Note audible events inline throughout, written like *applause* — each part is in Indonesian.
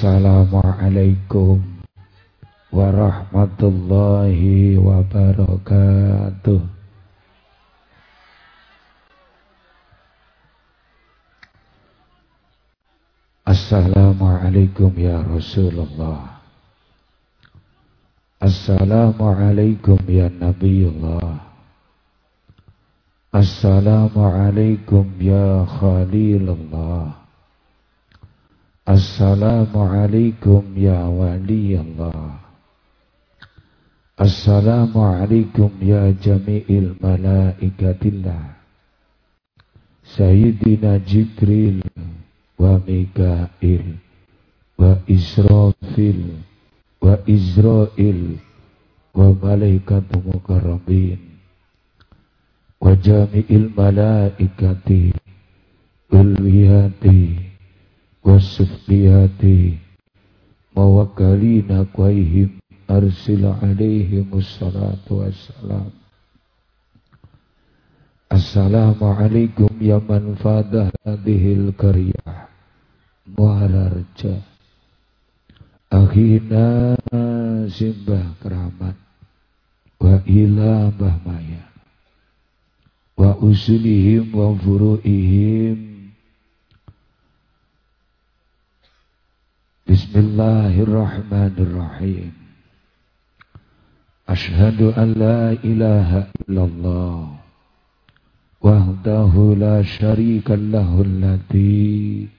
Assalamualaikum warahmatullahi wabarakatuh. Assalamualaikum ya Rasulullah. Assalamualaikum ya Nabiullah. Assalamualaikum ya Khalilullah. Assalamualaikum ya wali Allah Assalamualaikum ya jami'il malaikatillah. Sayyidina Jibril wa Mikail wa Israfil wa Israel wa malaikatu mukarrabin wa jami'il malaikati ulwiyati wasufliyati mawakkalina kwaihim arsil alaihim salatu wassalam. Assalamualaikum ya man fadah hadihil karyah Muhararja Akhina simbah keramat Wa ila maya Wa usulihim wa furu'ihim Bismillahirrahmanirrahim. Ashhadu an la ilaha illallah. Wahdahu la syarika lahu allati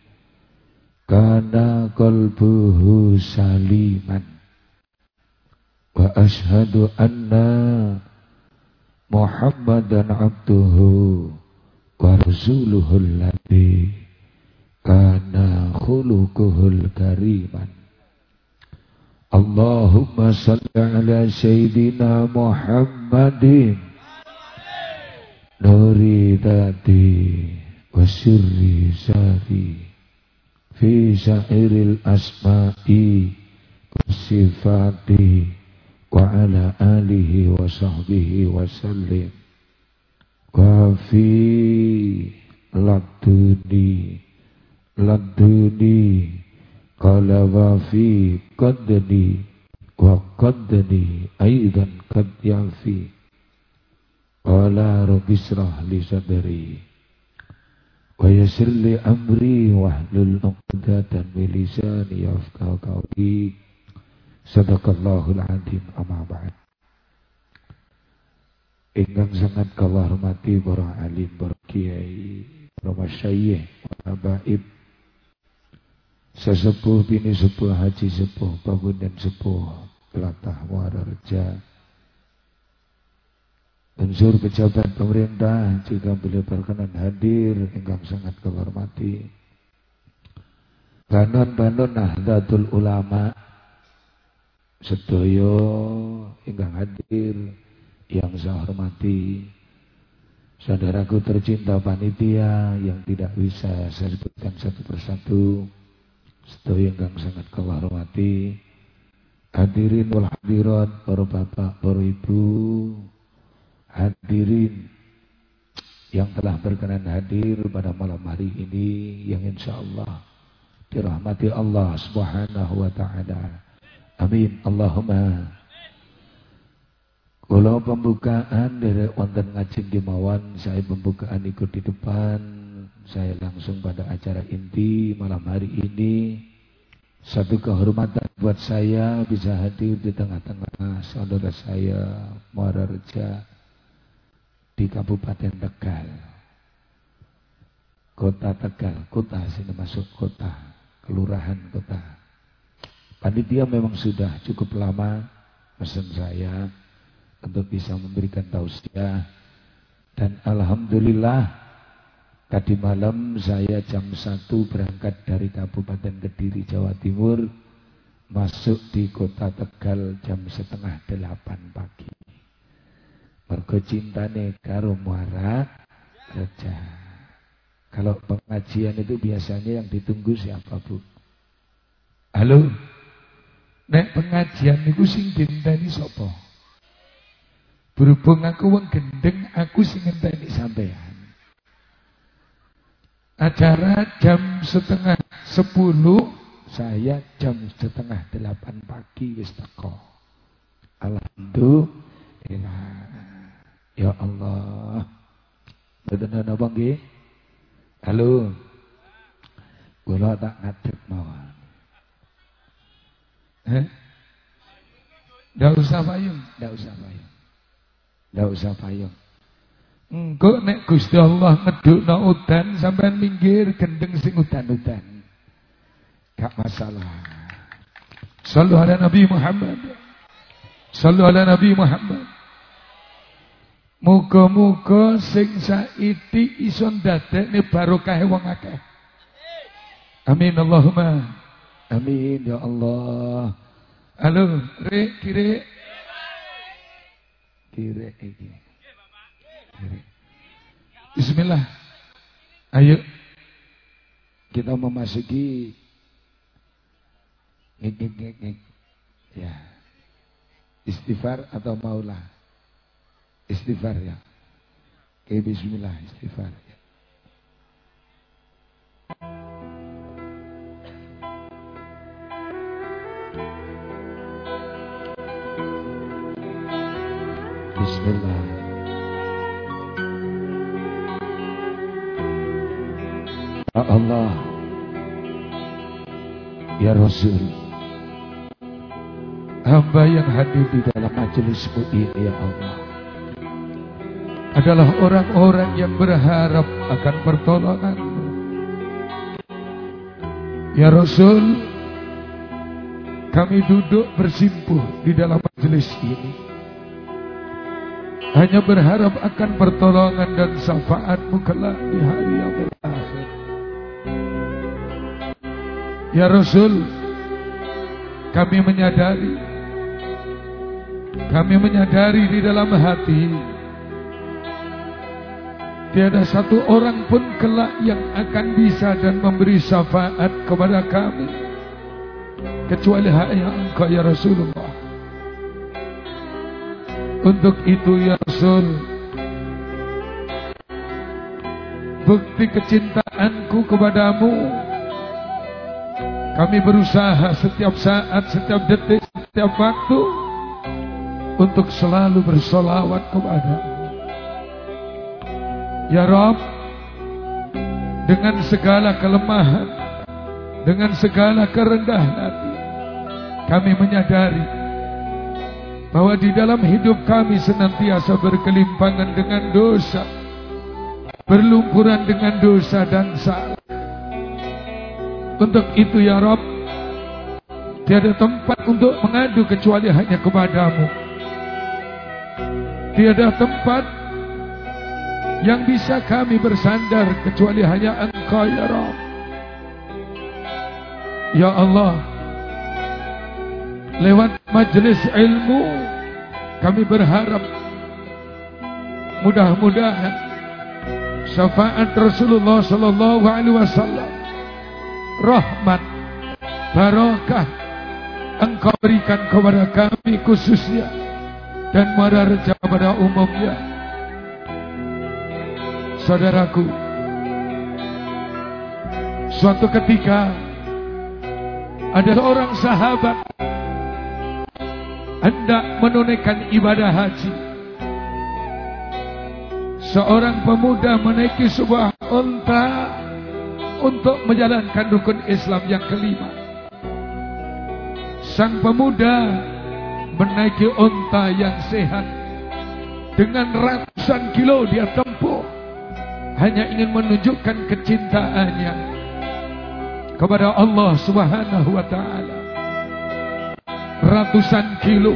kana qalbuhu saliman. Wa ashhadu anna Muhammadan abduhu wa rasuluhu allati kana khuluquhul kariman. Allahumma salli ala sayyidina Muhammadin. Nuri dati wa sirri sari fi syairil asma'i wa sifati wa ala alihi wa sahbihi wa sallim. Wa fi laduni laduni qala wa fi qaddani wa qaddani aidan qad yafi qala rabbi israh li sadri wa yassir li amri wahlul 'uqdatam min lisani yafqahu qawli. Sadaqallahul azim amma ba'd. Ingkang sangat kala hormati para alim, para kiai, para masyayikh, para baib, Sesepuh bini sepuh haji sepuh dan sepuh Pelatah muara reja Unsur pejabat pemerintah Jika beliau berkenan hadir Engkang sangat kehormati. Banon-banon Nahdlatul Ulama Sedoyo Engkang hadir Yang saya hormati. Saudaraku tercinta panitia Yang tidak bisa saya sebutkan satu persatu sedaya ingkang sangat kula hormati. Hadirin wal hadirat para bapak para ibu. Hadirin yang telah berkenan hadir pada malam hari ini yang insya Allah dirahmati Allah subhanahu wa ta'ala. Amin. Allahumma. Kalau pembukaan dari wonten ngajeng gimawan saya pembukaan ikut di depan saya langsung pada acara inti malam hari ini. Satu kehormatan buat saya bisa hadir di tengah-tengah saudara saya Muara Reja di Kabupaten Tegal. Kota Tegal, kota sini masuk kota, kelurahan kota. Panitia memang sudah cukup lama pesan saya untuk bisa memberikan tausiah dan alhamdulillah Tadi malam saya jam 1 berangkat dari Kabupaten Kediri, Jawa Timur. Masuk di kota Tegal jam setengah delapan pagi. Mergo cintane karo muara reja. Kalau pengajian itu biasanya yang ditunggu siapa bu? Halo? Nek pengajian itu sing dinteni sopo. Berhubung aku wong gendeng, aku sing ngenteni sampean. Acara jam setengah sepuluh Saya jam setengah delapan pagi wis teko. Alhamdulillah. Ya Allah. Betul napa nggih? Halo. Kula tak ngadeg mawon. Eh? Ndak usah payung, ndak usah payung. Ndak usah payung. Engko nek Gusti Allah ngedukno udan sampean minggir gendeng sing udan-udan. Gak masalah. Sallu ala Nabi Muhammad. Sallu ala Nabi Muhammad. Muga-muga sing saiki iso ndadekne barokah wong akeh. Amin Allahumma. Amin ya Allah. Halo, Re, kire. Kire iki. Bismillah. Ayo. Kita memasuki ngik ngik ngik ngik. Ya. Istighfar atau maulah? Istighfar ya. Oke, bismillah istighfar. Ya. Ya Allah. Ya Rasul. Hamba yang hadir di dalam majelismu ini ya Allah. Adalah orang-orang yang berharap akan pertolongan. Ya Rasul, kami duduk bersimpuh di dalam majelis ini. Hanya berharap akan pertolongan dan syafaatmu kelak di hari yang Ya Rasul, kami menyadari, kami menyadari di dalam hati, tiada satu orang pun kelak yang akan bisa dan memberi syafaat kepada kami, kecuali hanya Engkau ya Rasulullah. Untuk itu ya Rasul, bukti kecintaanku kepadamu kami berusaha setiap saat, setiap detik, setiap waktu untuk selalu bersolawat kepada Ya Rob, dengan segala kelemahan, dengan segala kerendahan hati, kami menyadari bahwa di dalam hidup kami senantiasa berkelimpangan dengan dosa, berlumpuran dengan dosa dan salah. Untuk itu ya Rob Tiada tempat untuk mengadu kecuali hanya kepadamu. Tiada tempat Yang bisa kami bersandar kecuali hanya engkau ya Rob. Ya Allah Lewat majelis ilmu Kami berharap Mudah-mudahan Syafaat Rasulullah Sallallahu Alaihi Wasallam rahmat, barokah Engkau berikan kepada kami khususnya dan reja pada umumnya. Saudaraku, suatu ketika ada seorang sahabat hendak menunaikan ibadah haji. Seorang pemuda menaiki sebuah unta untuk menjalankan rukun Islam yang kelima. Sang pemuda menaiki unta yang sehat dengan ratusan kilo dia tempuh hanya ingin menunjukkan kecintaannya kepada Allah Subhanahu wa taala. Ratusan kilo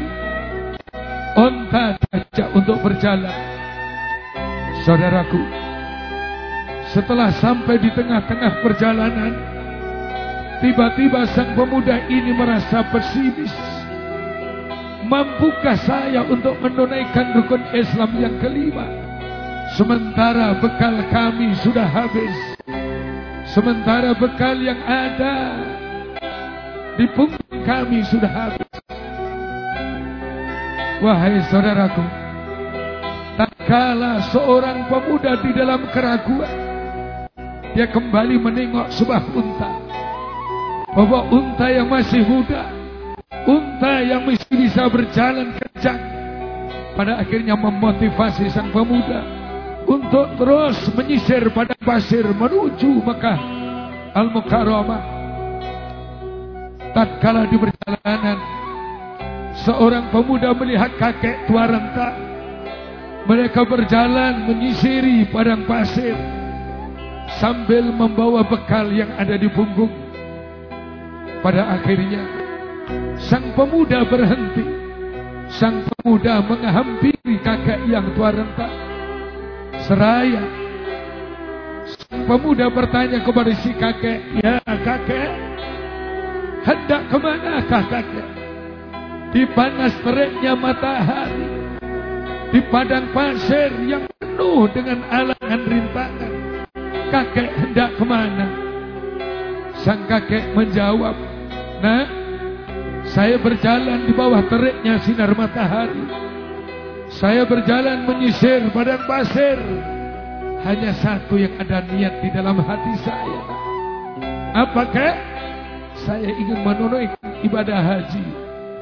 unta diajak untuk berjalan. Saudaraku, setelah sampai di tengah-tengah perjalanan, tiba-tiba sang pemuda ini merasa pesimis. Mampukah saya untuk menunaikan rukun Islam yang kelima? Sementara bekal kami sudah habis. Sementara bekal yang ada di punggung kami sudah habis. Wahai saudaraku, tak kala seorang pemuda di dalam keraguan, dia kembali menengok sebuah unta. bahwa unta yang masih muda, unta yang masih bisa berjalan kencang, pada akhirnya memotivasi sang pemuda untuk terus menyisir pada pasir menuju Mekah Al-Mukarramah. Tatkala di perjalanan, seorang pemuda melihat kakek tua renta. Mereka berjalan menyisiri padang pasir sambil membawa bekal yang ada di punggung. Pada akhirnya, sang pemuda berhenti. Sang pemuda menghampiri kakek yang tua renta. Seraya, sang pemuda bertanya kepada si kakek, Ya kakek, hendak ke manakah kakek? Di panas teriknya matahari, di padang pasir yang penuh dengan alangan rintangan kakek hendak ke mana? Sang kakek menjawab, Nah, saya berjalan di bawah teriknya sinar matahari. Saya berjalan menyisir padang pasir. Hanya satu yang ada niat di dalam hati saya. Apakah? Saya ingin menunaikan ibadah haji.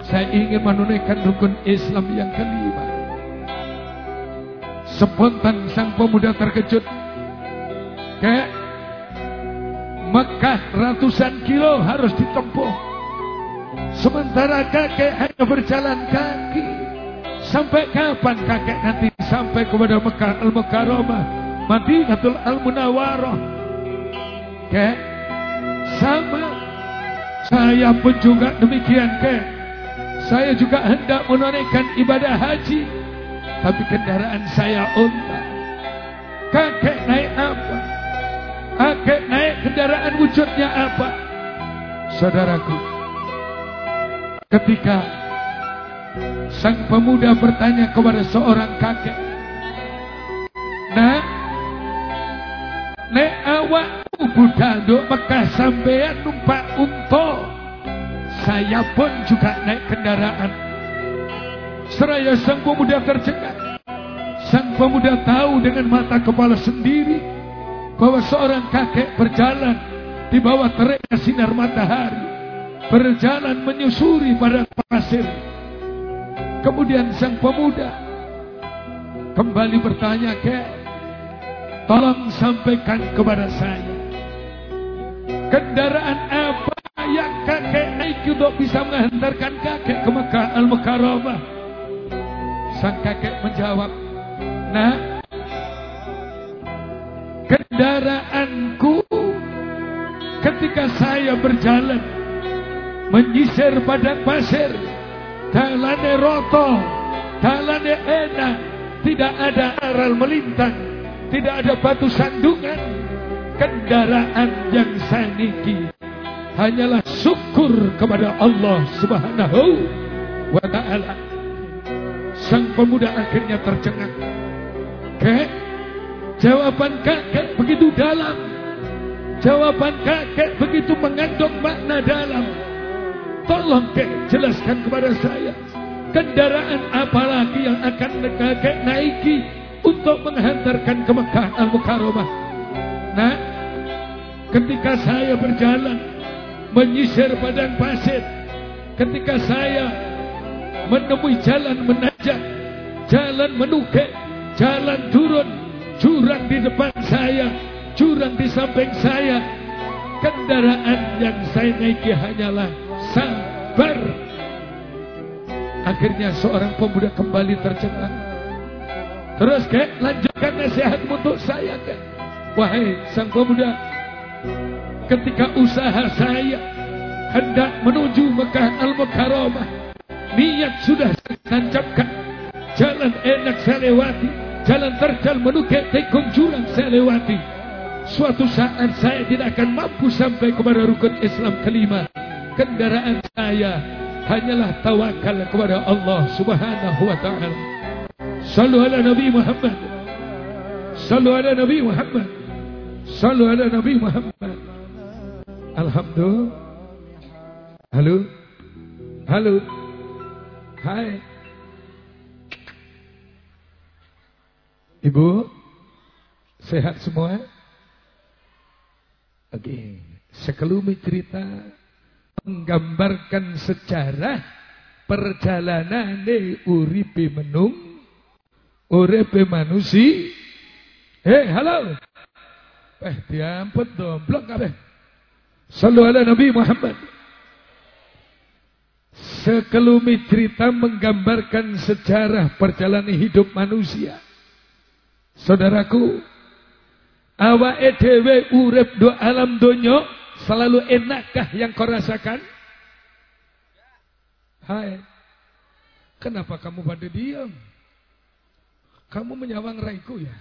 Saya ingin menunaikan rukun Islam yang kelima. Spontan sang pemuda terkejut ke Mekah ratusan kilo harus ditempuh. Sementara kakek hanya berjalan kaki. Sampai kapan kakek nanti sampai kepada Mekah Al-Mukarramah, Madinatul Al-Munawwarah? Kek, sama. Saya pun juga demikian, kek. Saya juga hendak menunaikan ibadah haji. Tapi kendaraan saya unta. Kakek naik apa? Kakek naik kendaraan wujudnya apa? Saudaraku, ketika sang pemuda bertanya kepada seorang kakek, Nah, nek awak budal Mekah sampean numpak unta. Saya pun juga naik kendaraan. Seraya sang pemuda tercengang. Sang pemuda tahu dengan mata kepala sendiri bahwa seorang kakek berjalan di bawah teriknya sinar matahari, berjalan menyusuri pada pasir. Kemudian sang pemuda kembali bertanya, "Kek, tolong sampaikan kepada saya, kendaraan apa yang kakek naiki untuk bisa menghantarkan kakek ke Mekah Al-Mukarramah?" Sang kakek menjawab, "Nah, kendaraanku ketika saya berjalan menyisir padang pasir jalannya roto jalannya enak tidak ada aral melintang tidak ada batu sandungan. Kendaraan yang saya niki hanyalah syukur kepada Allah subhanahu wa ta'ala. Sang pemuda akhirnya tercengang. Kek Jawaban kakek begitu dalam. Jawaban kakek begitu mengandung makna dalam. Tolong kek jelaskan kepada saya. Kendaraan apa lagi yang akan kakek naiki untuk menghantarkan ke Mekah Al-Mukarramah. Nah, ketika saya berjalan menyisir padang pasir, ketika saya menemui jalan menajak, jalan menukik, jalan turun, jurang di depan saya, jurang di samping saya. Kendaraan yang saya naiki hanyalah sabar. Akhirnya seorang pemuda kembali tercengang. Terus kek, lanjutkan nasihat untuk saya kek. Wahai sang pemuda, ketika usaha saya hendak menuju Mekah Al-Mukarramah, niat sudah saya tancapkan, jalan enak saya lewati, Jalan terjal menukik tikung jurang saya lewati. Suatu saat saya tidak akan mampu sampai kepada rukun Islam kelima. Kendaraan saya hanyalah tawakal kepada Allah subhanahu wa ta'ala. Sallu ala Nabi Muhammad. Sallu ala Nabi Muhammad. Sallu ala Nabi Muhammad. Alhamdulillah. Halo. Halo. Hai. Ibu, sehat semua? Oke, sekelumit cerita menggambarkan sejarah perjalanan uripe menung uripe manusia. Hei, halo. Eh, diampet domblok kabeh. Sallu ala Nabi Muhammad. Sekelumit cerita menggambarkan sejarah perjalanan hidup manusia. Saudaraku, awake dhewe urip do alam donya selalu enakkah yang kau rasakan? Hai. Kenapa kamu pada diam? Kamu menyawang raiku ya?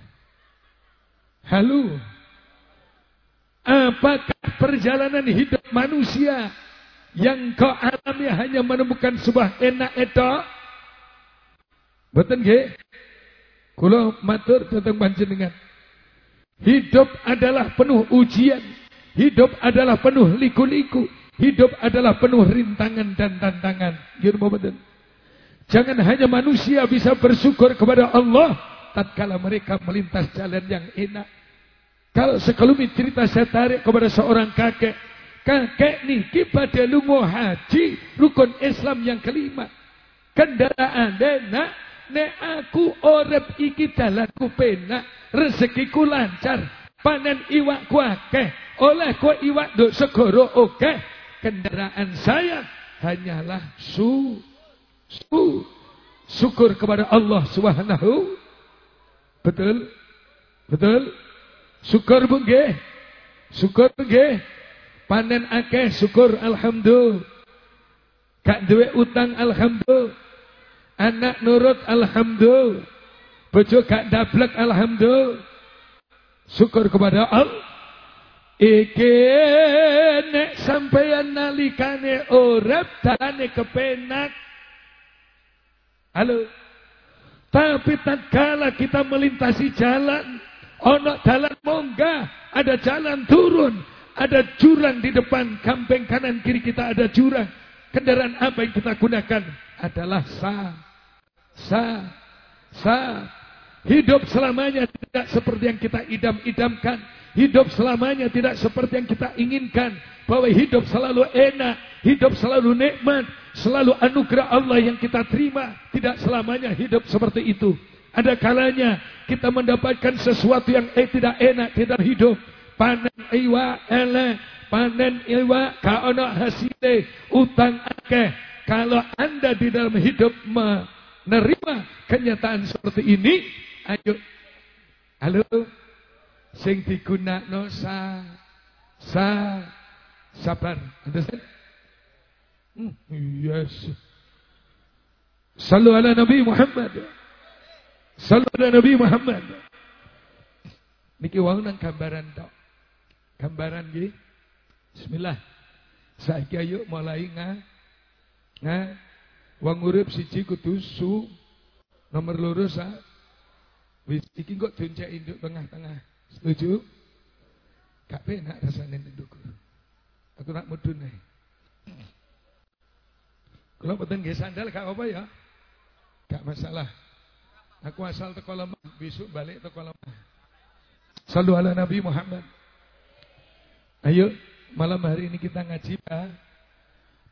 Halo. Apakah perjalanan hidup manusia yang kau alami hanya menemukan sebuah enak itu? Betul nggih? Kula matur tentang panjenengan. Hidup adalah penuh ujian. Hidup adalah penuh liku-liku. Hidup adalah penuh rintangan dan tantangan. Jangan hanya manusia bisa bersyukur kepada Allah tatkala mereka melintas jalan yang enak. Kalau sekelumit cerita saya tarik kepada seorang kakek. Kakek niki pada haji rukun Islam yang kelima. Kendaraan enak, ne aku orep iki dalanku penak, rezekiku lancar, panen iwak akeh, oleh ku iwak do segoro oke. Kendaraan saya hanyalah su su syukur kepada Allah Subhanahu. Betul? Betul? Syukur bu nggih. Syukur nggih. Panen akeh syukur alhamdulillah. Kak duwe utang alhamdulillah. Anak nurut alhamdulillah. Bojo gak dablek alhamdulillah. Syukur kepada Allah. Iki nek sampeyan nalikane urip dalane kepenak. Halo. Tapi tatkala kita melintasi jalan Ono jalan monggah, ada jalan turun, ada jurang di depan, kampeng kanan kiri kita ada jurang. Kendaraan apa yang kita gunakan adalah sa, sa, sa. Hidup selamanya tidak seperti yang kita idam-idamkan. Hidup selamanya tidak seperti yang kita inginkan. Bahwa hidup selalu enak, hidup selalu nikmat, selalu anugerah Allah yang kita terima. Tidak selamanya hidup seperti itu. Ada kalanya kita mendapatkan sesuatu yang eh, tidak enak tidak hidup. Panen iwa ele, panen iwa kaono hasile, utang akeh. Kalau anda di dalam hidup menerima kenyataan seperti ini, ayo, halo, sing no sa, sa, sabar. Understand? Hmm, yes. Sallu ala Nabi Muhammad. Sallallahu Nabi Muhammad. Niki wong nang gambaran tok. Gambaran nggih. Bismillah. Saiki ayo mulai nga. Nga. Wong urip siji kudu su. Nomor loro sa. Wis iki kok doncek induk tengah-tengah. Setuju? Gak penak rasane induk. Aku nak mudun nih. Kalau boten nggih sandal gak apa ya? Gak masalah. Aku asal teko lemah, besok balik teko lemah. Sallu ala Nabi Muhammad. Ayo, malam hari ini kita ngaji Pak.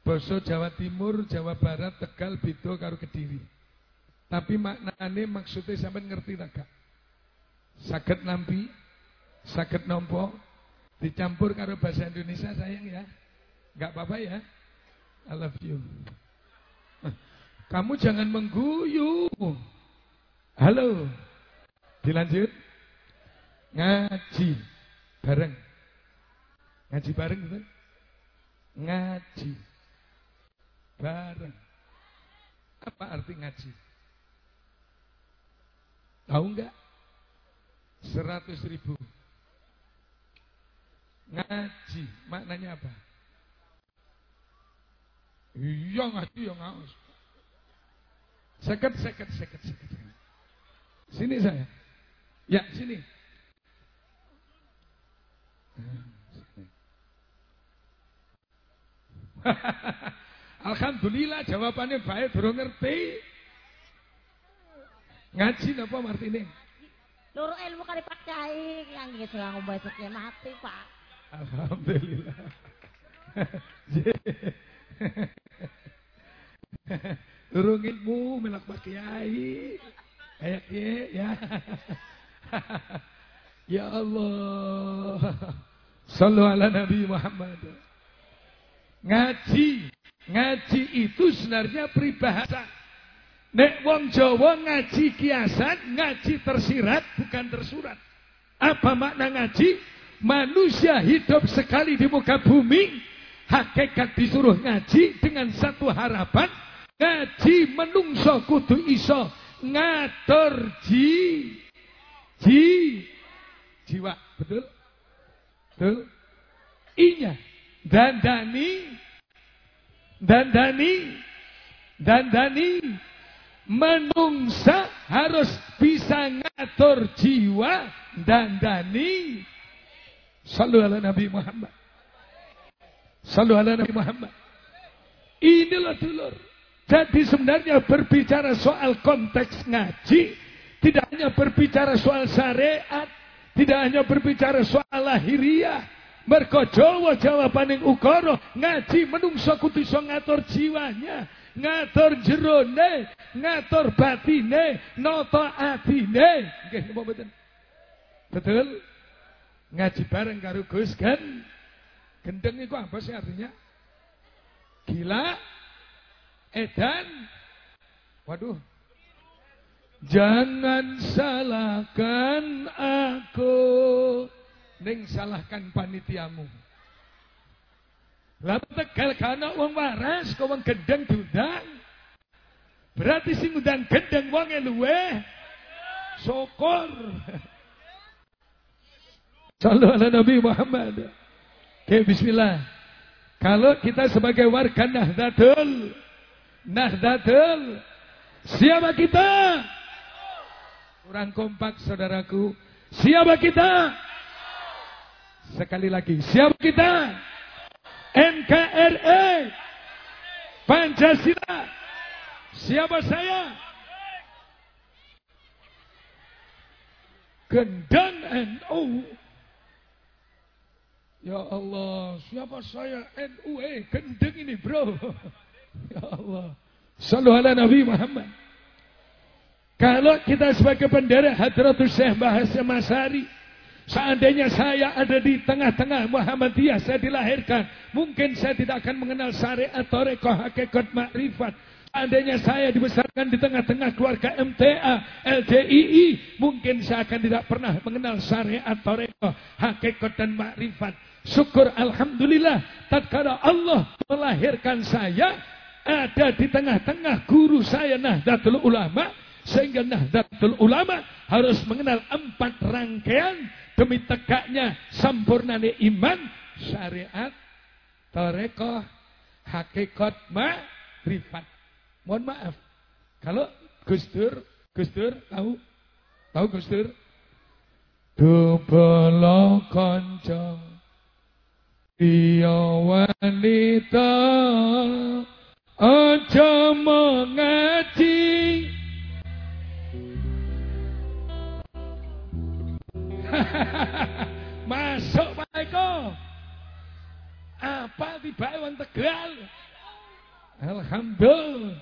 Boso Jawa Timur, Jawa Barat, Tegal, Bido, karo Kediri. Tapi maknane maksudnya sampai ngerti tak? Sakit nampi, sakit nompo, dicampur karo bahasa Indonesia sayang ya. Gak apa-apa ya. I love you. Kamu jangan mengguyu. Halo. Dilanjut. Ngaji bareng. Ngaji bareng betul? Ngaji bareng. Apa arti ngaji? Tahu enggak? Seratus ribu. Ngaji, maknanya apa? Iya ngaji ya ngaus. Seket, seket, seket, seket. Sini saya. Ya, sini. *laughs* Alhamdulillah jawabannya baik, baru ngerti. Ngaji apa martini Loro ilmu kali Pak yang gitu aku besok mati, Pak. Alhamdulillah. *laughs* Loro ilmu melak Pak Kyai. Kayak ya. *laughs* ya Allah. Sallu ala Nabi Muhammad. Ngaji Ngaji itu sebenarnya peribahasa. Nek wong Jawa ngaji kiasan, ngaji tersirat bukan tersurat. Apa makna ngaji? Manusia hidup sekali di muka bumi, hakikat disuruh ngaji dengan satu harapan, ngaji menungso kudu iso ngatur ji ji jiwa betul betul inya dandani dandani dandani menungsa harus bisa ngatur jiwa dandani Sallu ala Nabi Muhammad. Sallu ala Nabi Muhammad. Inilah dulur jadi sebenarnya berbicara soal konteks ngaji, tidak hanya berbicara soal syariat, tidak hanya berbicara soal lahiriah. Mergo Jawa jawabaning ukara ngaji menungso kudu iso ngatur jiwanya, ngatur jerone, ngatur batine, nata atine. Nggih napa mboten? Betul? Ngaji bareng karo kan. Gendeng itu apa sih artinya? Gila, edan. Waduh. Jangan salahkan aku. Ning salahkan panitiamu. Lah tegal kana wong waras kok wong gendeng diundang. Berarti sing undang gendeng wong luwe syukur. Sallu ala Nabi Muhammad. Oke, bismillah. Kalau kita sebagai warga Nahdlatul Nahdlatul. Siapa kita? Kurang kompak saudaraku. Siapa kita? Sekali lagi. Siapa kita? NKRI. Pancasila. Siapa saya? Gendang NU. Ya Allah, siapa saya NU? Eh, gendeng ini bro. *laughs* Ya Allah. Sallu ala Nabi Muhammad. Kalau kita sebagai bendera Hadratul Syekh Bahasa Masari. Seandainya saya ada di tengah-tengah Muhammadiyah, saya dilahirkan. Mungkin saya tidak akan mengenal syariat, torekoh, hakikat, makrifat. Seandainya saya dibesarkan di tengah-tengah keluarga MTA, LDII, mungkin saya akan tidak pernah mengenal syariat, torekoh, hakikat, dan makrifat. Syukur Alhamdulillah, tatkala Allah melahirkan saya, ada di tengah-tengah guru saya Nahdlatul Ulama sehingga Nahdlatul Ulama harus mengenal empat rangkaian demi tegaknya sempurnanya iman, syariat, tarekoh, hakikat, ma'rifat. Mohon maaf, kalau Gus Dur, Gus Dur tahu? Tahu Gus Dur? Dubelo kanca Dia wanita Aja mengaji *laughs* Masuk Pak Eko. Apa tiba wong Tegal? Alhamdulillah.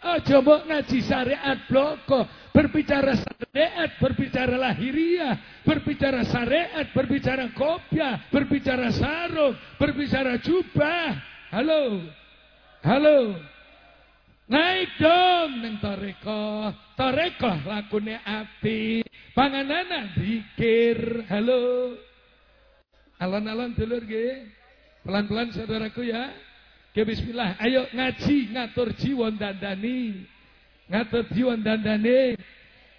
Aja mau ngaji syariat bloko. Berbicara syariat Berbicara lahiriah Berbicara syariat Berbicara kopiah Berbicara sarung Berbicara jubah. Halo. Halo. Naik dong neng toreko. Toreko lakune ati. Panganana dikir. Halo. Alon-alon dulur ge. Pelan-pelan saudaraku ya. Ke bismillah. Ayo ngaji ngatur jiwa dandani. Ngatur jiwa dandani.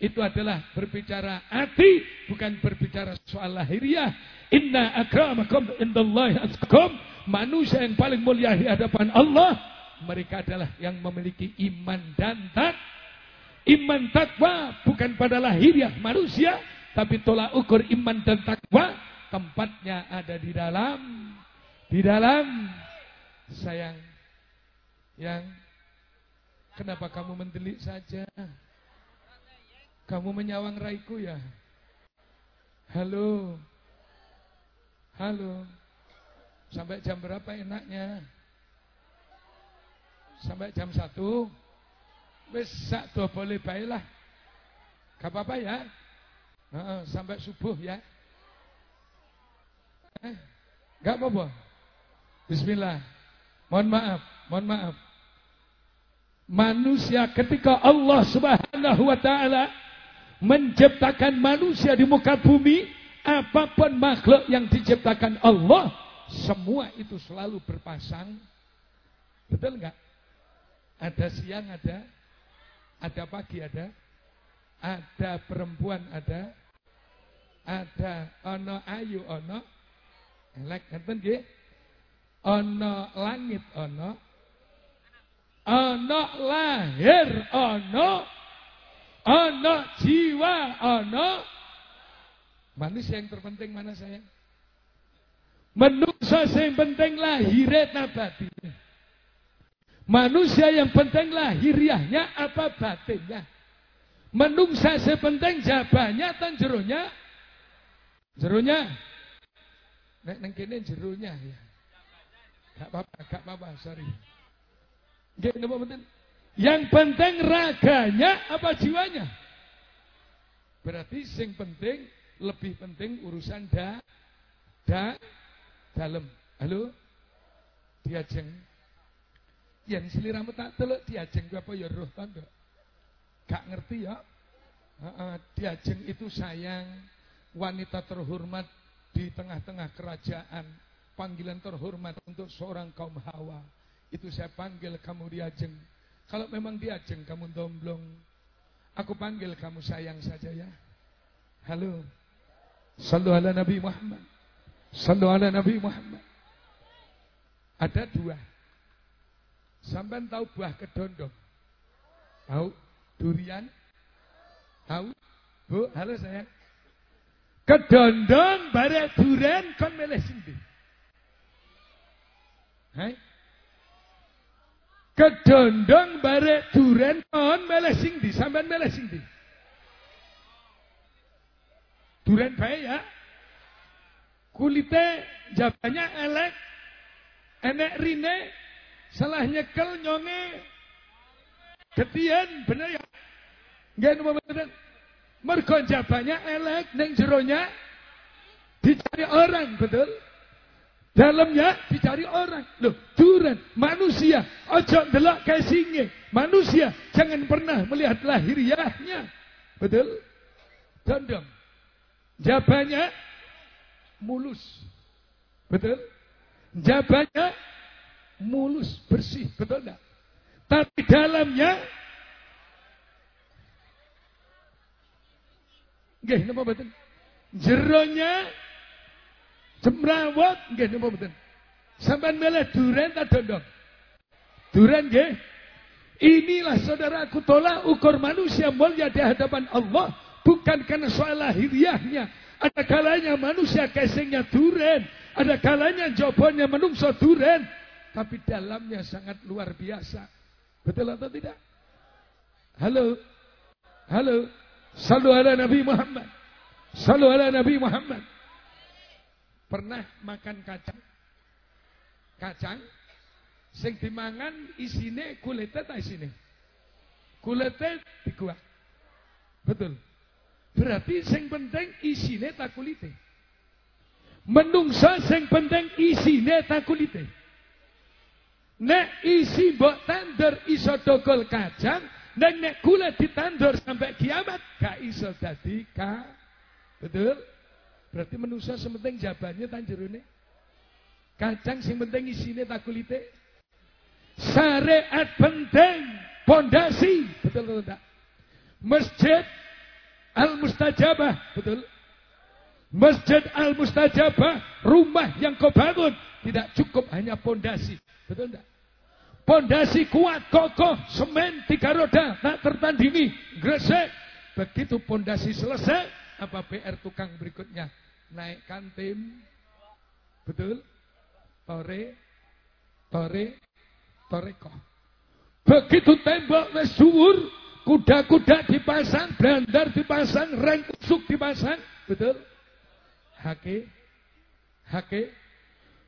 Itu adalah berbicara hati, bukan berbicara soal lahiriah. Inna akramakum indallahi atqakum. Manusia yang paling mulia di hadapan Allah mereka adalah yang memiliki iman dan tak. Iman takwa bukan pada lahiriah manusia tapi tolak ukur iman dan takwa tempatnya ada di dalam di dalam. Sayang yang kenapa kamu mendelik saja? Kamu menyawang raiku ya? Halo? Halo? Sampai jam berapa enaknya Sampai jam 1. Wis sak boleh bae lah. Gak apa-apa ya. Heeh, sampai subuh ya. Eh, gak apa-apa. Bismillah. Mohon maaf, mohon maaf. Manusia ketika Allah Subhanahu wa taala menciptakan manusia di muka bumi, apa pun makhluk yang diciptakan Allah, semua itu selalu berpasang. Betul enggak? Ada siang ada, ada pagi ada, ada perempuan ada, ada ono ayu ono, elek ngeten nggih. Ono langit ono, ono lahir ono, ono jiwa ono. Manusia yang terpenting mana sayang? Manusia yang penting lahirnya nabati. Manusia yang penting lahiriahnya apa batinnya. Menungsa sepenting jabahnya tan jerunya. Jerunya. Nek neng kene jerunya ya. Gak apa-apa, gak apa-apa, sorry. Gak apa penting. Yang penting raganya apa jiwanya? Berarti sing penting lebih penting urusan da da dalam. Halo? Diajeng. Yang seliramu tak teluk diajeng apa ya roh tanda. Gak ngerti ya? Diajeng itu sayang, wanita terhormat di tengah-tengah kerajaan, panggilan terhormat untuk seorang kaum hawa. Itu saya panggil kamu diajeng. Kalau memang diajeng kamu domblong, aku panggil kamu sayang saja ya. Halo. Sallu ala Nabi Muhammad. Sallu ala Nabi Muhammad. Ada dua. Sampai tahu buah kedondong? Tahu? Durian? Tahu? Bu, halo sayang. Kedondong bare durian kon meleh sindi. Hai? Kedondong bare durian kon meleh sindi, sampean meleh sindi. Durian bae ya. Kulite jabanya elek, enek rine, salah nyekel nyonge, Ketian bener ya? Nggak nomor bener. Mergo jabanya elek neng jeronya dicari orang, betul? Dalamnya dicari orang. Loh, duran manusia, ojo delok kayak Manusia jangan pernah melihat lahiriahnya. Betul? Dondong. Jabanya mulus. Betul? Jabanya mulus, bersih, betul enggak? Tapi dalamnya Nggih napa mboten? Jeronya cemrawut nggih napa mboten? Sampai milih duren tak dondong? Duren nggih. Inilah saudaraku tolak ukur manusia mulia di hadapan Allah bukan karena soal lahiriahnya. Ada kalanya manusia casingnya duren, ada kalanya jawabannya menungso duren, tapi dalamnya sangat luar biasa. Betul atau tidak? Halo. Halo. Salu ala Nabi Muhammad. Salu ala Nabi Muhammad. Pernah makan kacang? Kacang sing dimangan isine kulite ta isine? Kulite dikuak. Betul. Berarti sing penting isine tak kulite. Menungsa sing penting isine tak kulite. Nek isi mbok tandur iso dogol kacang, nek nek kulit ditandur sampai kiamat gak iso dadi ka. Betul? Berarti manusia sementing jabannya tanjerune. Kacang sing penting isine tak kulite. Syariat penting, pondasi, betul atau tidak? Masjid Al-Mustajabah, betul? Masjid Al-Mustajabah, rumah yang kau bangun tidak cukup hanya pondasi, betul tidak? Pondasi kuat, kokoh, semen, tiga roda, tak tertandingi, gresek. Begitu pondasi selesai, apa PR tukang berikutnya? Naikkan tim, betul? Tore, tore, toreko. Begitu tembok wis kuda-kuda dipasang, blandar dipasang, reng usuk dipasang, betul? Hake, hake.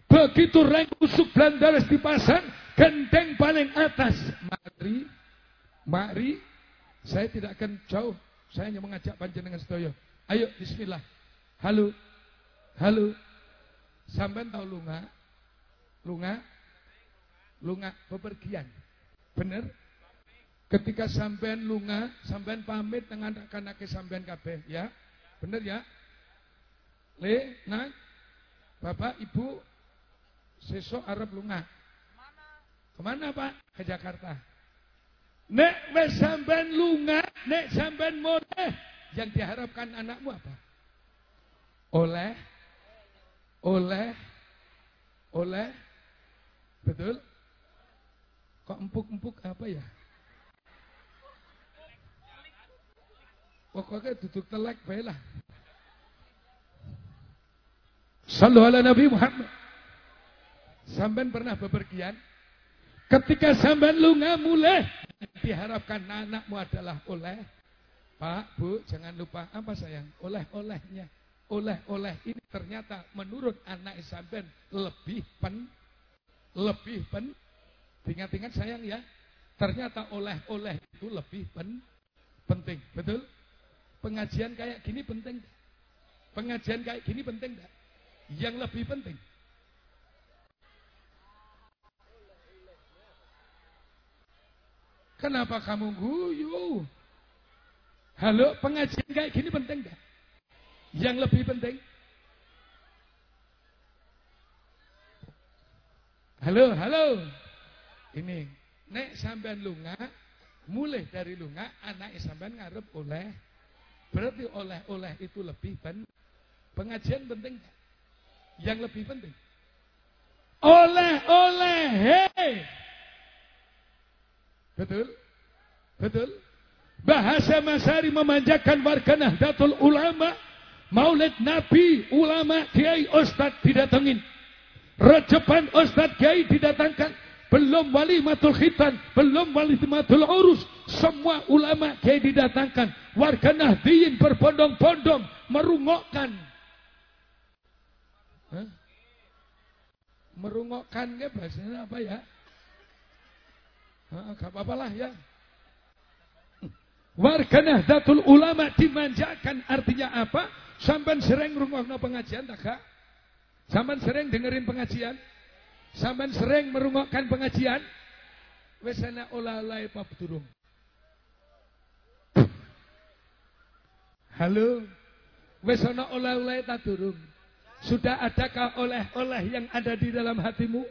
Begitu reng usuk blandar dipasang, Genteng paling atas. Mari Mari, saya tidak akan jauh. Saya hanya mengajak panjenengan sedaya. Ayo, bismillah. Halo. Halo. Sampai tahu lunga? Lunga? Lunga bepergian. Bener? Ketika sampean lunga, sampean pamit dengan anak-anak sampean kabeh, ya. Bener ya? Le, nak, Bapak, Ibu, sesok Arab lunga. Ke mana Pak? Ke Jakarta. Nek wes sampean lunga, nek sampean moleh, yang diharapkan anakmu apa? Oleh, oleh, oleh, betul? Kok empuk-empuk apa ya? Pokoknya duduk telek baiklah. Sallu ala Nabi Muhammad. Sampai pernah bepergian? Ketika sampean lunga mulai diharapkan anakmu adalah oleh Pak, Bu, jangan lupa apa sayang? Oleh-olehnya. Oleh-oleh ini ternyata menurut anak sampean lebih pen lebih pen ingat-ingat sayang ya. Ternyata oleh-oleh itu lebih pen penting, betul? Pengajian kayak gini penting. Pengajian kayak gini penting enggak? Yang lebih penting. Kenapa kamu guyu? Halo, pengajian kayak gini penting enggak? Yang lebih penting. Halo, halo. Ini, nek sampean lunga, mulai dari lunga, anak sampean ngarep oleh Berarti oleh-oleh itu lebih penting. Pengajian penting. Yang lebih penting. Oleh-oleh. Hey. Betul? Betul? Bahasa Masari memanjakan warga Nahdlatul Ulama. Maulid Nabi, ulama, kiai, ustadz didatengin. Rejepan ustadz kiai didatangkan belum wali matul khitan, belum wali matul urus. Semua ulama kiai didatangkan. Warga Nahdiyin berbondong-bondong merungokkan. Hah? Merungokkan ya bahasanya apa ya? Gak apa-apa lah ya. Warga Nahdlatul Ulama dimanjakan artinya apa? Sampai sering rungokno pengajian tak kak? Sampai sering dengerin pengajian? Sampai sering merungokkan pengajian? Wes ana olah-olah apa durung? Halo. Wes ana olah-olah ta? Sudah adakah oleh-oleh yang ada di dalam hatimu?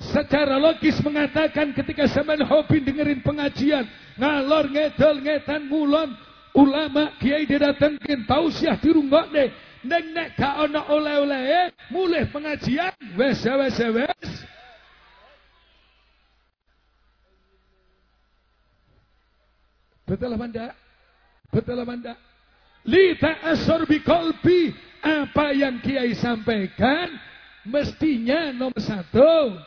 Secara logis mengatakan ketika sampean hobi dengerin pengajian, ngalor ngedol ngetan mulon, ulama kiai didatengkeun tausiah dirungokne, Neng nek gak ana oleh-oleh, mulih pengajian, wes wes wes. Betul apa enggak? Betul apa enggak? Lita asor bi kolbi. Apa yang Kiai sampaikan mestinya nomor satu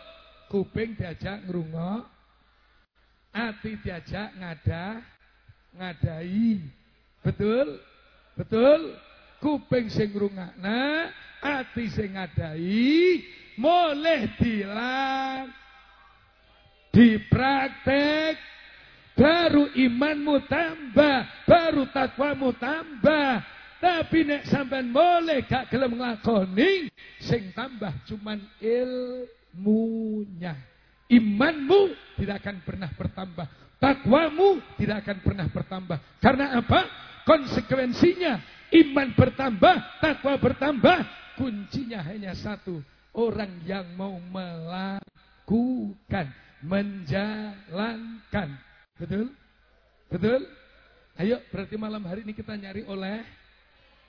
kuping diajak ngerungok, hati diajak ngada, ngadai. Betul? Betul? kuping sing ngrungokna, ati sing ngadai, boleh dilang dipraktek baru imanmu tambah, baru takwamu tambah. Tapi nek sampean boleh gak gelem nglakoni, sing tambah cuman ilmunya. Imanmu tidak akan pernah bertambah. Takwamu tidak akan pernah bertambah. Karena apa? Konsekuensinya Iman bertambah, takwa bertambah. Kuncinya hanya satu. Orang yang mau melakukan, menjalankan. Betul? Betul? Ayo, berarti malam hari ini kita nyari oleh.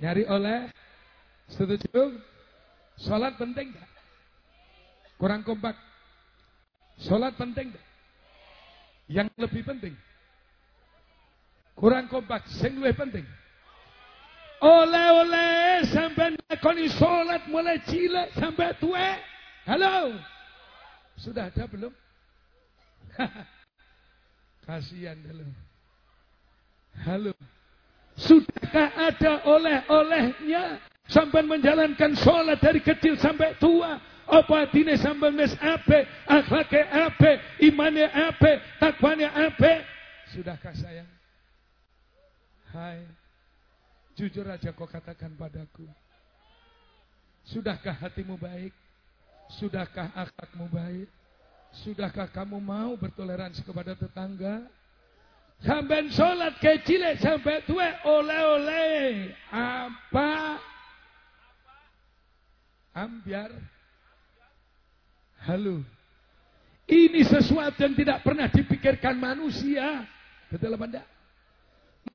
Nyari oleh. Setuju? Sholat penting gak? Kurang kompak. Sholat penting? Yang lebih penting. Kurang kompak. Yang lebih penting. Oleh-oleh sampai nakoni sholat mulai cilik sampai tua. Halo. Sudah ada belum? *laughs* Kasihan dulu. Halo. Sudahkah ada oleh-olehnya sampai menjalankan sholat dari kecil sampai tua? Apa dine sampai mes ape, akhlaknya ape, imannya ape, takwanya ape? Sudahkah sayang? Hai. Jujur aja kau katakan padaku. Sudahkah hatimu baik? Sudahkah akhlakmu baik? Sudahkah kamu mau bertoleransi kepada tetangga? Sampai sholat kecil sampai tua oleh-oleh apa? Ambiar. Halo. Ini sesuatu yang tidak pernah dipikirkan manusia. Betul apa enggak?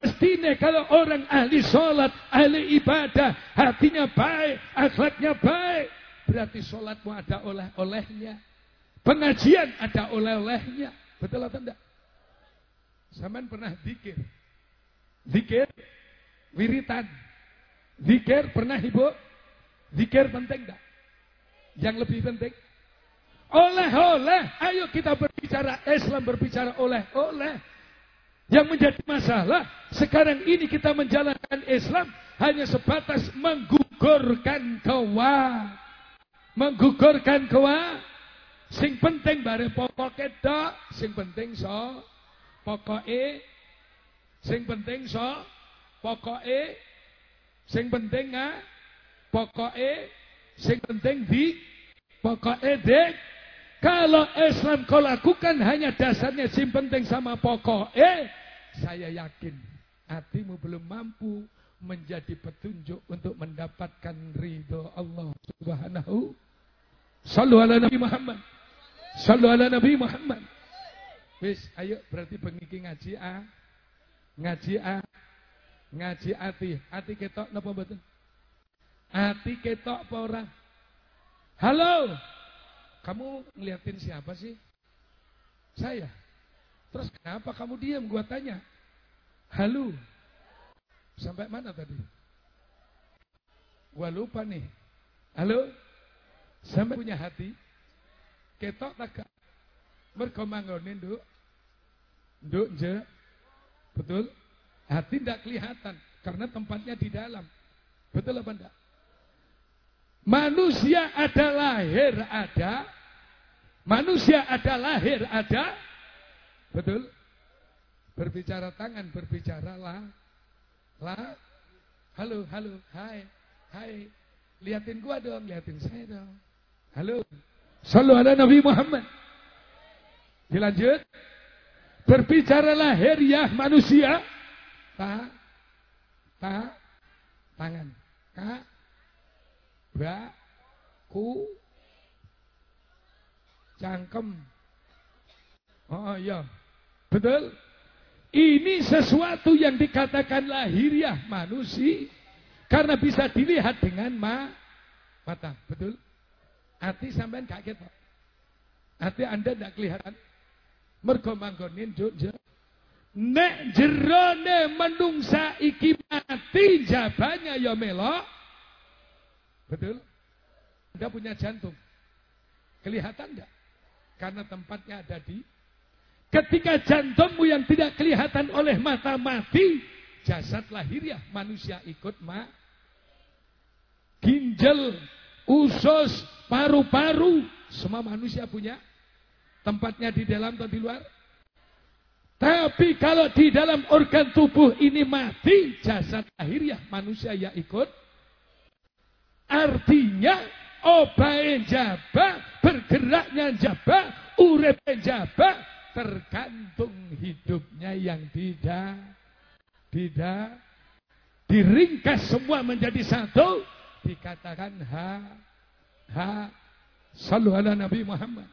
Mestinya kalau orang ahli sholat, ahli ibadah, hatinya baik, akhlaknya baik. Berarti sholatmu ada oleh-olehnya. Pengajian ada oleh-olehnya. Betul atau enggak? Saman pernah zikir. Zikir, wiritan. Zikir pernah ibu? Zikir penting enggak? Yang lebih penting? Oleh-oleh. Ayo kita berbicara Islam, berbicara oleh-oleh. Yang menjadi masalah, sekarang ini kita menjalankan Islam hanya sebatas menggugurkan kewa. Menggugurkan kewa. Sing penting bare pokok tok, sing penting so pokoke sing penting so pokoke sing penting ah pokoke sing penting di pokoke dik kalau Islam kau lakukan hanya dasarnya sim penting sama pokok. Eh, saya yakin hatimu belum mampu menjadi petunjuk untuk mendapatkan ridho Allah Subhanahu. Sallu ala Nabi Muhammad. Sallu ala Nabi Muhammad. Wis, ayo berarti pengiki ngaji A. Ngaji A. Ngaji ati. Ati ketok napa mboten? Ati ketok apa ora? Halo. Kamu ngeliatin siapa sih? Saya. Terus kenapa kamu diam? Gua tanya. Halo. Sampai mana tadi? Gua lupa nih. Halo. Sampai punya hati. Ketok tak manggonin, Nduk. Nduk je. Betul? Hati tidak kelihatan karena tempatnya di dalam. Betul apa enggak? Manusia ada lahir ada. Manusia ada lahir ada. Betul? Berbicara tangan, berbicara lah. Lah. Halo, halo, hai. Hai. Liatin gua dong, liatin saya dong. Halo. Sallu ala Nabi Muhammad. Dilanjut. Berbicara lahiriah manusia. Ta. Ta. Tangan. Kak baku cangkem. Oh iya. Betul? Ini sesuatu yang dikatakan lahiriah manusia karena bisa dilihat dengan ma mata, betul? Hati sampean kaget, Pak. Hati Anda tidak kelihatan. Mergo manggonin jogja. Nek jerone menungsa iki mati jabanya ya melok. Betul? Anda punya jantung. Kelihatan enggak? Karena tempatnya ada di Ketika jantungmu yang tidak kelihatan oleh mata mati, jasad lahiriah manusia ikut ma. Ginjal, usus, paru-paru, semua manusia punya tempatnya di dalam atau di luar. Tapi kalau di dalam organ tubuh ini mati, jasad lahiriah manusia ya ikut Artinya obae jaba, bergeraknya jaba, urep jaba, tergantung hidupnya yang tidak tidak diringkas semua menjadi satu. Dikatakan ha ha sallu ala Nabi Muhammad.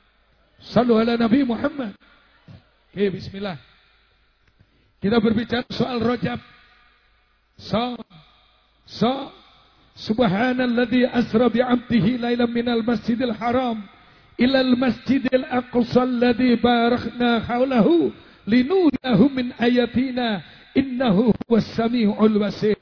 Sallu ala Nabi Muhammad. Oke bismillah. Kita berbicara soal rojab. So so Subhanalladzi asra bi'abdihi lailan minal masjidil haram ilal masjidil aqsa alladzi barakna haulahu linurahu min ayatina innahu huwas samiul basir.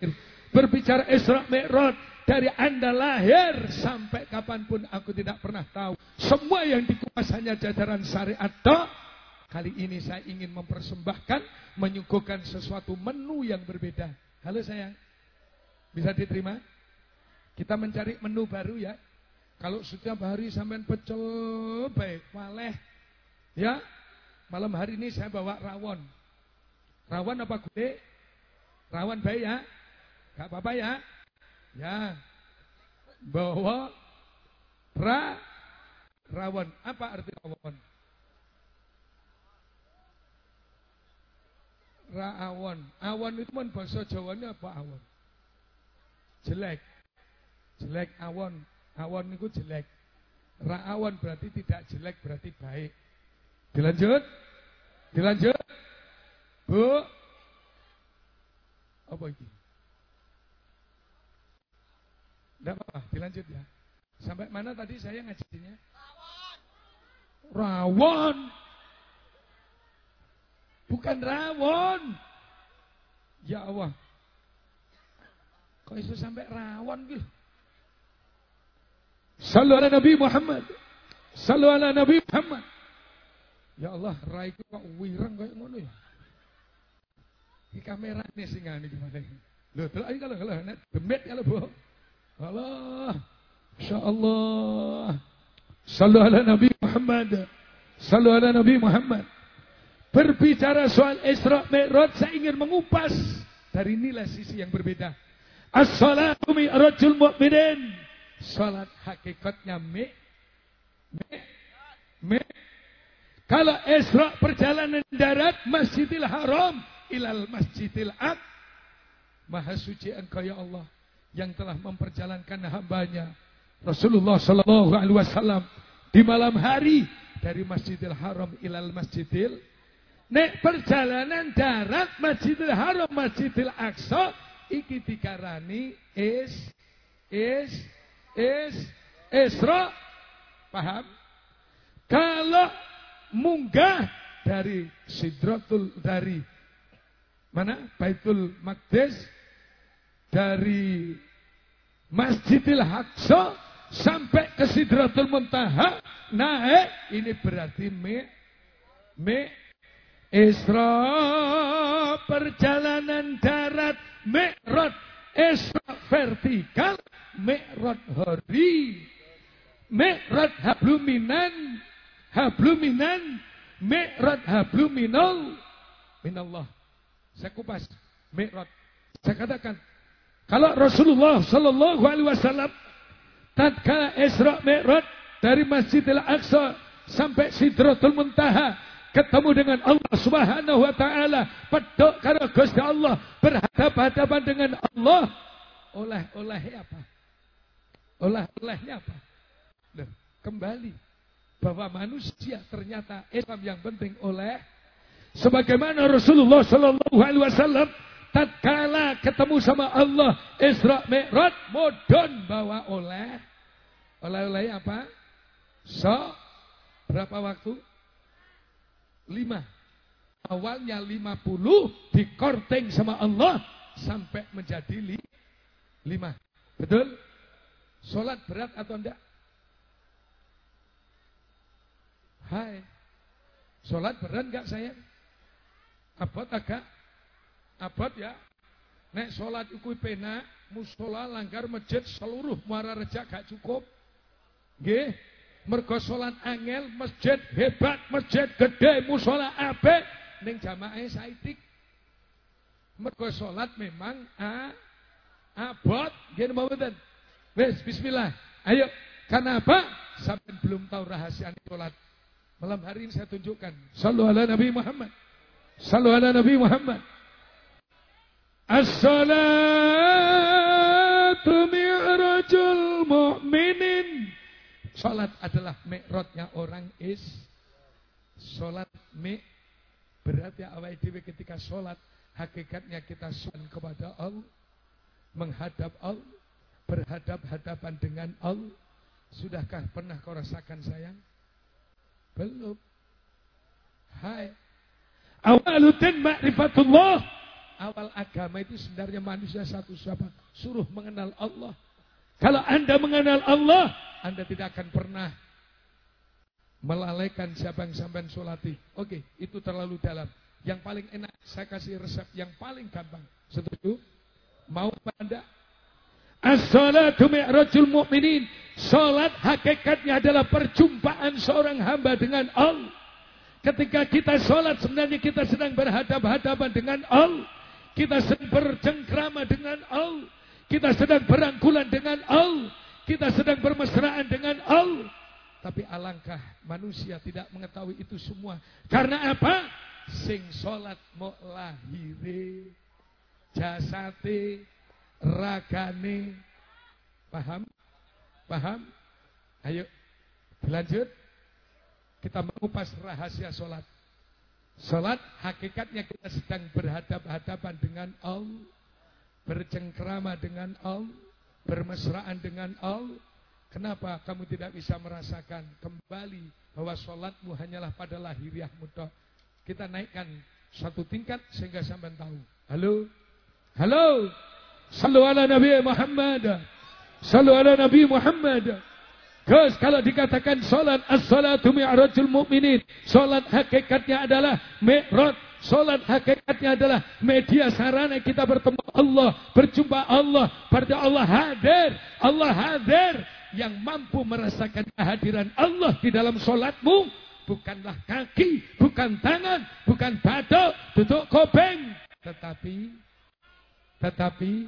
Berbicara Isra Mi'raj dari Anda lahir sampai kapan pun aku tidak pernah tahu. Semua yang dikuasanya jajaran syariat toh. Kali ini saya ingin mempersembahkan, menyuguhkan sesuatu menu yang berbeda. Halo sayang, bisa diterima? Kita mencari menu baru ya. Kalau setiap hari sampai pecel baik, waleh. Ya, malam hari ini saya bawa rawon. Rawan apa gede? Rawan baik ya? Gak apa-apa ya? Ya. Bahwa ra rawan. Apa arti rawan? Ra'awan. Awan itu kan bahasa Jawanya apa awan? Jelek. Jelek awan. Awan itu jelek. Ra'awan berarti tidak jelek, berarti baik. Dilanjut? Dilanjut? Bu? Apa ini? Tidak apa-apa, dilanjut ya. Sampai mana tadi saya ngajinya? Rawon. Rawon. Bukan rawon. Ya Allah. Kok itu sampai rawon gitu? Sallu ala Nabi Muhammad. Sallu ala Nabi Muhammad. Ya Allah, raiku kok wireng kayak ngono ya. Kamera nih singa ini gimana ini? Loh, terus aja kalau kalau net demit kalau bu. Allah, Insya Allah. Sallu ala Nabi Muhammad. Sallu ala Nabi Muhammad. Berbicara soal Isra Mi'raj, saya ingin mengupas dari nilai sisi yang berbeda. As-salatu mi'rajul mu'minin. Salat hakikatnya mi, mi, mi. Kalau Isra perjalanan darat Masjidil Haram ilal Masjidil Aq. Maha suci engkau ya Allah yang telah memperjalankan hambanya Rasulullah Sallallahu Alaihi Wasallam di malam hari dari Masjidil Haram ilal Masjidil Nek perjalanan darat Masjidil Haram Masjidil Aqsa iki dikarani is is is Isra paham? Kalau munggah dari Sidratul dari. Mana? Baitul Maqdis. Dari Masjidil Aqsa sampai ke Sidratul Muntaha. Naik. Ini berarti me me Isra perjalanan darat Mi'raj Isra vertikal Mi'raj hari Mi'raj habluminan habluminan Mi'raj habluminal minallah saya kupas Mi'raj saya katakan kalau Rasulullah Sallallahu Alaihi Wasallam tatkala Isra Mi'raj dari Masjidil Aqsa sampai Sidratul Muntaha ketemu dengan Allah Subhanahu wa taala, pedok karo Gusti Allah, berhadapan-hadapan dengan Allah. Oleh-oleh apa? Oleh-olehnya apa? Loh, kembali bahwa manusia ternyata Islam yang penting oleh sebagaimana Rasulullah sallallahu alaihi wasallam tatkala ketemu sama Allah Isra Mi'raj modon bawa oleh oleh-oleh apa? So berapa waktu? lima. Awalnya lima puluh dikorting sama Allah sampai menjadi li, lima. Betul? Sholat berat atau enggak? Hai. Sholat berat enggak saya? Abot agak? Abot ya? Nek sholat ikut pena, musola langgar masjid seluruh muara rejak gak cukup. Nggih. Mergo salat angel, masjid hebat, masjid gede, musola ape ning jamaah saitik. Mergo salat memang a abot, nggih mboten. Wes bismillah. Ayo, kenapa? Sampai belum tahu rahasia salat. Malam hari ini saya tunjukkan. Sallu ala Nabi Muhammad. Sallu ala Nabi Muhammad. As-salatu mi'rajul mu'minin. Sholat adalah mi'rotnya orang is. Sholat mi' berarti awal dewi ketika sholat hakikatnya kita sun kepada Allah. Menghadap Allah. Berhadap-hadapan dengan Allah. Sudahkah pernah kau rasakan sayang? Belum. Hai. Awaluddin ma'rifatullah. Awal agama itu sebenarnya manusia satu siapa? Suruh mengenal Allah. Kalau anda mengenal Allah, anda tidak akan pernah melalaikan siapa yang sampai solati. Oke, itu terlalu dalam. Yang paling enak, saya kasih resep yang paling gampang. Setuju? Mau anda? As-salatu mi'rajul mu'minin. Salat hakikatnya adalah perjumpaan seorang hamba dengan Allah. Ketika kita sholat sebenarnya kita sedang berhadapan-hadapan dengan Allah. Kita sedang bercengkrama dengan Allah. Kita sedang berangkulan dengan Allah. Kita sedang bermesraan dengan Allah. Tapi alangkah manusia tidak mengetahui itu semua. Karena apa? Sing sholat mau lahire, jasate, ragane. Paham? Paham? Ayo, dilanjut. Kita mengupas rahasia sholat. Sholat hakikatnya kita sedang berhadap-hadapan dengan Allah. Bercengkrama dengan Allah. Bermesraan dengan Allah. Kenapa kamu tidak bisa merasakan kembali bahwa sholatmu hanyalah pada lahiriahmu toh. Kita naikkan satu tingkat sehingga sampai tahu. Halo? Halo? Sallu ala Nabi Muhammad. Sallu ala Nabi Muhammad. Gus, kalau dikatakan solat as-salatu mi'rajul mu'minin. Solat hakikatnya adalah mi'raj. Solat hakikatnya adalah media sarana kita bertemu Allah. Berjumpa Allah. Berarti Allah hadir. Allah hadir. Yang mampu merasakan kehadiran Allah di dalam solatmu. Bukanlah kaki, bukan tangan, bukan batuk, duduk kopeng. Tetapi, tetapi,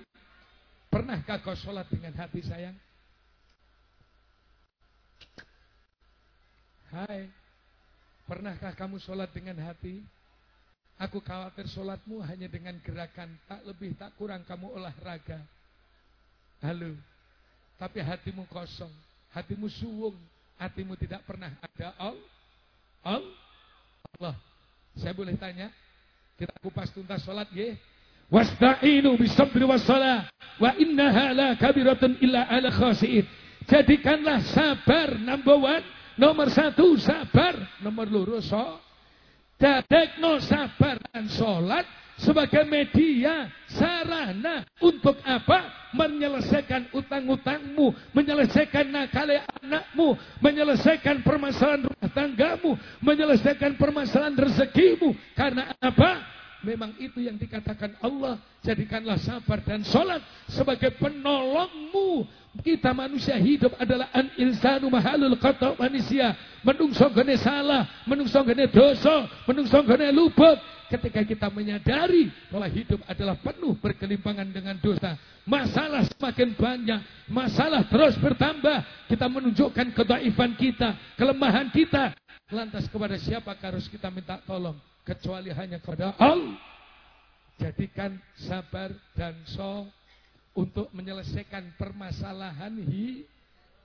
pernahkah kau solat dengan hati sayang? Hai, pernahkah kamu sholat dengan hati? Aku khawatir sholatmu hanya dengan gerakan, tak lebih tak kurang kamu olahraga. Halo, tapi hatimu kosong, hatimu suwung, hatimu tidak pernah ada all, all, Allah. Saya boleh tanya, kita kupas tuntas sholat ya. Wasta'inu bisabri wassalah wa innaha la kabiratun illa ala khasi'in. Jadikanlah sabar number one Nomor satu sabar, nomor loro so. no sabar dan sholat sebagai media sarana untuk apa? Menyelesaikan utang-utangmu, menyelesaikan nakal anakmu, menyelesaikan permasalahan rumah tanggamu, menyelesaikan permasalahan rezekimu. Karena apa? Memang itu yang dikatakan Allah. Jadikanlah sabar dan sholat sebagai penolongmu. Kita manusia hidup adalah an insanu mahalul kata manusia. Menungso gane salah, menungso gane dosa, menungso gane luput. Ketika kita menyadari bahwa hidup adalah penuh berkelimpangan dengan dosa. Masalah semakin banyak, masalah terus bertambah. Kita menunjukkan kedaifan kita, kelemahan kita. Lantas kepada siapa harus kita minta tolong? Kecuali hanya kepada Allah. Jadikan sabar dan so untuk menyelesaikan permasalahan hi.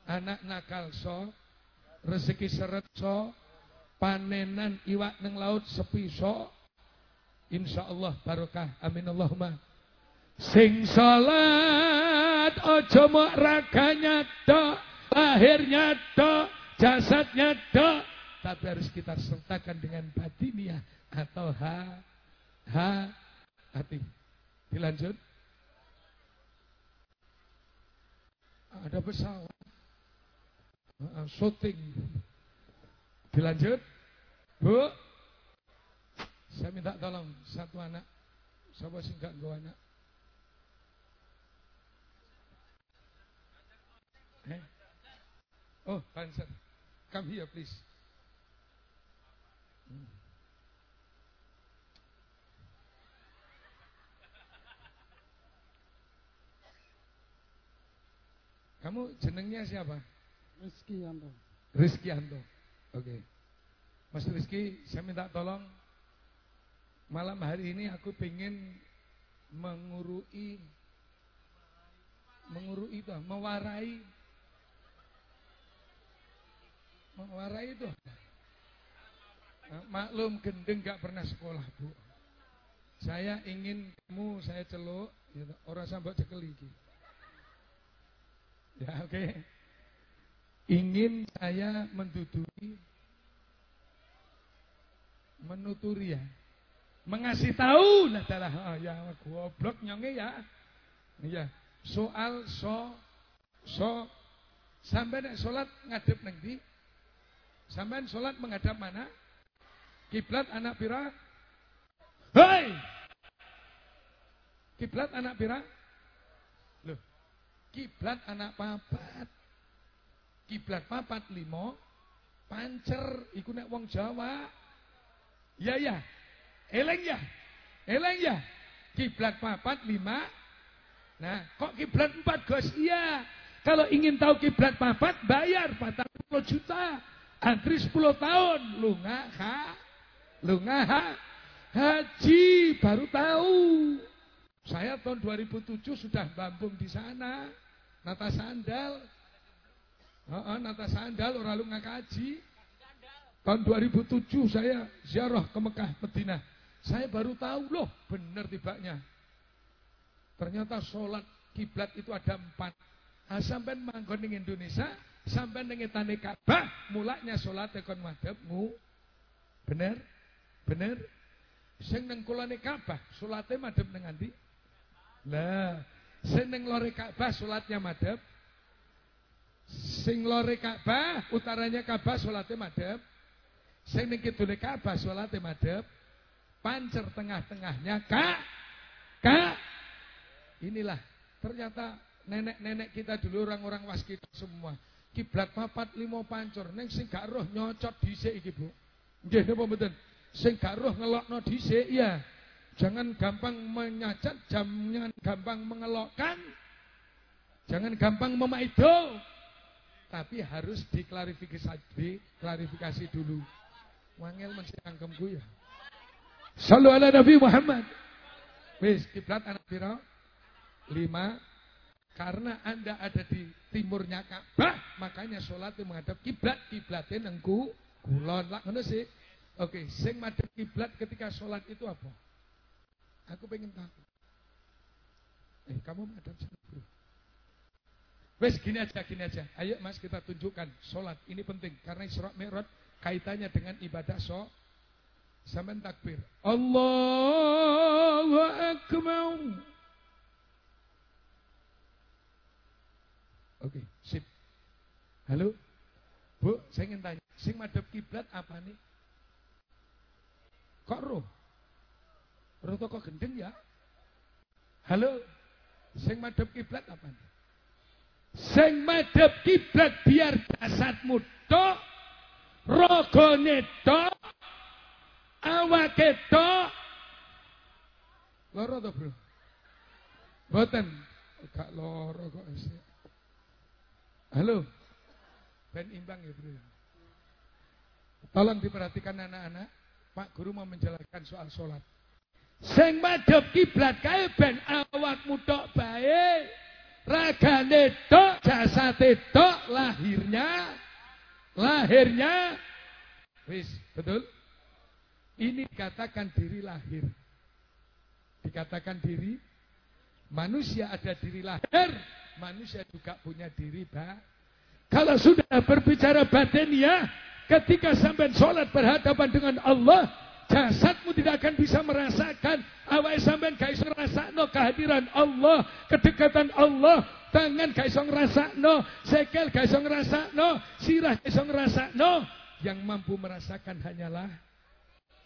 Anak nakal so rezeki seret so panenan iwak neng laut sepi so. Insya Allah barokah amin Allahumma. Sing salat ojo mok raganya tok lahirnya tok jasadnya tok. Tapi harus kita sertakan dengan batiniah atau ha ha hati. Dilanjut. Ada pesawat. Syuting. Dilanjut. Bu. Saya minta tolong satu anak. Siapa sih enggak gue anak? Eh? Oh, Banser. Come here please. Hmm. Kamu jenengnya siapa? Rizky Anto. Rizky Anto. Oke. Okay. Mas Rizky, saya minta tolong. Malam hari ini aku pengen mengurui mengurui itu, mewarai mewarai itu. Maklum gendeng gak pernah sekolah, Bu. Saya ingin kamu saya celuk, ya, orang sampai cekeli gitu. Ya, oke. Okay. Ingin saya mendudui menuturi ya. Mengasih tahu lah oh, ya goblok nyonge ya. Iya. Soal so so sampai nek salat ngadep nang ndi? Sampean salat menghadap mana? Kiblat anak pira? Hei! Kiblat anak pira? Kiblat anak papat. Kiblat papat limo. Pancer iku nek wong Jawa. Ya ya. Eleng ya. Eleng ya. Kiblat papat lima. Nah, kok kiblat empat Gus? Iya. Kalau ingin tahu kiblat papat, bayar 40 juta. Antri 10 tahun. Lu nggak ha? Lu nggak ha? Haji baru tahu. Saya tahun 2007 sudah bambung di sana. Nata sandal. Oh, nata sandal orang lu nggak kaji. Tahun 2007 saya ziarah ke Mekah, Medina. Saya baru tahu loh, benar tibanya. Ternyata sholat kiblat itu ada empat. Nah, sampai manggon Indonesia, sampai dengan tani Ka'bah, mulanya sholat tekon madhabmu. Benar? Benar? Sing neng kulane Ka'bah, sholatnya madhab neng andi. Lah, sing neng lore Ka'bah, sholatnya madhab. Sing lore Ka'bah, utaranya Ka'bah, sholatnya madhab. Sing ning kidule Ka'bah salate madhep. Pancer tengah-tengahnya Kak. Kak. Inilah ternyata nenek-nenek kita dulu orang-orang waskita semua. Kiblat papat limo pancur neng sing gak roh nyocot dhisik iki, Bu. Nggih napa mboten? Sing gak roh ngelokno dhisik ya. Jangan gampang menyacat, jangan gampang mengelokkan. Jangan gampang memaido. Tapi harus diklarifikasi, diklarifikasi dulu. Wangel masih angkemku ya. Sallu ala Nabi Muhammad. Wis kiblat anak piro? Lima. Karena anda ada di timurnya Ka'bah, makanya sholat menghadap kiblat, kiblatnya nengku kulon lah ngono. Oke, sing madhep kiblat ketika sholat itu apa? Aku pengen tahu. Eh, kamu madhep sana, Bro. Wes gini aja, gini aja. Ayo Mas kita tunjukkan sholat ini penting karena Isra Mi'raj kaitannya dengan ibadah so sampai takbir. Allahu akbar. Oke, sip. Halo? Bu, saya ingin tanya, sing madhep kiblat apa nih? Kok roh? Roh toko gendeng ya? Halo? Sing madhep kiblat apa? Sing madhep kiblat biar jasadmu tok rogone tok awake tok loro to bro? Boten gak loro kok isih halo. Ben imbang ya bro? Tolong diperhatikan anak-anak. Pak Guru mau menjelaskan soal sholat sing madhep kiblat kae ben awakmu tok bae ragane tok jasate tok lahirnya Lahirnya wis, betul? Ini dikatakan diri lahir. Dikatakan diri manusia ada diri lahir, manusia juga punya diri ba. Kalau sudah berbicara batin ya, ketika sampai sholat berhadapan dengan Allah, jasadmu tidak akan bisa merasakan awal sampai gak iso no kehadiran Allah, kedekatan Allah, tangan gak iso no sekel gak iso no sirah gak iso no Yang mampu merasakan hanyalah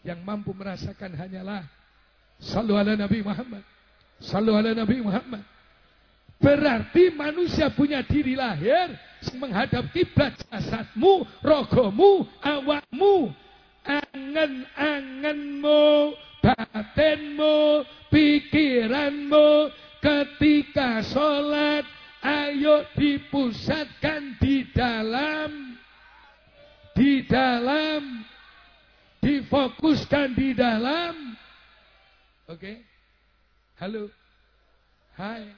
yang mampu merasakan hanyalah Sallu ala Nabi Muhammad. Sallu ala Nabi Muhammad. Berarti manusia punya diri lahir menghadap kiblat jasadmu, rogomu, awakmu, angen-angenmu, batinmu, pikiranmu ketika sholat Ayo dipusatkan di dalam di dalam difokuskan di dalam Oke. Okay? Halo. Hai.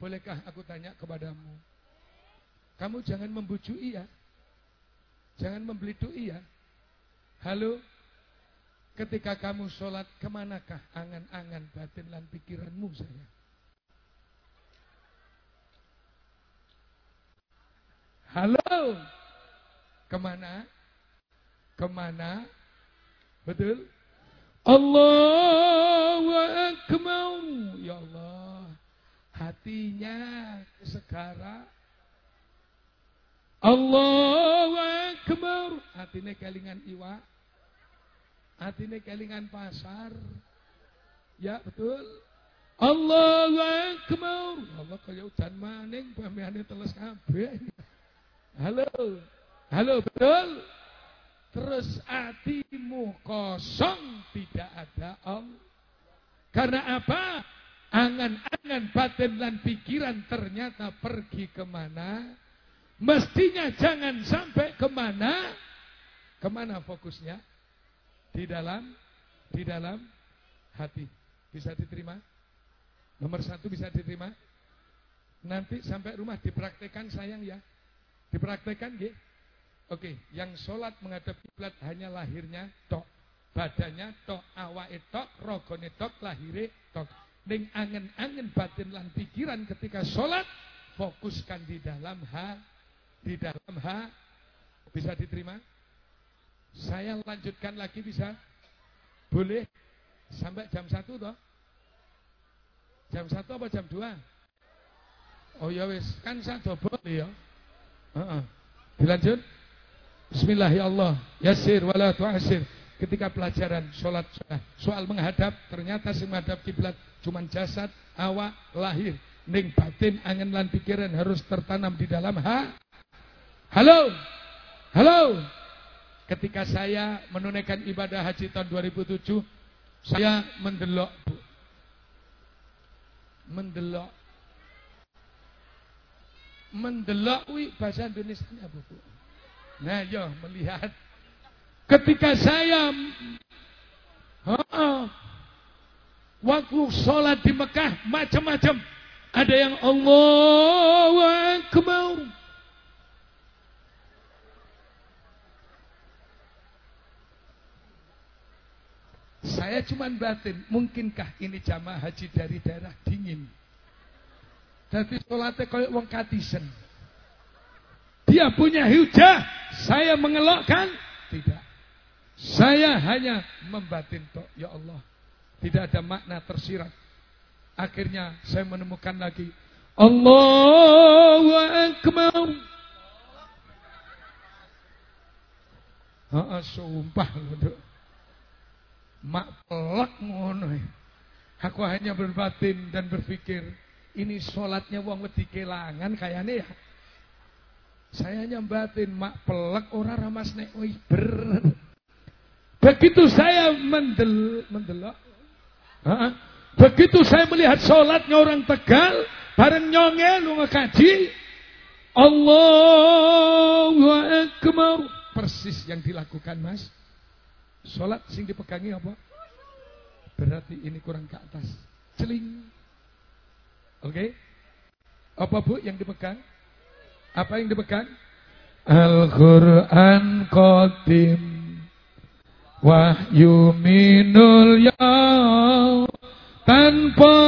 Bolehkah aku tanya kepadamu? Kamu jangan membujui ya. Jangan membelitui ya. Halo. Ketika kamu sholat, ke manakah angan-angan batin dan pikiranmu saya? Halo. Ke mana? Ke mana? Betul? Allahu Akbar. Ya Allah. Hatinya segara. Allahu Akbar. Hatinya kelingan iwa. Hatinya kelingan pasar. Ya betul. Allahu Akbar. Allah kaya udan maning pamihane teles kabeh. Halo. Halo, betul? terus hatimu kosong tidak ada Allah. Karena apa? Angan-angan batin dan pikiran ternyata pergi ke mana? Mestinya jangan sampai ke mana? Ke mana fokusnya? Di dalam, di dalam hati. Bisa diterima? Nomor satu bisa diterima? Nanti sampai rumah dipraktekan sayang ya. Dipraktekan ya. Oke, yang sholat menghadap kiblat hanya lahirnya tok, badannya tok, awake tok, rogone tok, lahire tok. Ning angen-angen batin lan pikiran ketika sholat fokuskan di dalam ha, di dalam ha, bisa diterima? Saya lanjutkan lagi bisa? Boleh? Sampai jam satu toh? Jam satu apa jam dua? Oh ya wis, kan saya double ya. Uh -uh. Dilanjut? Bismillah ya Allah, yasir wala tu'asir. Ketika pelajaran sholat soal menghadap, ternyata si menghadap kiblat cuman jasad, awak, lahir. Ning batin, angin lan pikiran harus tertanam di dalam ha. Halo, halo. Ketika saya menunaikan ibadah haji tahun 2007, saya mendelok, Bu. Mendelok. Mendelok, wi bahasa Indonesia apa, Bu? Nah, ya melihat ketika saya oh, waktu sholat di Mekah macam-macam. Ada yang Allahu Akbar. Saya cuma batin, mungkinkah ini jamaah haji dari daerah dingin? Jadi sholatnya kayak wong katisen. Dia punya hujah, saya mengelokkan? Tidak. Saya hanya membatin tok, ya Allah. Tidak ada makna tersirat. Akhirnya saya menemukan lagi Allahu Akbar. Heeh, sumpah loh. Mak pelak ngono. Aku hanya berbatin dan berpikir, ini sholatnya wong wedi kelangan kayaknya ya. Saya nyambatin mak pelek ora ramas nek ber. Begitu saya mendel mendelok. Begitu saya melihat sholatnya orang Tegal, bareng nyongel lu ngekaji. Allahu Akbar. Persis yang dilakukan mas. Sholat sing dipegangi apa? Berarti ini kurang ke atas. Celing. Oke? Okay? Apa bu yang dipegang? Apa yang dipegang? Al-Quran Qadim Wahyu minul ya Tanpa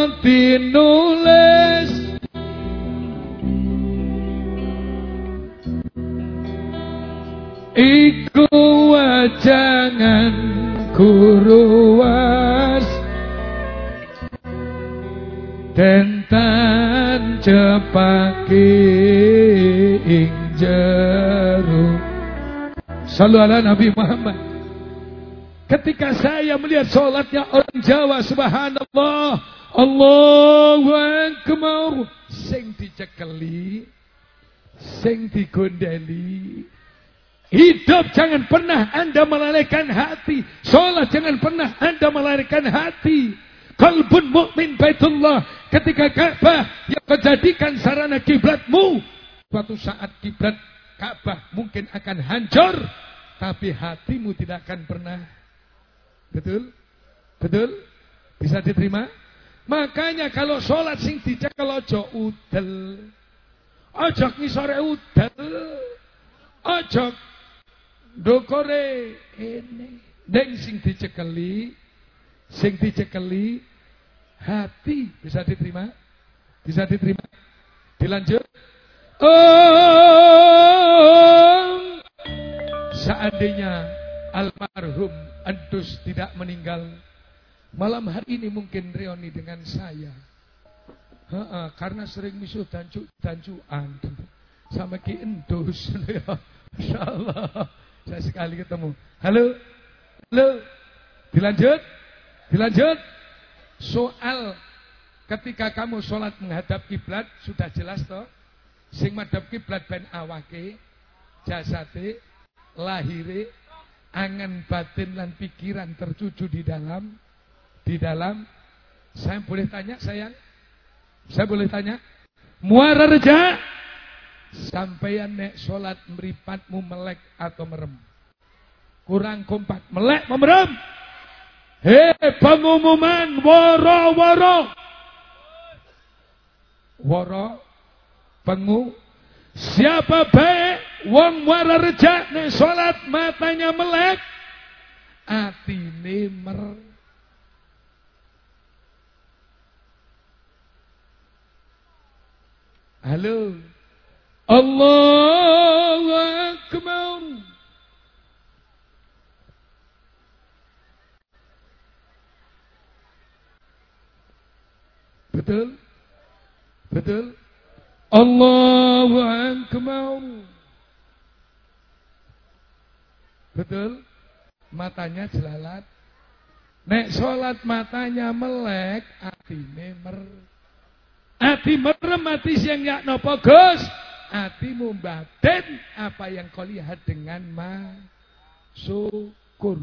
dinulis Iku wajangan kuruas Dentan cepaki ing jeru. Ala Nabi Muhammad. Ketika saya melihat sholatnya orang Jawa Subhanallah. Allahu Akbar. Sing dicekeli Sing digondeli Hidup jangan pernah anda melalaikan hati. Sholat jangan pernah anda melalaikan hati. Kalbun mukmin Baitullah. Ketika Ka'bah yang menjadikan sarana kiblatmu suatu saat kiblat Ka'bah mungkin akan hancur tapi hatimu tidak akan pernah. Betul? Betul? Bisa diterima? Makanya kalau sholat sing dicekel ojo udel. Ojo ngisore udel. Ojo dokore ini deng sing dicekeli Sing dicekeli hati bisa diterima? Bisa diterima? Dilanjut. Oh, seandainya almarhum Andus tidak meninggal, malam hari ini mungkin Rioni dengan saya. Ha -ha, karena sering misuh dancu dancuan sama Ki Endus. *laughs* Masya Allah. Saya sekali ketemu. Halo, halo. Dilanjut. Dilanjut. Soal ketika kamu sholat menghadap kiblat sudah jelas toh. Sing madhab kiblat ben awake, jasate, lahire, angan batin dan pikiran tercucu di dalam di dalam saya boleh tanya sayang saya boleh tanya muara reja sampeyan nek salat meripatmu melek atau merem? Kurang kompak. Melek memerem Hei pengumuman. Woro-woro. Woro pengu. Siapa baik? Wong wara rejak nek salat matanya melek, atine mer. Halo. Allahu Akbar. Betul? Betul? Allahu Akbar. Betul? Matanya jelalat. Nek sholat matanya melek, atine mer. Ati merem, ati siang ya nopo Gus. Atimu batin apa yang kau lihat dengan syukur.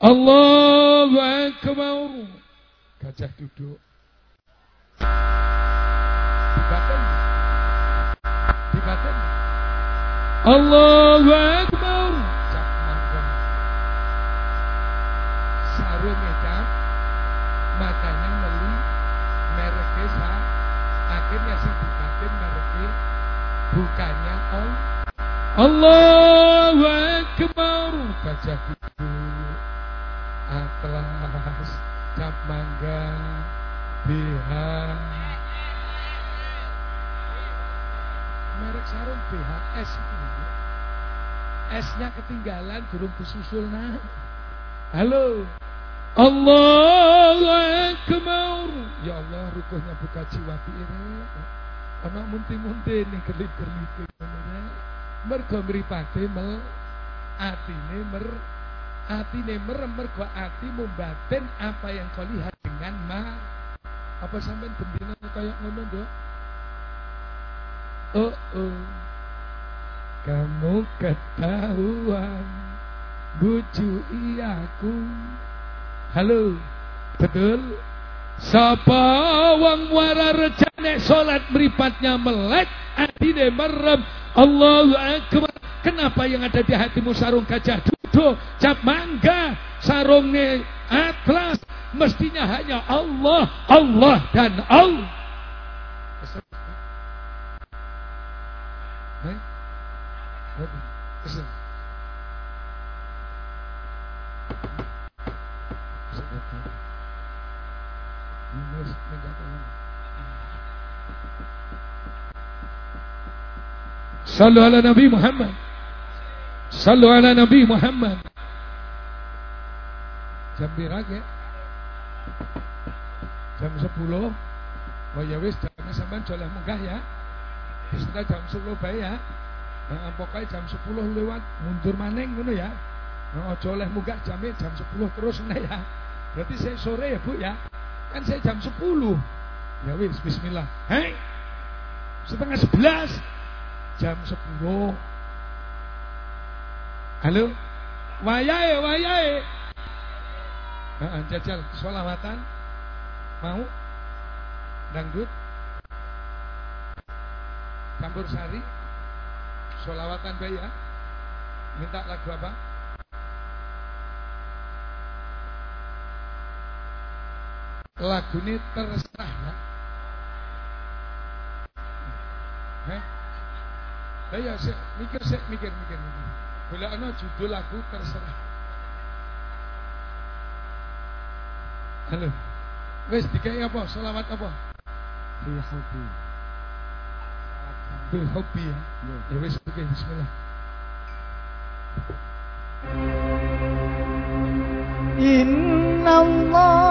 Allahu Akbar. Gajah duduk. Dibatin. Dibatin. Allahu Akbar. Cak mangkon. Sarung edan. Matanya meli. Mereknya sa. Akhirnya si bukatin mereknya. Bukannya all. Allahu Akbar. Baca duduk. Atlas. Cap mangga. Bihan. merek sarung BHS itu. S-nya ketinggalan durung disusul nah. Halo. Allahu Akbar. Ya Allah rukuhnya buka jiwa ini. Ana munti-munti ning ngono Mergo mripate mel? Atine mer atine merem mergo ati batin apa yang kau lihat dengan ma? Apa sampean bendina kayak ngono, Dok? oh oh. Kamu ketahuan bucu iyaku halo betul Sapa wang wara rejane salat meripatnya melek adine merem. Allahu akbar. Kenapa yang ada di hatimu sarung gajah duduk cap mangga sarungnya atlas? Mestinya hanya Allah Allah dan Allah. Sallu ala Nabi Muhammad. Sallu ala Nabi Muhammad. Jam berapa ya? Jam 10. Oh ya wis jangan sampean joleh munggah ya. Sudah jam 10 bae ya. Nah, pokoknya jam 10 lewat mundur maning ngono ya. Nah, ojo oleh munggah jamnya jam 10 terus nah ya. Berarti saya sore ya Bu ya. Kan saya jam 10. Ya wis bismillah. Hei. Setengah 11 jam 10. Halo. Wayahe, wayahe. Nah, jajal sholawatan. Mau? Dangdut. Campur sari. Solawatan bayi ya. Minta lagu apa? Lagu ini terserah ya. Heh? Se, mikir, se, mikir, mikir, mikir. Boleh ana judul lagu terserah. Halo. Wes dikai apa? Selawat apa? Fi hubbi bil hubbi ya. Ya wis oke bismillah. Inna Allah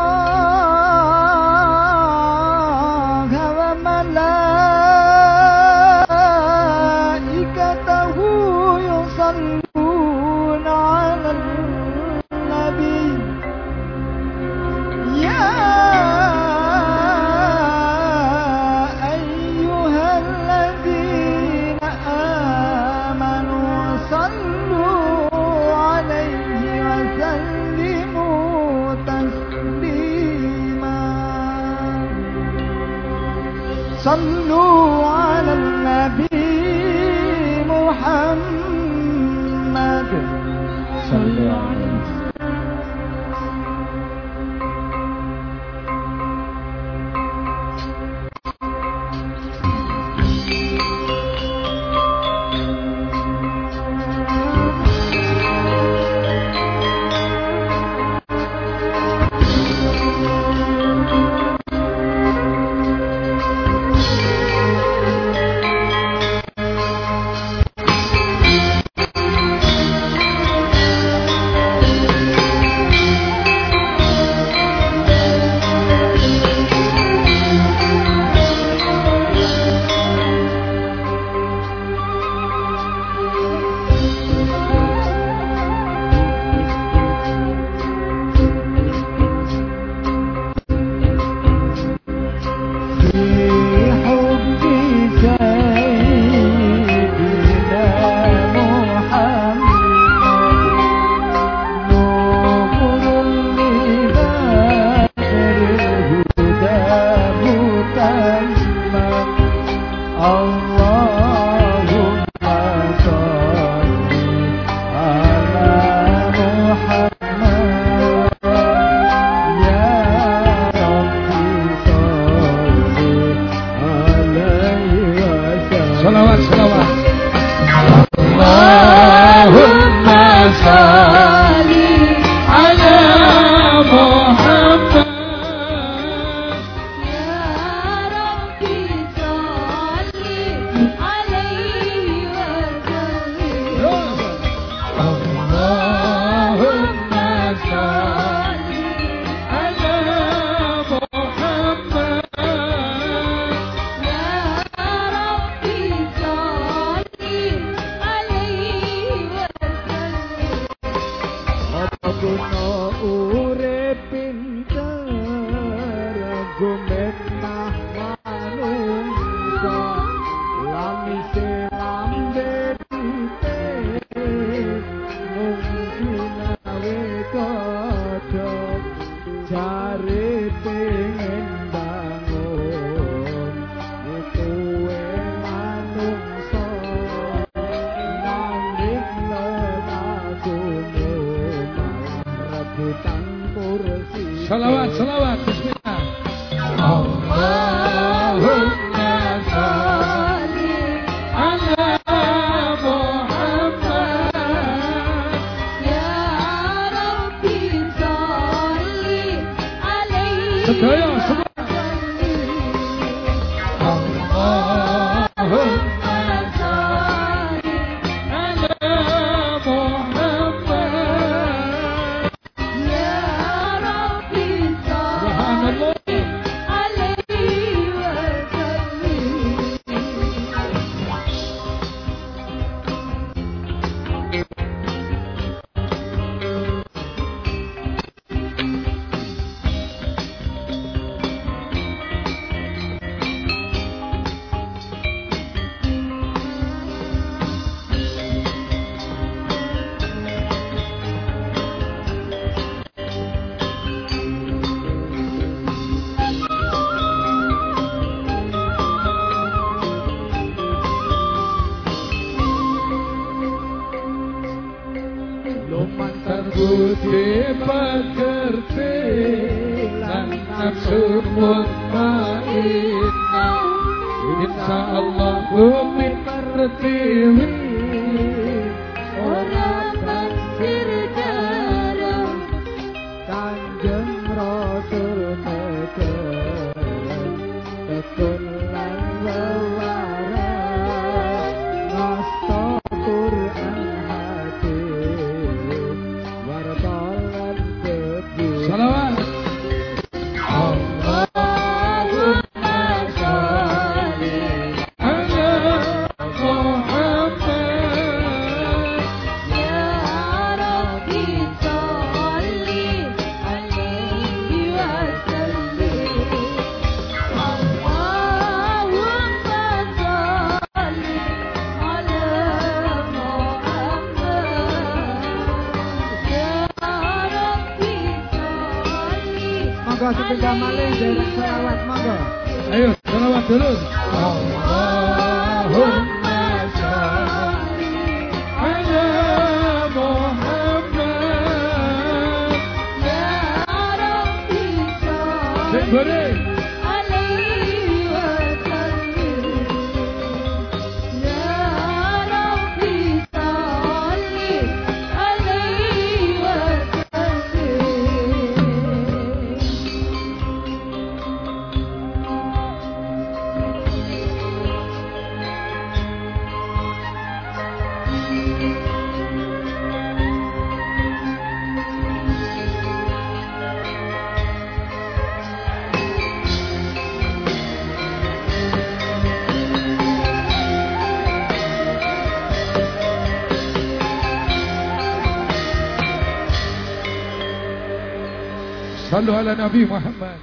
Ala Nabi Muhammad.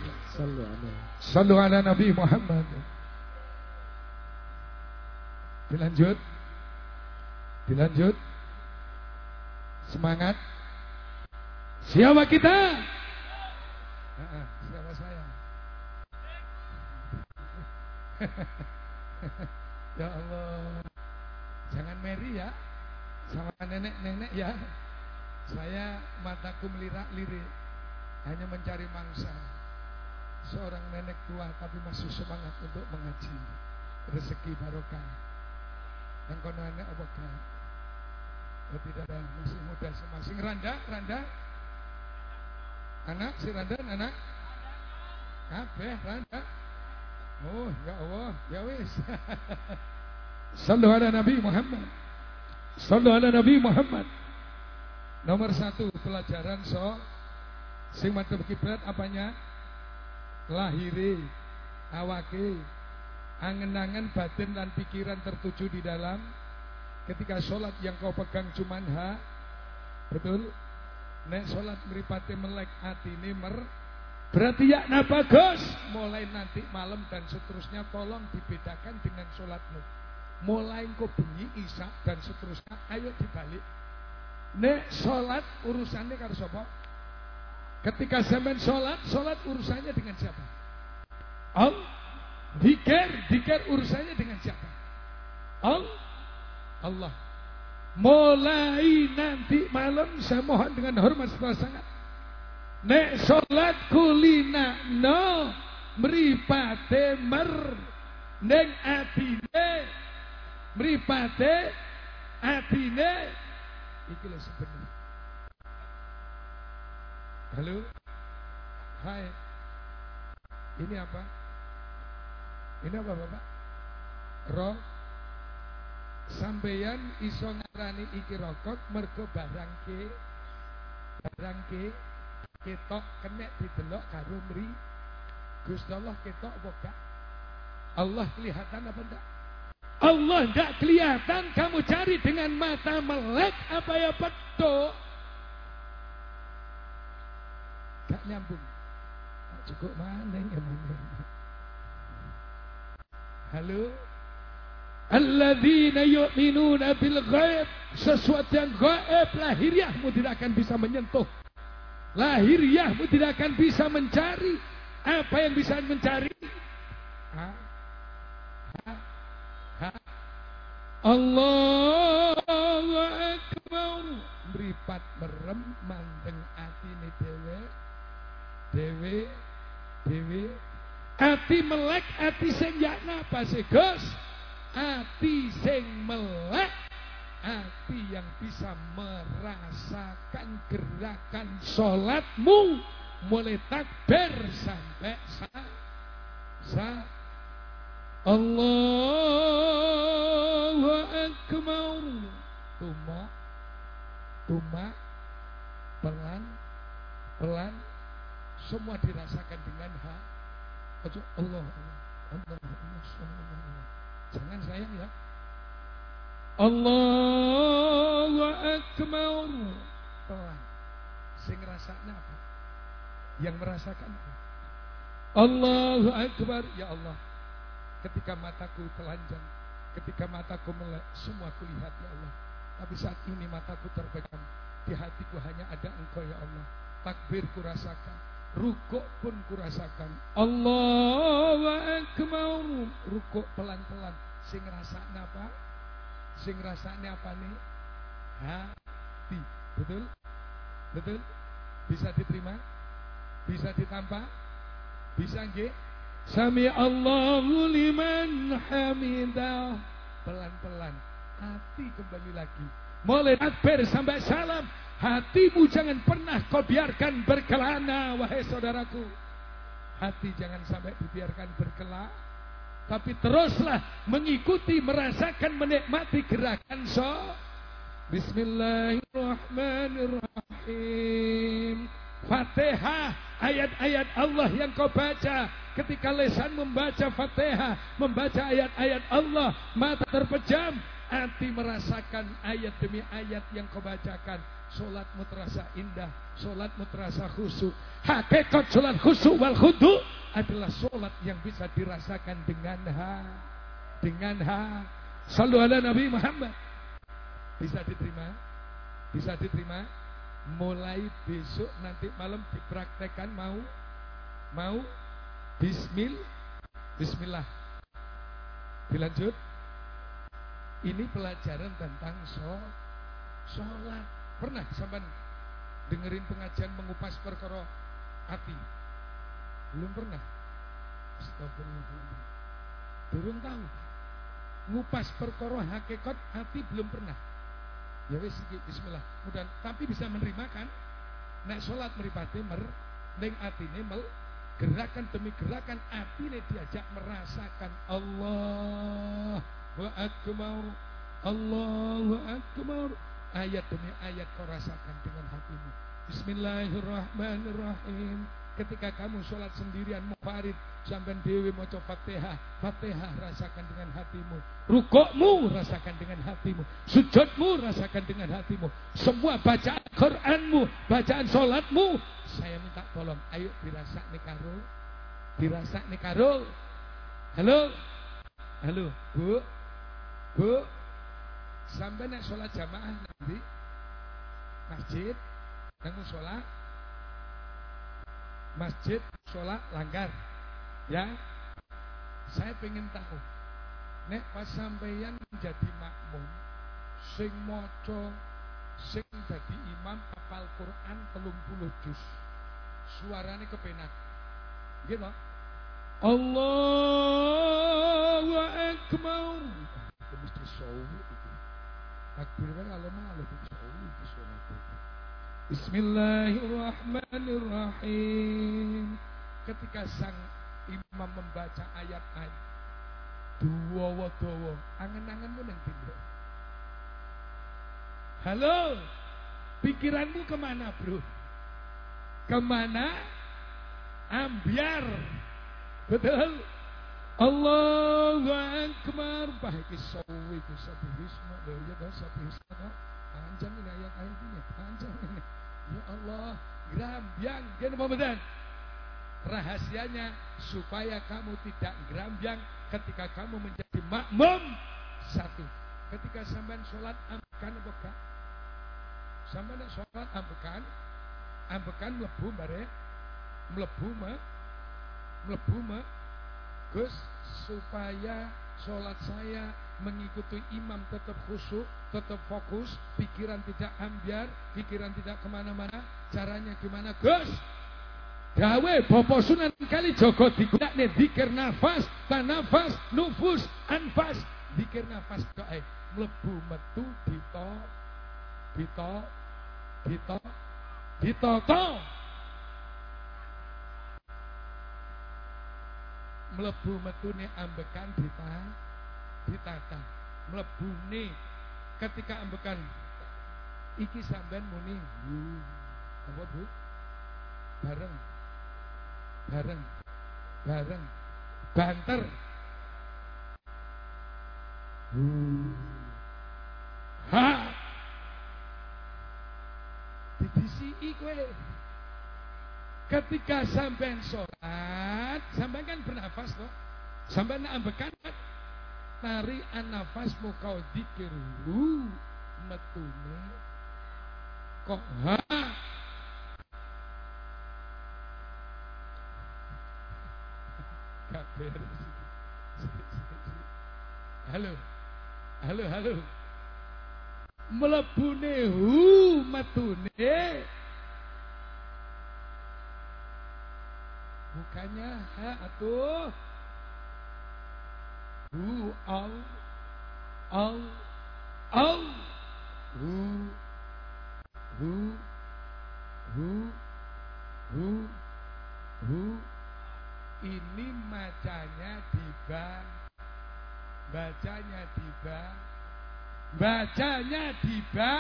Sallu ala Nabi Muhammad. Dilanjut. Dilanjut. Semangat. Siapa kita? Ah, ah, Siapa saya? ya Allah. Jangan meri ya. Sama nenek-nenek ya. Saya mataku melirak-lirik. Hanya mencari mangsa seorang nenek tua tapi masih semangat untuk mengaji rezeki barokah yang kono anak apa kan oh, tidak ada masih muda masing Randa Randa anak si Randa anak kabeh Randa oh ya Allah ya wis Sallu ala Nabi Muhammad. Sallu ala Nabi Muhammad. Nomor satu pelajaran so Sing madhep kiblat apanya? lahiri awake angen-angen batin dan pikiran tertuju di dalam. Ketika sholat yang kau pegang cuman ha betul? Nek sholat meripati melek hati ini mer berarti ya nah bagus mulai nanti malam dan seterusnya tolong dibedakan dengan sholatmu mulai kau bengi isak dan seterusnya ayo dibalik nek sholat urusannya karo sapa Ketika zaman sholat, sholat urusannya dengan siapa? Allah. Dikir, dikir urusannya dengan siapa? Allah. Allah. Mulai nanti malam saya mohon dengan hormat sangat. Nek sholat kulina no meripate mer neng atine meripate atine iki lho sebenarnya Halo? Hai. Ini apa? Ini apa Bapak? Roh sampeyan iso ngarani iki rokok mergo barangke barangke ketok kenek didelok karo mri Gusti Allah ketok apa? Allah kelihatan apa enggak? Allah enggak kelihatan kamu cari dengan mata melek apa ya petuk. Gak nyambung. Cukup mana ya halo? Alladzina yu'minuna bil ghaib. Sesuatu yang gaib lahiriahmu tidak akan bisa menyentuh. Lahiriahmu tidak akan bisa mencari. Apa yang bisa mencari? Ha? Ha? Ha? Allahu akbar. Mripat merem mandeng atine dhewe dewe dewe ati melek ati sing yak sih Gus. Ati sing melek ati yang bisa merasakan gerakan sholatmu. Mulai takbir sampai sa sa. Allahu tumak pelan pelan semua dirasakan dengan ha Ojo Allah Allah Allah Allah, Allah. jangan sayang ya. Allahu Akbar. Pelan sing rasanya apa? Yang merasakan apa? Allahu Akbar. Ya Allah ketika mataku telanjang ketika mataku melek semua kulihat ya Allah tapi saat ini mataku terpejam di hatiku hanya ada engkau ya Allah takbir ku rasakan Rukuk pun kurasakan. Allahu Akbar. Rukuk pelan-pelan. Sing ngrasakne apa? Sing ngrasakne apa nih? Hati. Betul? Betul? Bisa diterima? Bisa ditampa? Bisa nggih? Sami Allahu liman hamidah. Pelan-pelan. Hati kembali lagi. Mulai takbir sampai salam. Hatimu jangan pernah kau biarkan berkelana, wahai saudaraku. Hati jangan sampai dibiarkan berkelana. Tapi teruslah mengikuti, merasakan, menikmati gerakan so. Bismillahirrahmanirrahim. Fatihah, ayat-ayat Allah yang kau baca. Ketika lesan membaca Fatihah, membaca ayat-ayat Allah, mata terpejam, hati merasakan ayat demi ayat yang kau bacakan. Solatmu terasa indah, solatmu terasa khusyuk. Hakikat solat khusyuk wal khudu adalah solat yang bisa dirasakan dengan ha, dengan ha. Sallu ala Nabi Muhammad. Bisa diterima? Bisa diterima? Mulai besok nanti malam dipraktekkan mau? Mau? Bismil Bismillah Dilanjut Ini pelajaran tentang sholat Pernah sampai dengerin pengajian mengupas perkara hati? Belum pernah Astagfirullahaladzim Belum tahu Ngupas perkara hakikat hati belum pernah Ya wis iki bismillah. Mudah tapi bisa menerima kan? Nek salat mripate mer ning atine mel gerakan demi gerakan atine diajak merasakan Allah wa akbar. Allahu akbar. Ayat demi ayat kau rasakan dengan hatimu. Bismillahirrahmanirrahim. Ketika kamu sholat sendirian mufarid sampai dewi mau fatihah fatihah rasakan dengan hatimu. Rukukmu rasakan dengan hatimu. Sujudmu rasakan dengan hatimu. Semua bacaan Quranmu bacaan sholatmu saya minta tolong ayo dirasak nih karo dirasak nih karo halo? Halo bu bu sampai nak sholat jamaah nanti masjid nang sholat masjid sholat langgar ya. Saya pengen tahu nek pas sampeyan menjadi makmum sing moco sing jadi imam apal Quran telung puluh juz suaranya kepenak. Gitu Allahu Akbar itu mesti sawu itu Bismillahirrahmanirrahim. Ketika sang imam membaca ayat-ayat dua dawa angen-angenmu nang timbul. Halo, pikiranmu ke mana bro? Ke mana? Ambiar. Betul. Allahu Akbar. Bah iki sawi iki sabihisma. Lho ya ta sabihisma. Panjang ini ayat-ayat ini, panjang ini. Ya Allah, gerambiang, gini Muhammadan. Rahasianya supaya kamu tidak gerambiang ketika kamu menjadi makmum. Satu, ketika sampean sholat ambekan apa Sampean sholat ambekan, ambekan mlebu bare, mlebu me. Gus, supaya sholat saya mengikuti imam tetap khusyuk, tetap fokus, pikiran tidak ambiar, pikiran tidak ke mana-mana. Caranya gimana, Gus? Gawe Bapak Sunan kali Joko digunakne dikir nafas, tanafas, nufus, anfas, dikir nafas doa mlebu metu dito, dito, dito, ditoto. Mlebu metune ambekan ditahan ditata mlebune ketika ambekan iki sampean muni apa bu? Bareng bareng bareng. Banter. Ha? Didisi kowe Ketika sampean sholat, sampean kan bernafas loh. Sampean ambekan Nari anafasmu kau dikir lu metune kok ha Halo. Halo, halo. Melebune hu metune Bukannya ha atuh. Hu al al al. Hu hu hu hu hu. Ini macanya diba bacanya diba bacanya diba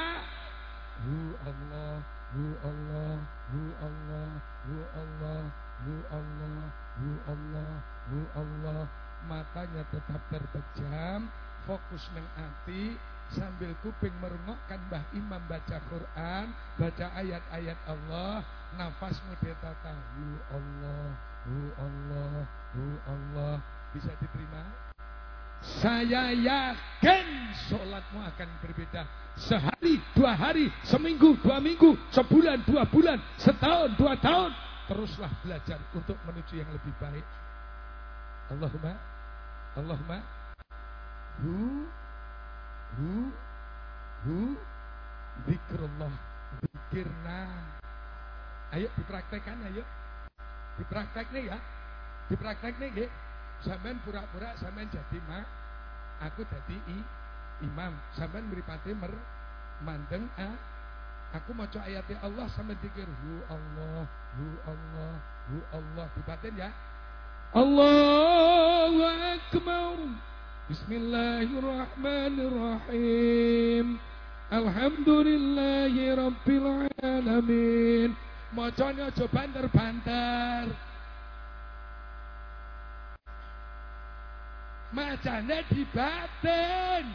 hu Allah hu Allah hu Allah hu Allah hu Allah hu Allah hu Allah. Matanya tetap terpejam fokus neng sambil kuping merungokkan Mbah Imam baca Quran baca ayat-ayat Allah nafasmu ditata hu Allah hu Allah hu Allah. Bisa diterima? Saya yakin sholatmu akan berbeda. Sehari dua hari seminggu dua minggu sebulan dua bulan setahun dua tahun teruslah belajar untuk menuju yang lebih baik. Allahumma Allahumma hu hu hu zikrullah zikirna. Ayo dipraktekkan ayo. Dipraktek nih ya. Dipraktek nih ya sampean pura-pura sampean jadi mak aku jadi i, imam. Sampean mripate mer mandeng a aku maca ayatnya Allah sampean dikir hu Allah hu Allah hu Allah. Dibatin ya. Allahu akbar. Bismillahirrahmanirrahim. Alhamdulillahi Rabbil Alamin. Mocanya aja banter-banter. Macane di batin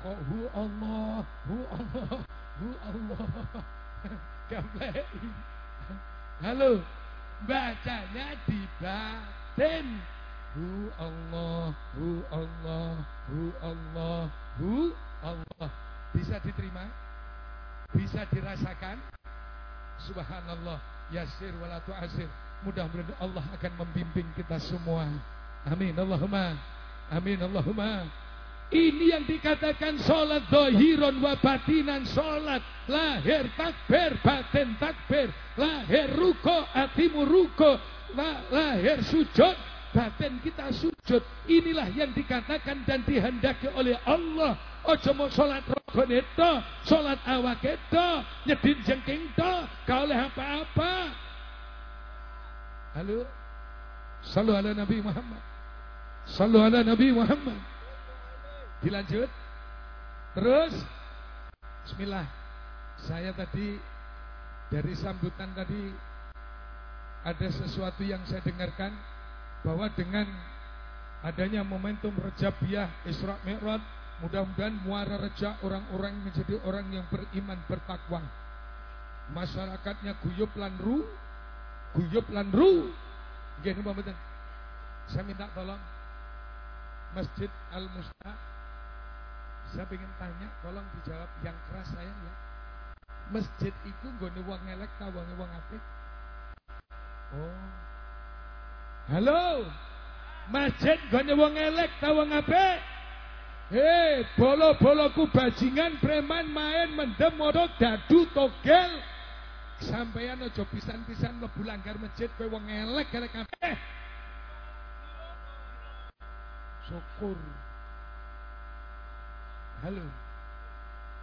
Kok hu Allah Hu Allah Hu Allah. *laughs* Gampang. Halo Bacanya di batin. Hu Allah Hu Allah Hu Allah Hu Allah. Bisa diterima? Bisa dirasakan? Subhanallah. Yasir walatu asir Mudah-mudahan Allah akan membimbing kita semua. Amin. Allahumma. Amin. Allahumma ini yang dikatakan sholat dohiron wa batinan sholat lahir takbir batin takbir lahir ruko hatimu ruko lahir sujud batin kita sujud inilah yang dikatakan dan dihendaki oleh Allah Ojo mau sholat rogon itu, sholat awak itu, nyedin jengking itu, kau oleh apa-apa. Halo, salu ala Nabi Muhammad. Salu ala Nabi Muhammad. Dilanjut. Terus. Bismillah. Saya tadi dari sambutan tadi ada sesuatu yang saya dengarkan bahwa dengan adanya momentum Rejabiah Isra Mi'raj mudah-mudahan muara reja orang-orang menjadi orang yang beriman bertakwa. Masyarakatnya guyup lan ru, guyup lan ru. Saya minta tolong Masjid Al Musta. Saya ingin tanya, tolong dijawab yang keras saya ya. Masjid itu nggone wong elek ta wong apik? Oh. Halo. Masjid nggone wong elek ta wong apik? Hei, bolo-boloku bajingan preman main mendem modok dadu togel. Sampeyan aja pisan-pisan mlebu langgar masjid kowe wong elek elek kabeh. Syukur. Halo.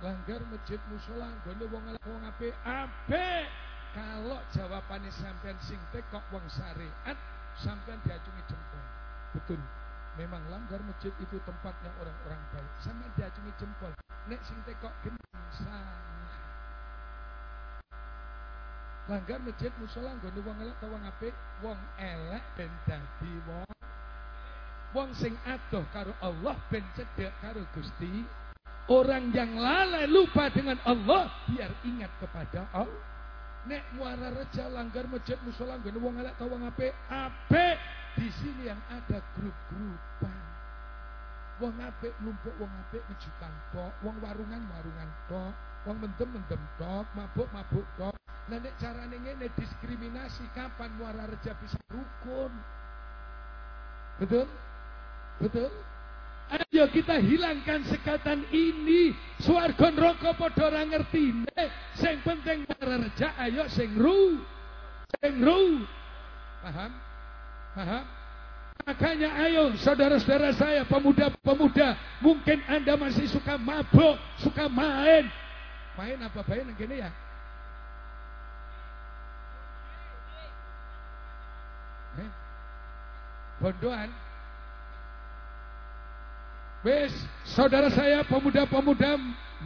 Langgar masjid musola nggone wong wong apik. Apik. Kalau jawabannya sampean sing kok wong syariat, sampean diacungi jempol. Betul. Memang langgar masjid itu tempatnya orang-orang baik. Sama diacungi jempol. Nek sing tekok gendeng salah. Langgar masjid musola nggone wong elek wong apik? Wong elek ben dadi wong Wong sing adoh karo Allah ben cedek karo Gusti. Orang yang lalai lupa dengan Allah biar ingat kepada Allah. Nek muara reja langgar masjid musola nggone wong elek ta wong apik? Apik. Di sini yang ada grup-grupan. Wong apik numpuk wong apik ngejukan tok, wong warungan warungan tok, wong mendem-mendem tok, mabuk-mabuk tok. Lah nek carane ngene diskriminasi kapan muara reja bisa rukun? Betul? Betul? Ayo kita hilangkan sekatan ini. Swarga neraka padha ora ngertine. Sing penting reja ayo sing ru. Sing ru. Paham? Paham? Makanya ayo saudara-saudara saya pemuda-pemuda, mungkin Anda masih suka mabuk, suka main. Main apa main gini ya? Eh? Wes, saudara saya pemuda-pemuda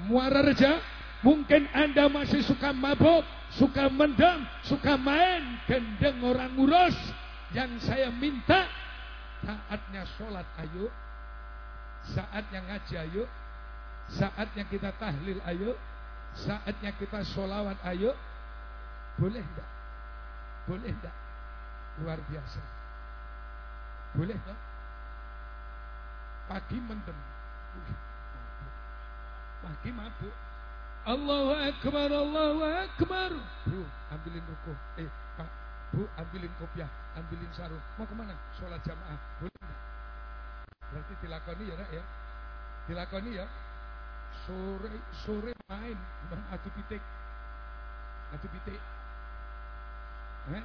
Muara Reja, mungkin Anda masih suka mabuk, suka mendem, suka main, gendeng orang ngurus. Yang saya minta saatnya sholat ayo, saatnya ngaji ayo, saatnya kita tahlil ayo, saatnya kita sholawat ayo. Boleh enggak? Boleh enggak? Luar biasa. Boleh enggak? Pagi mendem. Pagi mabuk. Allahu Akbar, Allahu Akbar. Bu, ambilin rokok. Eh, Pak, Bu, ambilin kopiah, ambilin sarung. Mau ke mana? Sholat jamaah. Boleh? Berarti dilakoni ya, nak ya? Dilakoni ya? Sore sore main, bang adu pitik. Adu pitik. Eh?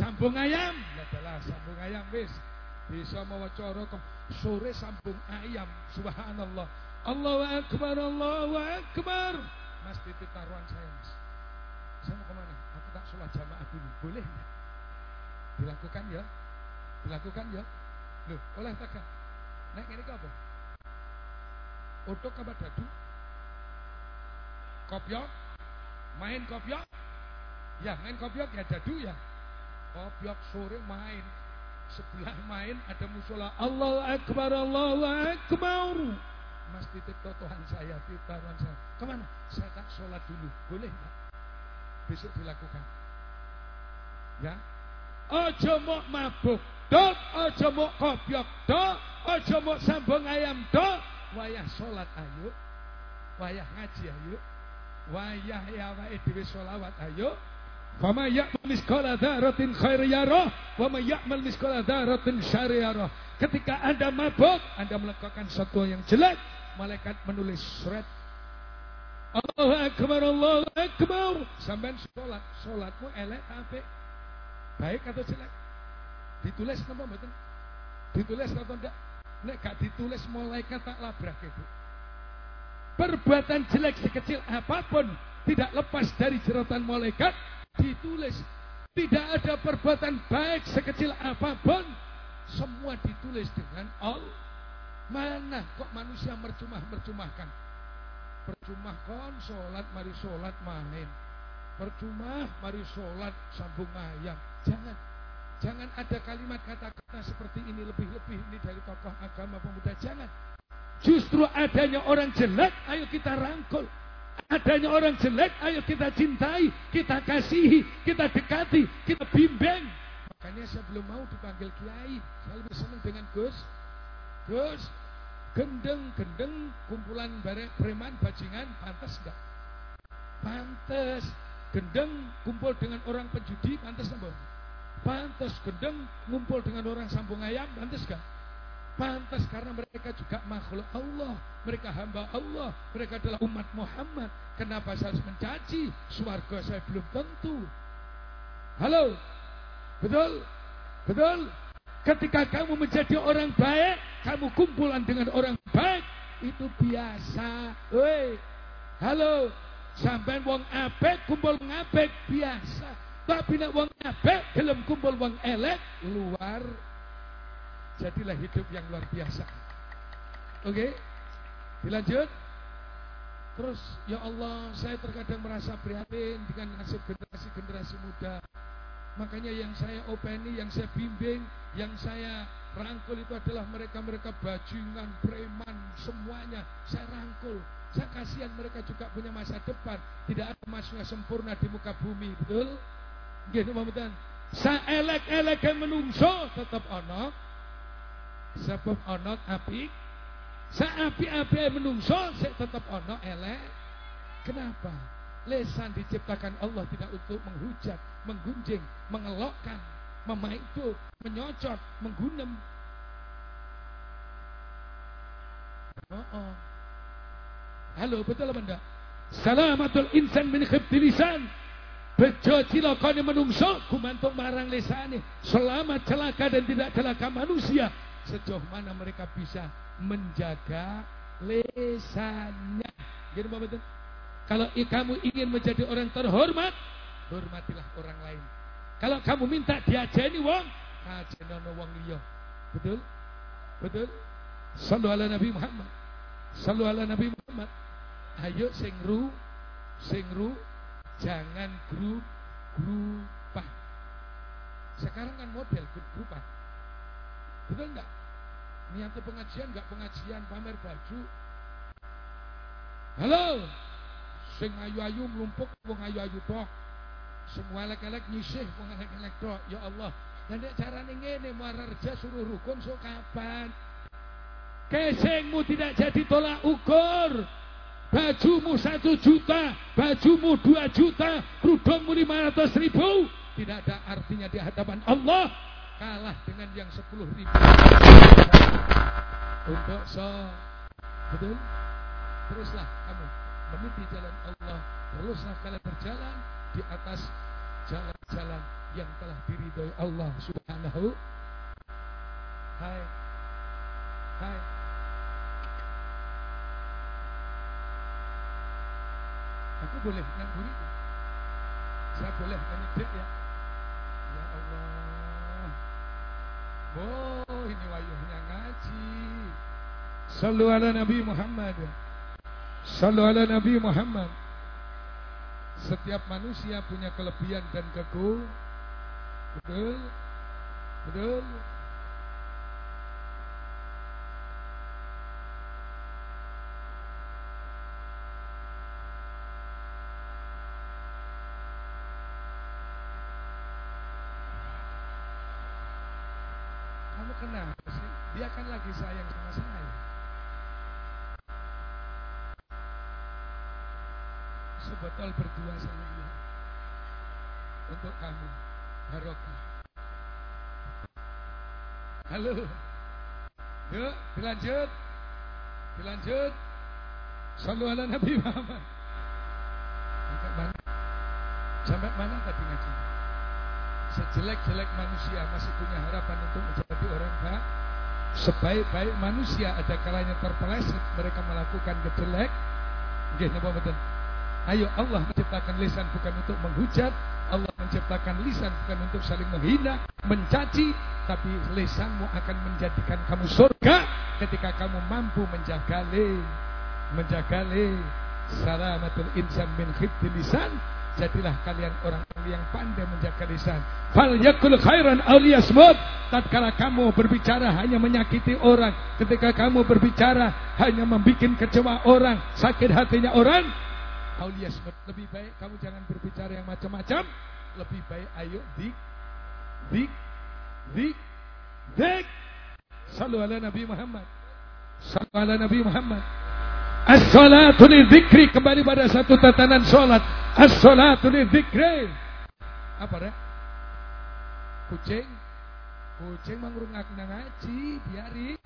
Sambung ayam. Ya adalah sambung ayam wis. Bisa mawaca kok sore sambung ayam. Subhanallah. Allahu Akbar, Allahu Akbar. Mas titip taruhan saya, Mas. Saya mau ke mana? Aku tak sholat jamaah dulu. Boleh enggak? Dilakukan ya? Dilakukan ya? Loh, oleh tak? Nek ini apa? Otok apa dadu? Kopiok? Main kopiok? Ya, main kopiok ya dadu ya. Kopiok sore main. Sebelah main ada musola. Allahu Akbar, Allahu Akbar. Mas titip totohan saya, titip taruhan saya. Ke mana? Saya tak sholat dulu. Boleh enggak? Besok dilakukan. Ya. Ojo mau mabuk, dok. Ojo mau kopiok, dok. Ojo mau sambung ayam, dok. Wayah sholat ayo. Wayah ngaji ayo. Wayah ya wae dhewe sholawat ayo. Fama ya'mal miskala dzarratin khair yarah wa may ya'mal miskala dzarratin syarr yarah. Ketika Anda mabuk, Anda melakukan sesuatu yang jelek, malaikat menulis surat Allahu akbar Allahu akbar. Sampai sholat, sholatmu elek apa? Baik atau jelek? Ditulis napa mboten? Ditulis atau enggak? Nek gak ditulis malaikat tak labrak itu. Perbuatan jelek sekecil apa pun tidak lepas dari jeratan malaikat ditulis. Tidak ada perbuatan baik sekecil apa pun semua ditulis dengan Allah. Mana kok manusia mercumah-mercumahkan? Percuma kon sholat, mari sholat main. Percuma, mari sholat sambung ayam. Jangan, jangan ada kalimat kata-kata seperti ini lebih-lebih ini dari tokoh agama pemuda. Jangan. Justru adanya orang jelek, ayo kita rangkul. Adanya orang jelek, ayo kita cintai, kita kasihi, kita dekati, kita bimbing. Makanya saya belum mau dipanggil kiai. Saya lebih senang dengan Gus. Gus, gendeng, gendeng, kumpulan barek preman, bajingan, pantas enggak? Pantas. Gendeng kumpul dengan orang penjudi, pantas enggak? Pantas. Gendeng kumpul dengan orang sambung ayam, pantas enggak? Pantas karena mereka juga makhluk Allah. Mereka hamba Allah. Mereka adalah umat Muhammad. Kenapa saya harus mencaci? Suarga saya belum tentu. Halo? Betul? Betul? Ketika kamu menjadi orang baik, kamu kumpulan dengan orang baik, itu biasa. Woi. Halo? Sampai wong apik kumpul wong biasa. Tapi nek wong apik gelem kumpul wong elek luar jadilah hidup yang luar biasa. Oke? Dilanjut. Terus ya Allah, saya terkadang merasa prihatin dengan nasib generasi-generasi muda. Makanya yang saya openi, yang saya bimbing, yang saya rangkul itu adalah mereka-mereka bajingan, preman, semuanya. Saya rangkul. Saya kasihan mereka juga punya masa depan. Tidak ada manusia sempurna di muka bumi, betul? Gitu, Muhammadan. Saya elek-elek menungso tetap ono sebab onot api. Sa api api menungso saya tetap ono elek. Kenapa? Lesan diciptakan Allah tidak untuk menghujat menggunjing mengelokkan memaitu menyocot menggunem. Oh, oh. halo betul apa enggak? Salamatul insan min khibdi lisan. Bejo cilokone menungso kumantung marang lesane. Selamat celaka dan tidak celaka manusia. Sejauh mana mereka bisa menjaga lesannya. Gitu Pak betul? Kalau kamu ingin menjadi orang terhormat, hormatilah orang lain. Kalau kamu minta diajeni wong, ajenono wong liya. Betul? Betul? Sallu ala Nabi Muhammad. Sallu ala Nabi Muhammad. Ayo sing ru, sing ru, jangan grup grupan. Sekarang kan model grup grupan. Betul enggak? Niatnya pengajian enggak pengajian pamer baju. Halo. Sing ayu-ayu mlumpuk wong ayu-ayu tok. Semua elek-elek nyisih wong elek-elek tok. Ya Allah. Dan nek carane ngene Muararja suruh rukun sok kapan? Kesengmu tidak jadi tolak ukur. Bajumu satu juta, bajumu dua juta, kerudungmu lima ratus ribu. Tidak ada artinya di hadapan Allah. Kalah dengan yang sepuluh ribu. Untuk so. Betul? Teruslah kamu meniti jalan Allah. Teruslah kalian berjalan di atas jalan-jalan yang telah diridhoi Allah Subhanahu. Hai. Hai. Aku boleh nganggur itu. Saya boleh ngedit ya. Ya Allah. Oh, ini wayuhnya ngaji. Sallu ala Nabi Muhammad. Sallu ala Nabi Muhammad. Setiap manusia punya kelebihan dan keku. Betul? Betul? Kamu kenapa sih? Dia kan lagi sayang sama saya. Sebotol berdua saya lihat. Untuk kamu, barokah. Halo. Yuk, dilanjut. Dilanjut. Sallu ala Nabi Muhammad. Sampai mana? Sampai mana tadi ngaji? Sejelek-jelek manusia masih punya harapan untuk menjadi orang baik. Sebaik-baik manusia ada kalanya terpeleset mereka melakukan kejelek. Ayo Allah menciptakan lisan bukan untuk menghujat, Allah menciptakan lisan bukan untuk saling menghina, mencaci, tapi lisanmu akan menjadikan kamu surga ketika kamu mampu menjaga le, menjaga le. Salamatul insan min khibti lisan. Jadilah kalian orang yang pandai menjaga lisan. Fal yakul khairan aw liyasmut. Tatkala kamu berbicara hanya menyakiti orang, ketika kamu berbicara hanya membuat kecewa orang, sakit hatinya orang, aw liyasmut. Lebih baik kamu jangan berbicara yang macam-macam. Lebih baik ayo dik dik dik dik. Sallu ala Nabi Muhammad. Sallu ala Nabi Muhammad. As-salatu lidzikri kembali pada satu tatanan salat. As-salatu lidzikri. Apa rek? Kucing. Kucing mangrungakna ngaji, biari.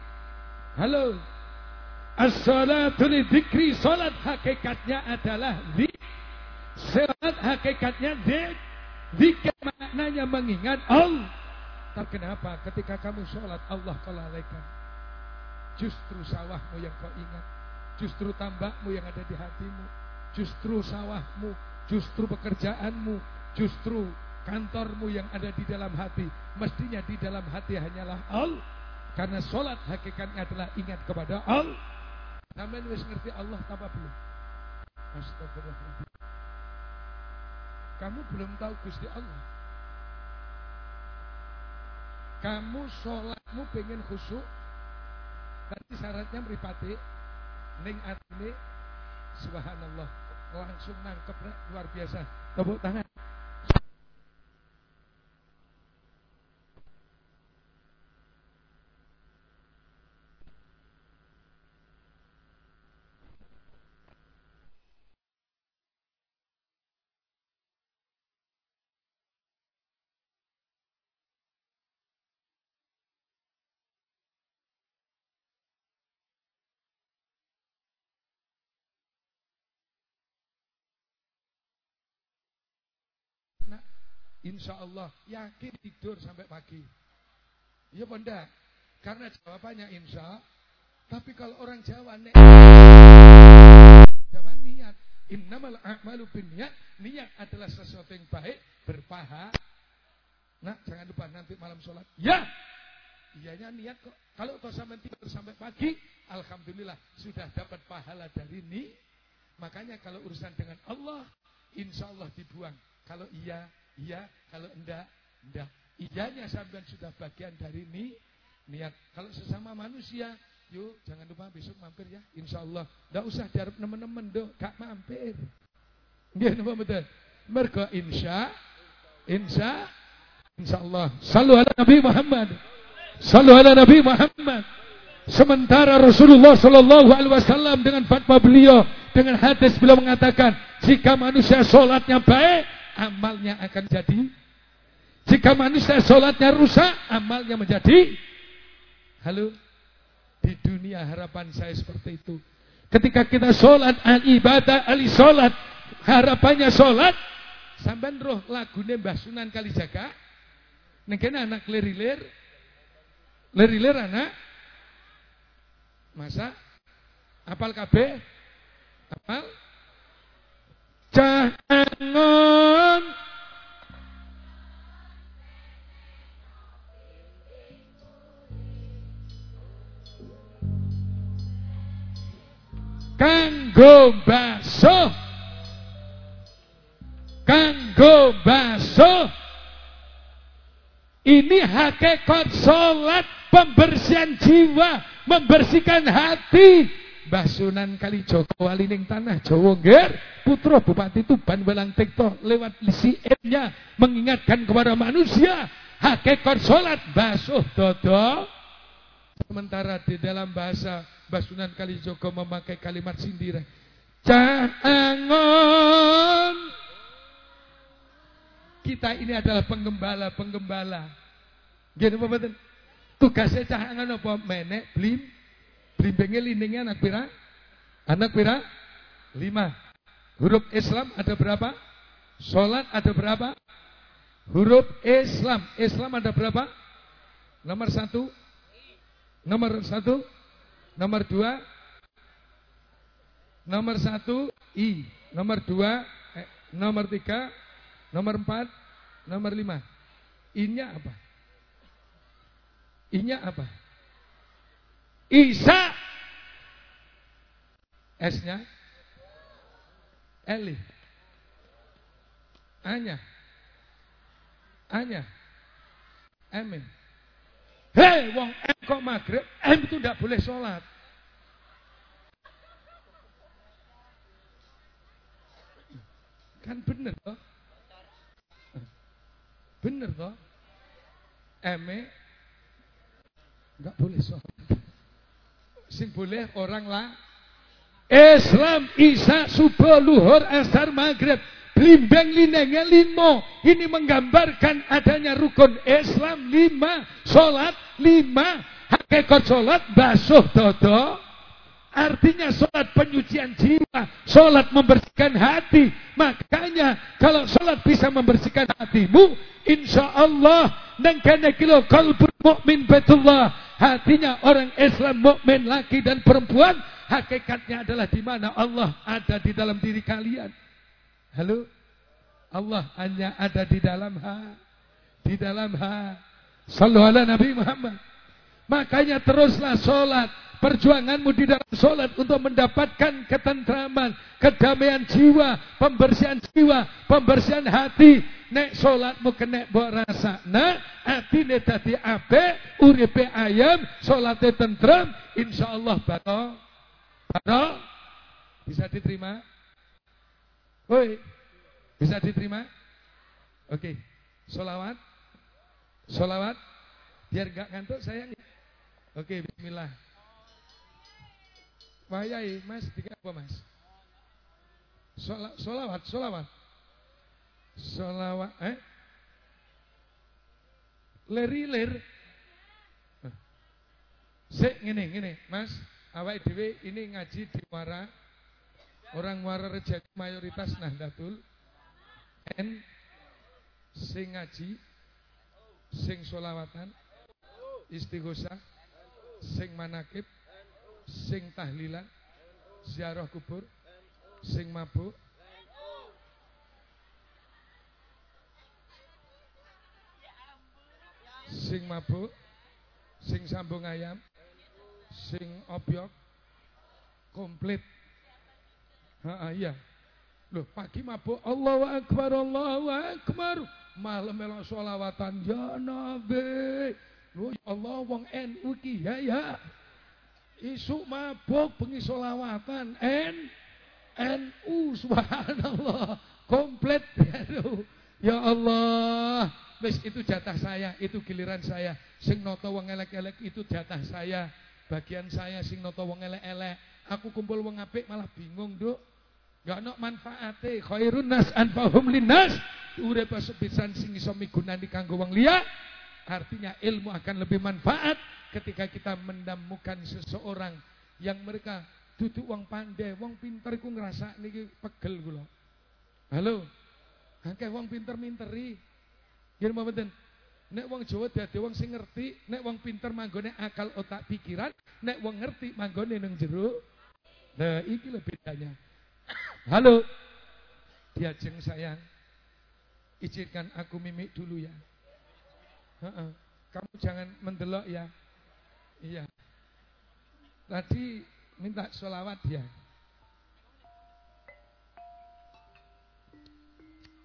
Halo. As-salatu lidzikri salat hakikatnya adalah zik. Salat hakikatnya zik. Zikir maknanya mengingat Allah. Kenapa ketika kamu sholat Allah kau lalaikan. Justru sawahmu yang kau ingat. Justru tambakmu yang ada di hatimu. Justru sawahmu. Justru pekerjaanmu. Justru kantormu yang ada di dalam hati. Mestinya di dalam hati hanyalah Allah. Karena sholat hakikatnya adalah ingat kepada Allah. Namun wis ngerti Allah tanpa belum? Astagfirullahaladzim. Kamu belum tahu Gusti Allah. Kamu sholatmu pengen khusyuk. Tapi syaratnya meripati. Ning atine subhanallah. Langsung nangkep luar biasa. Tepuk tangan. Insya Allah yakin tidur sampai pagi. Apa enggak? Karena jawabannya insya. Tapi kalau orang Jawa nek Jawa niat. Innamal a'malu niat. Niat adalah sesuatu yang baik, berpahala. Nah, jangan lupa nanti malam sholat. Ya, Iyanya niat kok. Kalau toh sampai tidur sampai pagi, alhamdulillah sudah dapat pahala dari ini. Makanya kalau urusan dengan Allah, insya Allah dibuang. Kalau iya, iya. Kalau enggak, enggak. Iyanya sampai sudah bagian dari ini. Niat. Kalau sesama manusia, yuk jangan lupa besok mampir ya. Insya Allah. Enggak usah diharap teman-teman dong. Gak mampir. Nggih napa betul? Mergo insya insya insya Allah. Salu ala Nabi Muhammad. Salu ala Nabi Muhammad. Sementara Rasulullah Shallallahu Alaihi Wasallam dengan fatwa beliau, dengan hadis beliau mengatakan, jika manusia sholatnya baik, amalnya akan jadi. Jika manusia sholatnya rusak, amalnya menjadi. Halo, di dunia harapan saya seperti itu. Ketika kita sholat, al ibadah, ali sholat, harapannya sholat, sampai roh lagune Mbah Sunan Kalijaga, Nengkene anak lerilir, lerilir anak, masa? Apal KB, apal, jangan. Kanggo basuh kanggo basuh ini hakikat sholat pembersihan jiwa membersihkan hati. Mbah Sunan Kalijogo Walining Tanah Jawa Nger Putra Bupati Tuban Welang Tikto lewat CM-nya mengingatkan kepada manusia hakikat sholat basuh dodo. Sementara di dalam bahasa Mbah Sunan Kalijogo memakai kalimat sindiran jangan kita ini adalah penggembala-penggembala. Gini apa betul tugasnya jangan apa? Menek blim blimbingnya lindingnya anak pira? Anak pira? Lima huruf Islam ada berapa? Sholat ada berapa? Huruf Islam. Islam ada berapa? Nomor satu? Nomor satu? Nomor dua? Nomor satu? I. Nomor dua? Eh, nomor tiga? Nomor empat? Nomor lima? I-nya apa? I-nya apa? Isa! S-nya Eli. Anya. Anya. Amin. Hei wong M kok maghrib M itu tidak boleh sholat. Kan bener toh? Bener toh? M Enggak boleh sholat. Sing boleh orang lah Islam, Isa, Subuh, Luhur, Asar, Maghrib. Blimbang linengnya limo Ini menggambarkan adanya rukun Islam lima Sholat lima Hakikat sholat basuh dodo. Artinya sholat penyucian jiwa Sholat membersihkan hati. Makanya kalau sholat bisa membersihkan hatimu Insya Allah Nengkana kilo kalbun mu'min betullah. Hatinya orang Islam mukmin laki dan perempuan Hakikatnya adalah di mana Allah ada di dalam diri kalian. Halo? Allah hanya ada di dalam ha. Di dalam ha. Sallu ala Nabi Muhammad. Makanya teruslah sholat. Perjuanganmu di dalam sholat untuk mendapatkan ketentraman, kedamaian jiwa, pembersihan jiwa, pembersihan hati. Nek sholatmu kena bawa rasa. Nah, hati ne ape, uripe ayam, sholatnya tentram, insya Allah batal. Batal? Bisa diterima? Woi, bisa diterima? Oke, solawat, solawat, biar gak ngantuk saya. Oke, Bismillah. Wahai Mas, tiga apa Mas? solawat, solawat, solawat, eh? Leri-ler. Sik ngene ngene, Mas awak dhewe ini ngaji di Muara. Orang Muara Rejeki mayoritas Nahdlatul. N sing ngaji, sing solawatan, istighosah, sing manakib, sing tahlilan, ziarah kubur, sing mabuk, sing mabuk, sing sambung ayam, sing obyok, komplit. Ha, iya. Loh, pagi mabuk, Allahu Akbar, Allahu Akbar. Malam melok sholawatan, ya Nabi. Loh, ya Allah, wong NU ki ya ya. Isuk mabuk, bengi sholawatan, N, NU, subhanallah. Komplit. *laughs* Ya Allah, wis itu jatah saya, itu giliran saya. Sing noto wong elek-elek itu jatah saya. Bagian saya sing noto wong elek-elek. Aku kumpul wong apik malah bingung, Duk. Gak ono manfaate. Khairun nas anfahum linnas. Urip sepisan sing iso migunani kanggo wong liya. Artinya ilmu akan lebih manfaat ketika kita menemukan seseorang yang mereka duduk wong pandai, wong pinter iku ngerasa niki pegel kula. Halo. Akeh wong pinter-minteri. Yen mboten. Nek wong Jawa dadi wong sing ngerti, nek wong pinter manggone akal otak pikiran, nek wong ngerti manggone nang jero. Nah, iki lho bedanya. Halo. Diajeng sayang. Izinkan aku mimik dulu ya. Heeh. Kamu jangan mendelok ya. Iya. Tadi minta sholawat ya.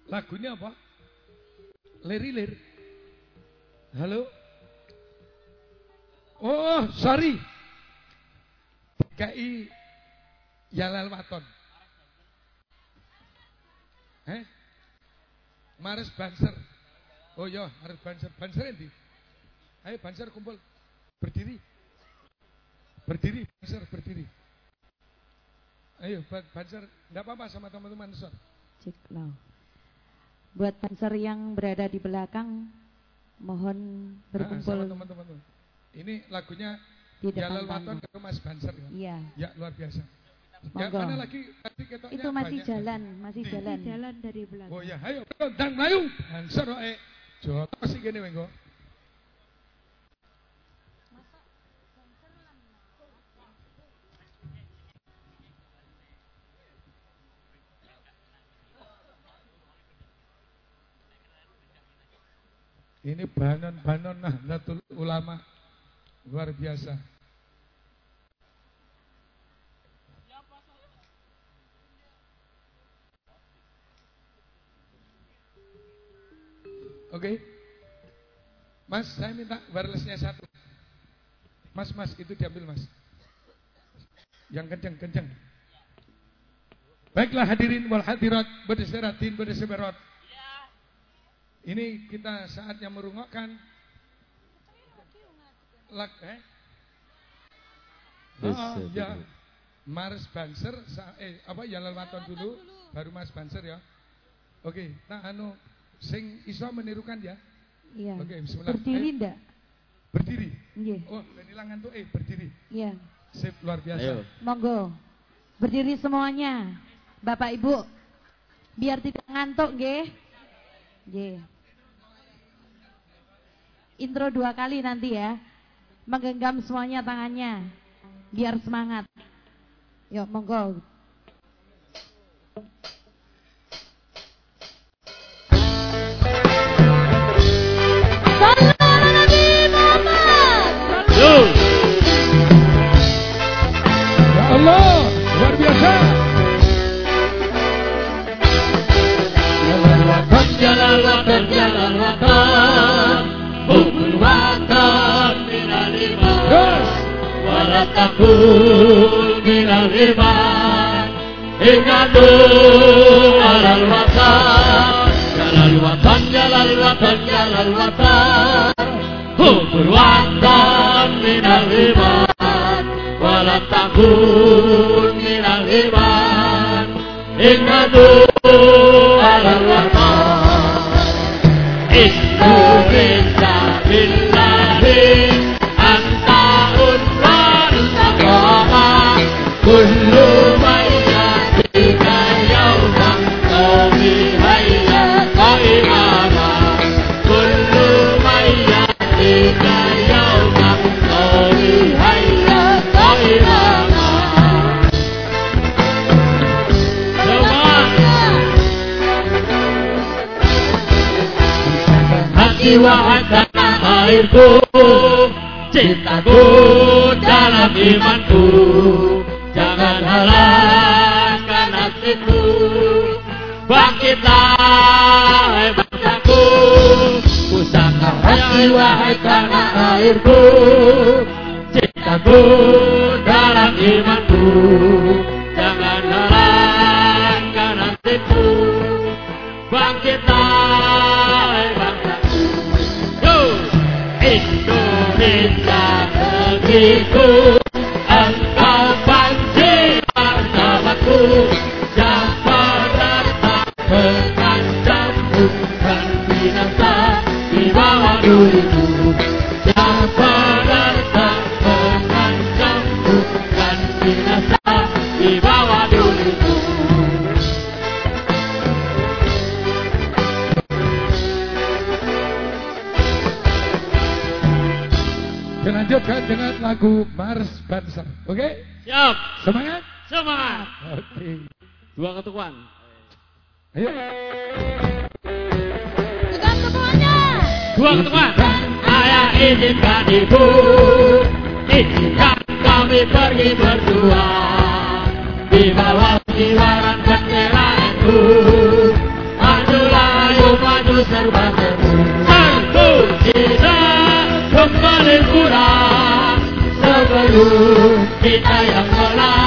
Lagunya apa? Lir-lir. Halo? Oh, sorry. KI Yalal Waton. Eh? Mares Banser. Oh iya, Mares Banser. Banser endi? Ayo Banser kumpul. Berdiri. Berdiri, Banser berdiri. Ayo Ban- Banser, enggak apa-apa sama teman-teman. Cek now. Buat panser yang berada di belakang, mohon berkumpul sama teman-teman. Ini lagunya di Waton panggung. ke Mas Banser ya. Iya, Ya luar biasa. Ya, mana lagi itu masih banyak. jalan, masih Di- jalan. Jalan dari belakang. Oh ya, ayo dan melayu. Banser oke. Joto sih gini wengko. Ini banon-banon Nahdlatul Ulama luar biasa. Oke. Mas, saya minta wirelessnya satu. Mas, mas, itu diambil mas. Yang kenceng, kenceng. Baiklah hadirin wal hadirat, berdeseberot. Ini kita saatnya merungokkan lag, eh? Oh, ya. Mars Banser, eh apa Yalal Waton dulu, baru Mas Banser ya. Oke, nah anu sing iso menirukan ya. Iya. Oke, bismillah. Berdiri Ayo, ndak? berdiri. Iya. Oh, hilangan tuh eh berdiri. Iya. Sip luar biasa. Ayo. Monggo. Berdiri semuanya. Bapak Ibu. Biar tidak ngantuk nggih. Nggih. Intro dua kali nanti ya. Menggenggam semuanya tangannya. Biar semangat. Yuk, monggo. Ya Allah, luar watan Hukum watan minal iman Yes. Wala takul minal iman Ingadu alal watan Jalan watan, jalan watan, jalan watan Hukum watan minal iman Wala airku Cintaku dalam imanku. Jangan halangkan nasibku. Bangkitlah hai bangsaku. Pusaka hati wahai tanah airku. Cintaku dalam imanku negeriku Engkau banjir martabatku lagu Mars Banser. Oke? Siap, Semangat? semangat Oke. Dua ketukan Ayo. Tekan semuanya. Dua ketukan Ayah izinkan ibu Izinkan kami pergi berdua Di bawah kiwaran bendera itu Majulah ayo maju serba serbu tidak kembali kurang Sebelum kita yang menang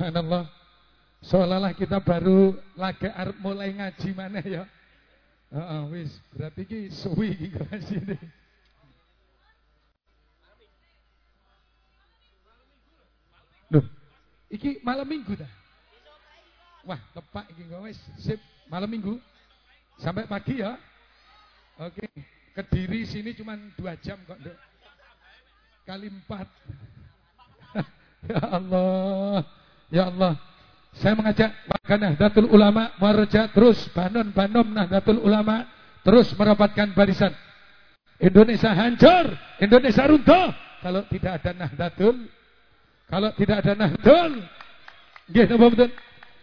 Subhanallah. Seolah-olah kita baru lagi arep mulai ngaji mana ya. Heeh, wis. Berarti ki suwi iki ini. Loh, iki malam minggu dah. Wah, tepak iki wis. Sip, malam minggu. Sampai pagi ya. Oke, Kediri sini cuma dua jam kok, Dok. Kali empat. *laughs* ya Allah, ya Allah. Saya mengajak warga Nahdlatul Ulama Muarraja terus banon banom Nahdlatul Ulama terus merapatkan barisan. Indonesia hancur, Indonesia runtuh kalau tidak ada Nahdlatul. Kalau tidak ada Nahdlatul, nggih napa betul?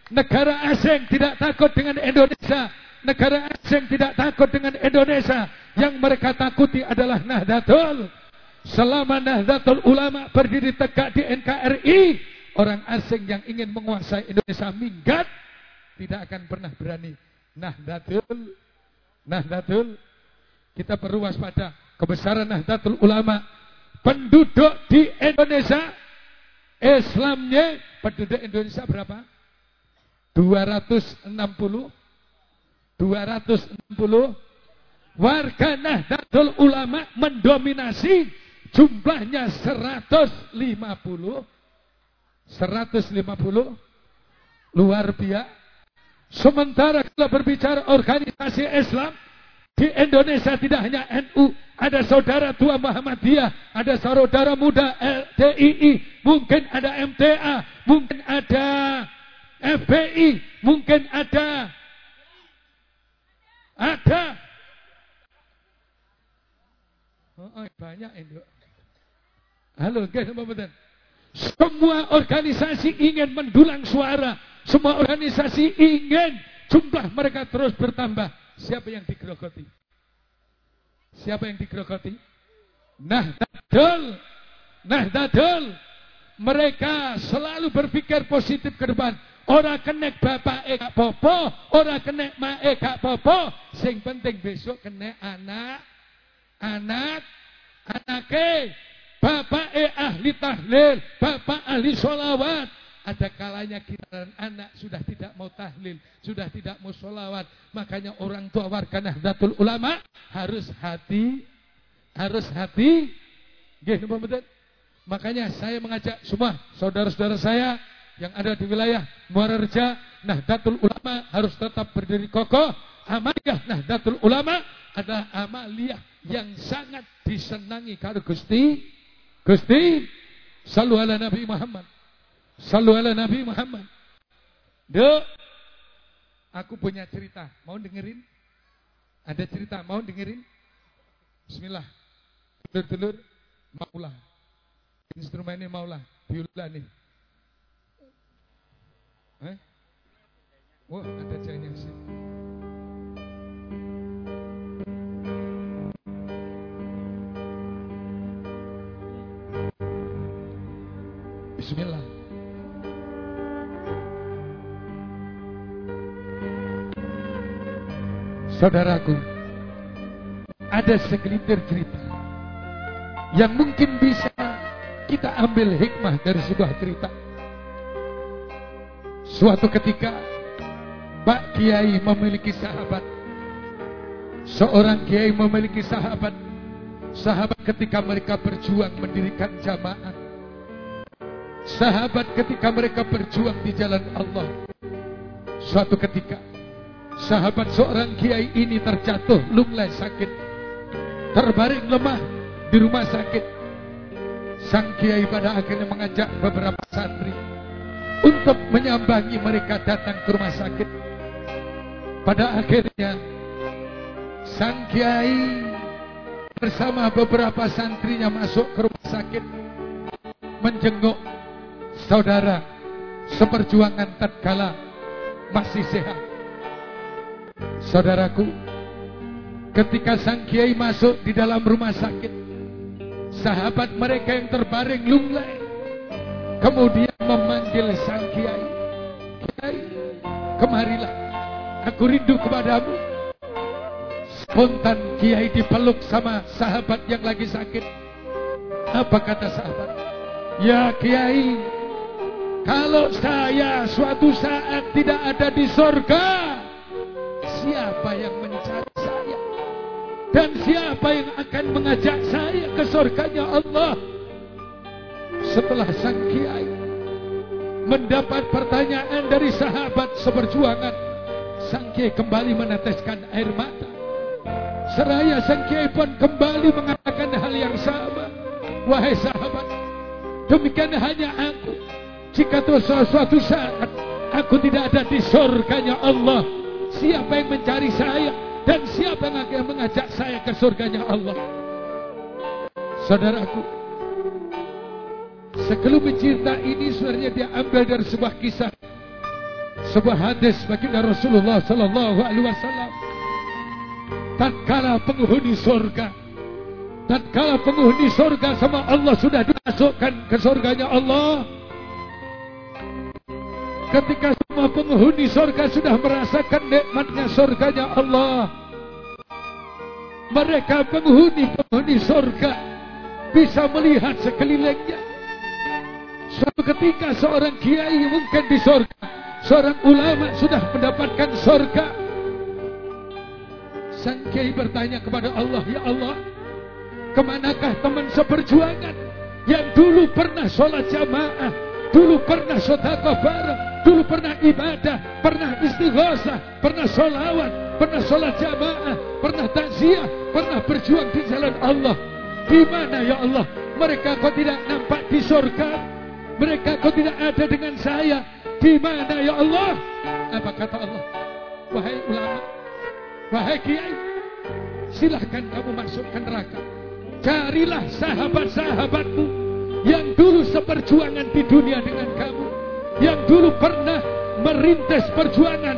Negara asing tidak takut dengan Indonesia. Negara asing tidak takut dengan Indonesia. Yang mereka takuti adalah Nahdlatul. Selama Nahdlatul Ulama berdiri tegak di NKRI, orang asing yang ingin menguasai Indonesia minggat tidak akan pernah berani. Nahdlatul Nahdlatul kita perlu waspada kebesaran Nahdlatul Ulama. Penduduk di Indonesia Islamnya penduduk Indonesia berapa? 260 260 warga Nahdlatul Ulama mendominasi jumlahnya 150 150 luar biasa sementara kalau berbicara organisasi Islam Di Indonesia tidak hanya NU, ada saudara tua Muhammadiyah, ada saudara muda LDII, mungkin ada MTA, mungkin ada FPI, mungkin ada ada Oh, oh, banyak itu. Halo, guys, apa betul? Semua organisasi ingin mendulang suara. Semua organisasi ingin jumlah mereka terus bertambah. Siapa yang digerogoti? Siapa yang digerogoti? Nah. Nah, dadul. Mereka selalu berpikir positif ke depan. Orang kenek bapak e gak popo, orang kenek ma e gak popo. Sing penting besok kena anak, anak, anake, bapak e ahli tahlil, bapak ahli sholawat. Ada kalanya kita dan anak sudah tidak mau tahlil, sudah tidak mau sholawat. Makanya orang tua warga Nahdlatul Ulama harus hati, harus hati. Betul? Makanya saya mengajak semua saudara-saudara saya yang ada di wilayah Muara Reja, Nahdlatul Ulama harus tetap berdiri kokoh. Amaliyah Nahdlatul Ulama adalah amaliyah yang sangat disenangi kalau Gusti Gusti Sallu ala Nabi Muhammad. Sallu ala Nabi Muhammad. Dek Aku punya cerita. Mau dengerin? Ada cerita mau dengerin? Bismillah. Telur-telur Maulah. Instrumennya maulah Biola nih. Eh? Wah ada jahnya sih Bismillah. Saudaraku, ada segelintir cerita yang mungkin bisa kita ambil hikmah dari sebuah cerita. Suatu ketika, Pak Kiai memiliki sahabat. Seorang Kiai memiliki sahabat. Sahabat ketika mereka berjuang mendirikan jamaah. Sahabat ketika mereka berjuang di jalan Allah. Suatu ketika, sahabat seorang kiai ini terjatuh lunglai sakit. Terbaring lemah di rumah sakit. Sang kiai pada akhirnya mengajak beberapa santri untuk menyambangi mereka datang ke rumah sakit. Pada akhirnya, sang kiai bersama beberapa santrinya masuk ke rumah sakit menjenguk saudara seperjuangan tatkala masih sehat. Saudaraku, ketika sang kiai masuk di dalam rumah sakit, sahabat mereka yang terbaring lunglai kemudian memanggil sang kiai. Kiai, kemarilah, aku rindu kepadamu. Spontan kiai dipeluk sama sahabat yang lagi sakit. Apa kata sahabat? Ya kiai, kalau saya suatu saat tidak ada di sorga, siapa yang mencari saya? Dan siapa yang akan mengajak saya ke surganya Allah? Setelah sang kiai mendapat pertanyaan dari sahabat seperjuangan, sang kiai kembali meneteskan air mata. Seraya sang kiai pun kembali mengatakan hal yang sama. Wahai sahabat, demikian hanya aku jika suatu saat aku tidak ada di surganya Allah, siapa yang mencari saya dan siapa yang akan mengajak saya ke surganya Allah? Saudaraku, sekelumit cerita ini sebenarnya dia ambil dari sebuah kisah, sebuah hadis baginda Rasulullah Sallallahu Alaihi Wasallam. Tatkala penghuni surga, tatkala penghuni surga sama Allah sudah dimasukkan ke surganya Allah, Ketika semua penghuni surga sudah merasakan nikmatnya surganya Allah. Mereka penghuni-penghuni surga bisa melihat sekelilingnya. Suatu ketika seorang kiai mungkin di surga. Seorang ulama sudah mendapatkan surga. Sang kiai bertanya kepada Allah, Ya Allah, ke manakah teman seperjuangan yang dulu pernah sholat jamaah, dulu pernah sodakoh bareng, dulu pernah ibadah, pernah istighosah, pernah sholawat, pernah sholat jamaah, pernah takziah, pernah berjuang di jalan Allah. Di mana ya Allah? Mereka kok tidak nampak di surga? Mereka kok tidak ada dengan saya? Di mana ya Allah? Apa kata Allah? Wahai ulama, wahai kiai, silahkan kamu masuk ke neraka. Carilah sahabat-sahabatmu yang dulu seperjuangan di dunia dengan kamu, yang dulu pernah merintis perjuangan,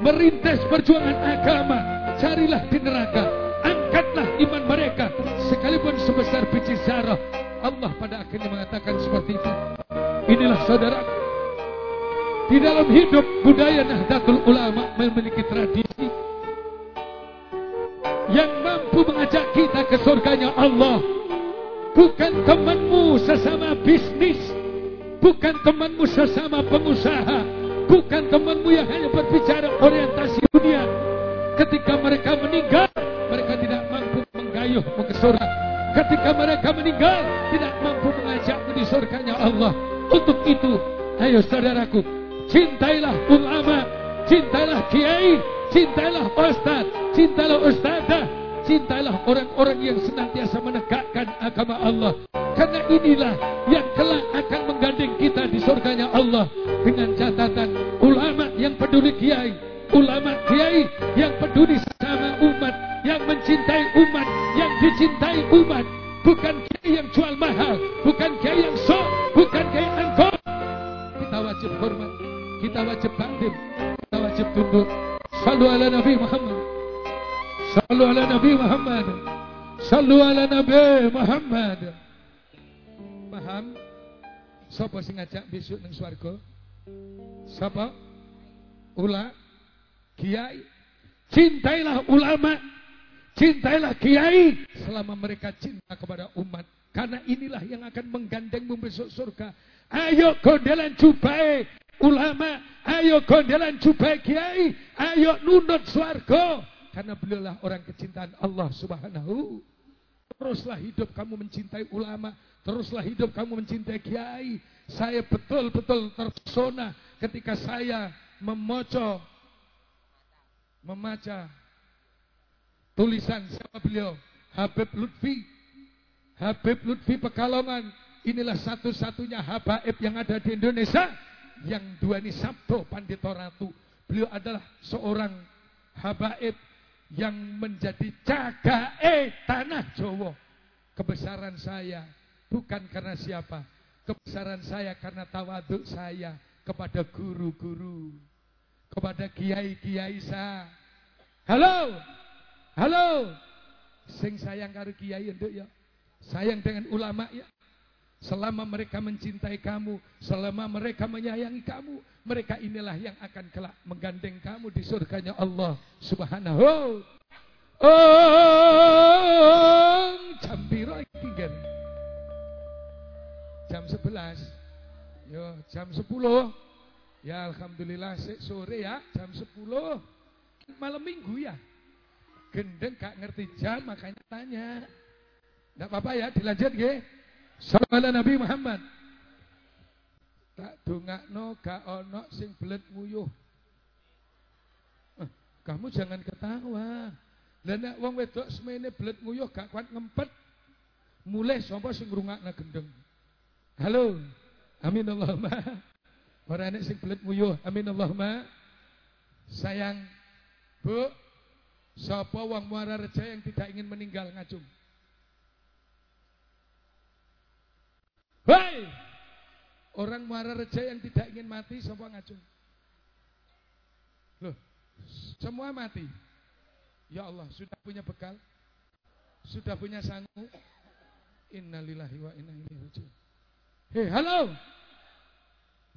merintis perjuangan agama. Carilah di neraka, angkatlah iman mereka sekalipun sebesar biji zarah. Allah pada akhirnya mengatakan seperti itu. Inilah saudara di dalam hidup budaya Nahdlatul Ulama memiliki tradisi yang mampu mengajak kita ke surganya Allah. Bukan temanmu sesama bisnis, bukan temanmu sesama pengusaha, bukan temanmu yang hanya berbicara orientasi dunia. Ketika mereka meninggal, mereka tidak mampu menggayuhmu ke surga. Ketika mereka meninggal, tidak mampu mengajakmu di surganya Allah. Untuk itu, ayo saudaraku, cintailah ulama, cintailah kiai, cintailah ustaz, cintailah ustazah, cintailah orang-orang yang senantiasa menegakkan agama Allah. Karena inilah yang kelak akan menggandeng kita di surganya Allah dengan catatan ulama yang peduli kiai, ulama kiai yang peduli sama umat, yang mencintai umat, yang dicintai umat, bukan kiai yang jual mahal, bukan kiai yang sok, bukan kiai angkot. Kita wajib hormat, kita wajib takdim, kita wajib tunduk. Sallu ala Nabi Muhammad. Sallu ala Nabi Muhammad. Sallu ala Nabi Muhammad. Paham? Sapa sing ngajak besok ning swarga? Sapa? Ula kiai. Cintailah ulama, cintailah kiai selama mereka cinta kepada umat. Karena inilah yang akan menggandengmu besok surga. Ayo gondelan jubai ulama, ayo gondelan jubai kiai, ayo nunut swarga. Karena beliaulah orang kecintaan Allah subhanahu. Teruslah hidup kamu mencintai ulama, teruslah hidup kamu mencintai kiai. Saya betul-betul terpesona ketika saya memocok membaca tulisan siapa beliau Habib Lutfi Habib Lutfi Pekalongan inilah satu-satunya habaib yang ada di Indonesia yang dua ini Sabdo Pandito Ratu beliau adalah seorang habaib yang menjadi cagae tanah Jawa kebesaran saya bukan karena siapa kebesaran saya karena tawaduk saya kepada guru-guru kepada kiai-kiai sa. Halo. Halo. Sing sayang karo kiai nduk ya. Sayang dengan ulama ya. Selama mereka mencintai kamu, selama mereka menyayangi kamu, mereka inilah yang akan kelak menggandeng kamu di surganya Allah Subhanahu. Oh, jam piro iki? Jam 11. Yo, jam 10. Ya Alhamdulillah sore ya jam 10 malam minggu ya. Gendeng gak ngerti jam makanya tanya. Enggak apa-apa ya dilanjut nggih. Sallallahu Nabi Muhammad. Tak dongakno gak ono sing belet nguyuh. Eh, kamu jangan ketawa. Lah nek wong wedok semene belet nguyuh gak kuat ngempet. Mulai sapa sing ngrungakna gendeng. Halo. Amin Allahumma. Orang ini sing belet nguyuh. Amin Allahumma. Sayang, Bu, sapa wong muara reja yang tidak ingin meninggal ngacung? Hei! Orang muara reja yang tidak ingin mati sapa ngacung? Loh, semua mati. Ya Allah, sudah punya bekal? Sudah punya sanggup? Innalillahi wa inna ilaihi rajiun. Hei, halo.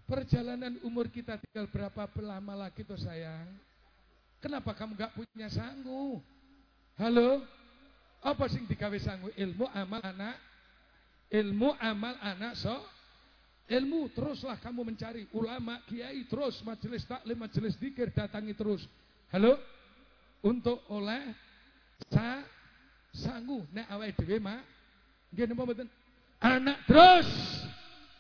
Perjalanan umur kita tinggal berapa lama lagi tuh sayang? Kenapa kamu gak punya sanggup? Halo? Apa sing digawe sanggup? Ilmu amal anak. Ilmu amal anak so. Ilmu teruslah kamu mencari ulama, kiai terus majelis taklim, majelis dikir datangi terus. Halo? Untuk oleh sa sanggup nek awake dhewe mak nggih napa mboten? Anak terus.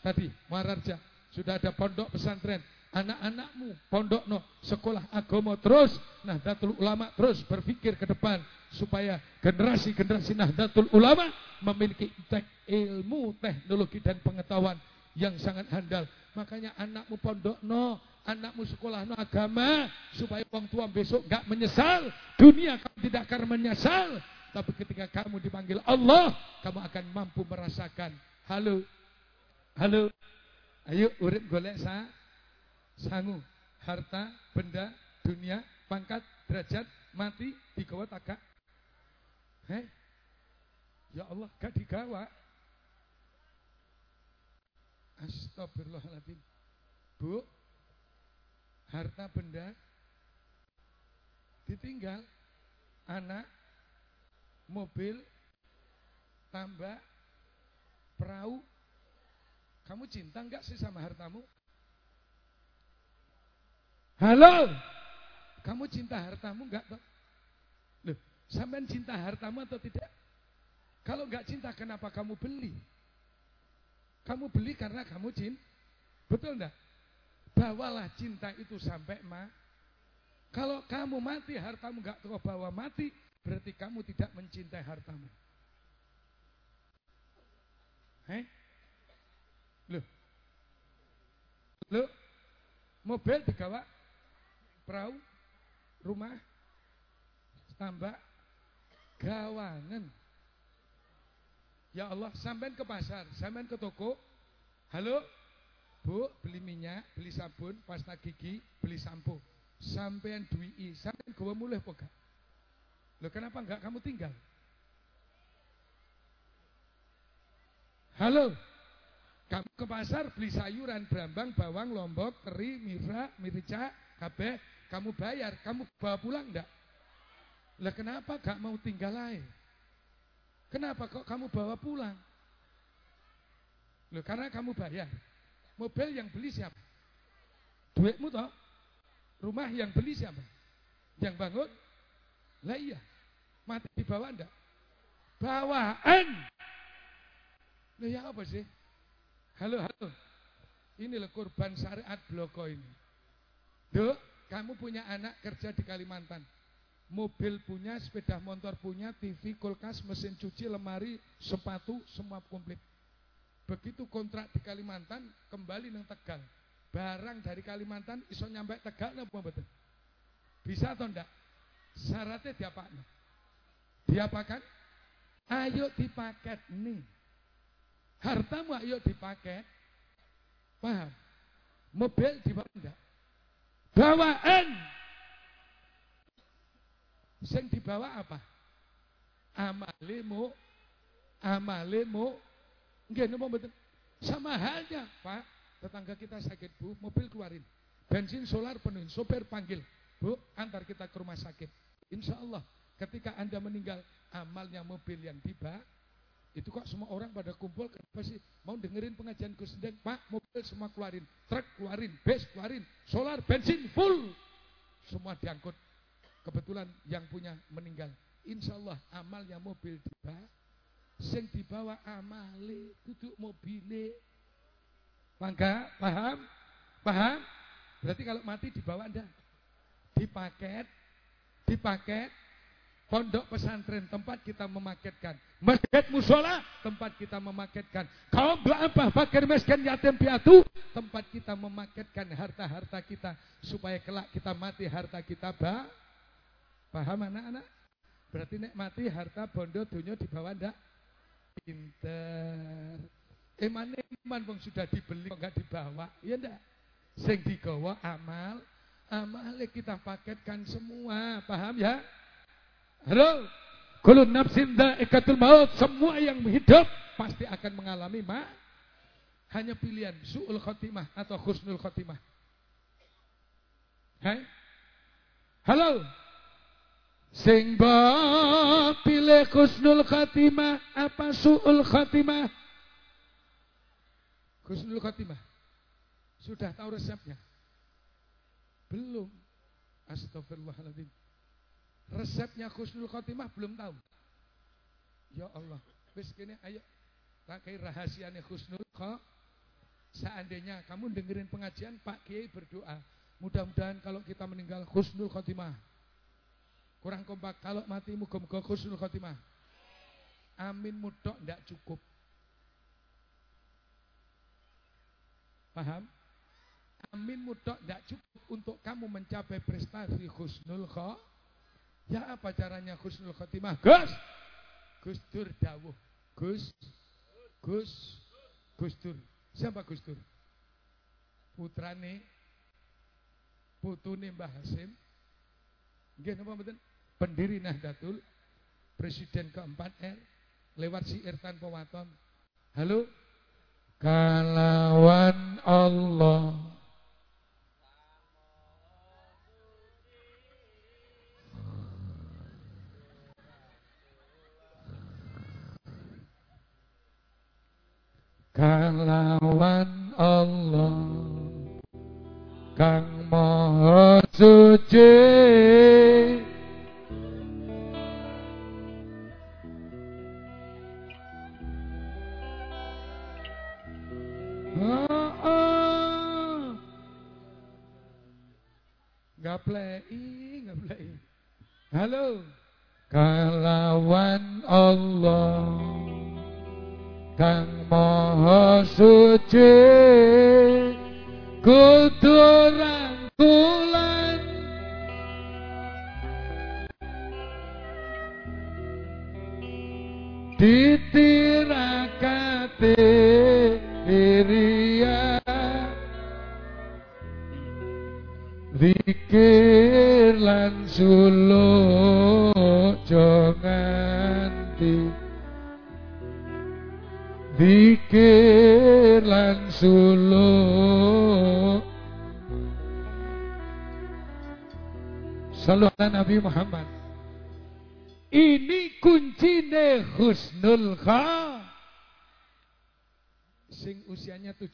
Tadi Mararja sudah ada pondok pesantren. Anak-anakmu pondokno sekolah agama terus Nahdlatul Ulama terus berpikir ke depan supaya generasi-generasi Nahdlatul Ulama memiliki tek ilmu, teknologi dan pengetahuan yang sangat handal. Makanya anakmu pondokno, anakmu sekolah no agama supaya orang tua besok gak menyesal. Dunia kamu tidak akan menyesal, tapi ketika kamu dipanggil Allah, kamu akan mampu merasakan. Halo, halo, ayo urip golek sa, sangu, harta, benda, dunia, pangkat, derajat, mati, digawa tagak. Heh? Ya Allah, gak digawa. Astagfirullahaladzim. Bu, harta benda ditinggal, anak, mobil, tambak, perahu. Kamu cinta enggak sih sama hartamu? Halo, kamu cinta hartamu enggak toh? Loh, sampean cinta hartamu atau tidak? Kalau enggak cinta, kenapa kamu beli? Kamu beli karena kamu cinta. Betul enggak? Bawalah cinta itu sampai ma. Kalau kamu mati, hartamu enggak kau bawa mati, berarti kamu tidak mencintai hartamu. Hei? Loh. Loh. Mobil digawa perahu, rumah, tambak, gawangan. Ya Allah, sampean ke pasar, sampean ke toko. Halo, Bu, beli minyak, beli sabun, pasta gigi, beli sampo. Sampean duwi, sampean mulih apa gak? Loh kenapa enggak kamu tinggal? Halo, kamu ke pasar beli sayuran, berambang, bawang, lombok, teri, mira, mirica, kabeh, kamu bayar, kamu bawa pulang enggak? Lah kenapa gak mau tinggal aja? Kenapa kok kamu bawa pulang? Loh karena kamu bayar. Mobil yang beli siapa? Duitmu toh? Rumah yang beli siapa? Yang bangun? Lah iya. Mati dibawa enggak? Bawaan. Loh ya apa sih? Halo, halo. Ini loh kurban syariat bloko ini. Duk, kamu punya anak kerja di Kalimantan. Mobil punya, sepeda motor punya, TV, kulkas, mesin cuci, lemari, sepatu, semua komplit. Begitu kontrak di Kalimantan, kembali nang Tegal. Barang dari Kalimantan iso nyampe Tegal napa betul? Bisa atau enggak? Syaratnya diapakan? Diapakan? Ayo dipaket nih. Hartamu ayo dipaket. Paham? Mobil dibawa enggak? Bawaan. Sing dibawa apa? Amalemu, amalemu. Nggih napa mboten? Sama halnya, Pak. Tetangga kita sakit, Bu, mobil keluarin. Bensin solar penuhin, sopir panggil. Bu, antar kita ke rumah sakit. Insya Allah, ketika Anda meninggal, amalnya mobil yang tiba, itu kok semua orang pada kumpul, kenapa sih? Mau dengerin pengajian Gus Deng, Pak, mobil semua keluarin, truk keluarin, bus keluarin, solar, bensin, full. Semua diangkut. Kebetulan yang punya meninggal. Insya Allah amalnya mobil tiba, sing dibawa amale duduk mobile. Mangga, paham? Paham? Berarti kalau mati dibawa Anda dipaket, dipaket, pondok pesantren tempat kita memaketkan, masjid musola tempat kita memaketkan, kaum apa fakir miskin yatim piatu tempat kita memaketkan harta-harta kita supaya kelak kita mati harta kita bah. Paham anak-anak? Berarti nek mati harta bondo dunia dibawa ndak? Pinter. Eman iman bang sudah dibeli kok enggak dibawa, ya ndak? Sing digawa amal, amalnya kita paketkan semua, paham ya? Halo? Kulun nafsin da'ikatul maut, semua yang hidup pasti akan mengalami ma hanya pilihan su'ul khotimah atau khusnul khotimah. Hai? Halo? Sing pilih khusnul khotimah apa su'ul khotimah? Khusnul khotimah. Sudah tahu resepnya? Belum. Astagfirullahaladzim. Resepnya khusnul khotimah belum tahu. Ya Allah. Wis kene ayo pakai rahasianya khusnul khotimah. seandainya kamu dengerin pengajian Pak Kiai berdoa, mudah-mudahan kalau kita meninggal husnul khotimah. Kurang kompak, kalau mati muga-muga husnul khotimah. Amin mudok ndak cukup. Paham? Amin mudok ndak cukup untuk kamu mencapai prestasi husnul khotimah. Ya apa caranya husnul khotimah? Gus! Gus Dur dawuh. Gus, Gus, Gus Dur. Siapa Gus Dur? Putrane, putune Mbah Hasim. Nggih napa mboten? Pendiri Nahdlatul, Presiden keempat R, lewat si Irtan Pewaton. Halo? Kalawan Allah.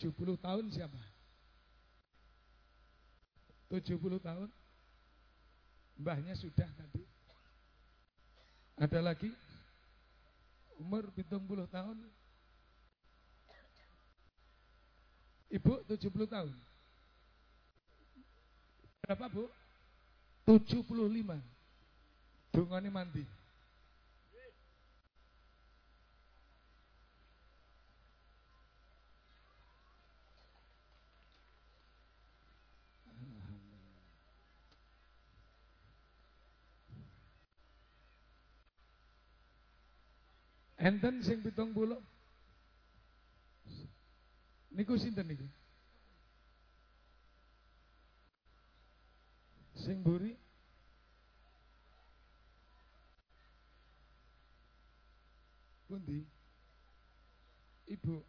70 tahun siapa? 70 tahun? Mbahnya sudah tadi. Ada lagi? Umur 70 tahun? Ibu 70 tahun? Berapa bu? 75 Dungane mandi Enten sing pitung puluh. Niku sinten niku? Sing buri? Pundi? Ibu.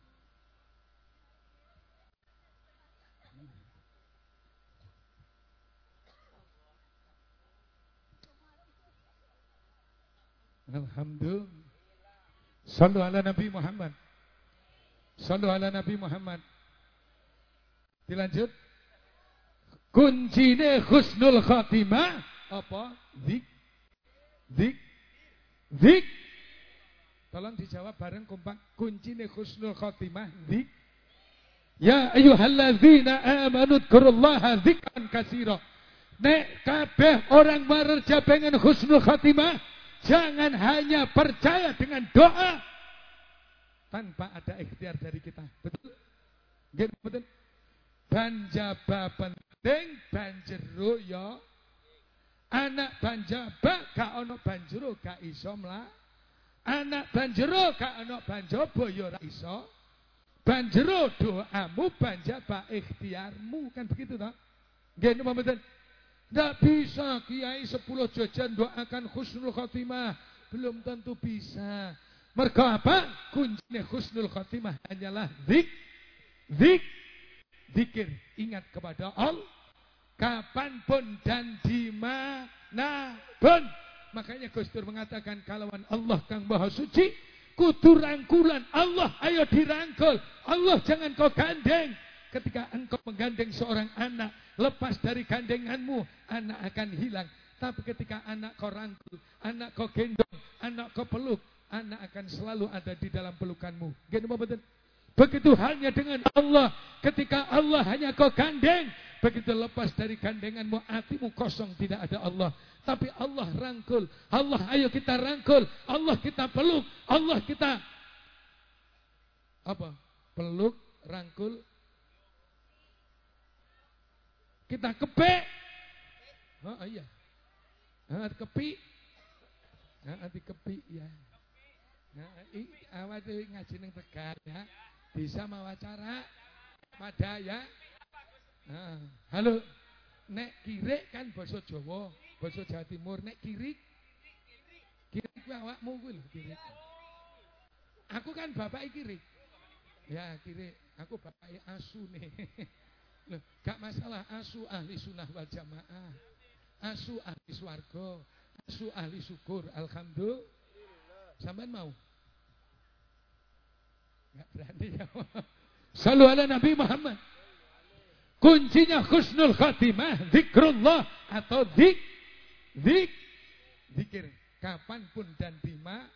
Alhamdulillah. Sallu ala Nabi Muhammad. Sallu ala Nabi Muhammad. Dilanjut. Kuncine husnul khatimah apa? Zik. Zik. Zik. Tolong dijawab bareng kompak. Kuncine husnul khatimah zik. Ya ayyuhalladzina amanu dzkurullaha dzikran katsira. Nek kabeh orang merja pengen husnul khatimah, jangan hanya percaya dengan doa tanpa ada ikhtiar dari kita. Betul? Nggih, betul? Banjaba penting banjero ya. Anak banjaba gak ono banjero gak iso mla. Anak banjero gak ono banjaba ya ora iso. Banjero doamu banjaba ikhtiarmu kan begitu toh? Napa mboten? Tidak bisa kiai sepuluh jajan doakan husnul khotimah. Belum tentu bisa. Mereka apa? Kuncinya husnul khotimah hanyalah zik, zik, zikir. Ingat kepada Allah. Kapan pun dan di mana pun. Makanya Gus Dur mengatakan kalawan Allah kang maha suci. Kudu rangkulan Allah ayo dirangkul. Allah jangan kau gandeng. Ketika engkau menggandeng seorang anak, lepas dari gandenganmu, anak akan hilang. Tapi ketika anak kau rangkul, anak kau gendong, anak kau peluk, anak akan selalu ada di dalam pelukanmu. Begitu halnya dengan Allah. Ketika Allah hanya kau gandeng. Begitu lepas dari gandenganmu, hatimu kosong, tidak ada Allah. Tapi Allah rangkul. Allah ayo kita rangkul. Allah kita peluk. Allah kita apa? Peluk, rangkul. Kita kepek. Oh, iya. Nah, kepi. Nah, kepi ya. Nah, i, awak itu ngaji ning Tegal ya. Bisa mawacara Madaya. Nah, halo. Nek kirik kan basa Jawa, basa Jawa Timur. Nek kirik kirik kuwi awakmu kuwi lho kirik. Aku kan bapak kirik. Ya kirik, aku bapak asu nih. *laughs* Loh, gak masalah asu ahli sunnah wal jamaah. Asu ahli swarga, asu ahli syukur. Alhamdulillah. Sampai mau? Gak berani ya. *laughs* Salu ala Nabi Muhammad. Kuncinya khusnul khatimah, zikrullah atau zik, zik, zikir. Kapan pun dan bima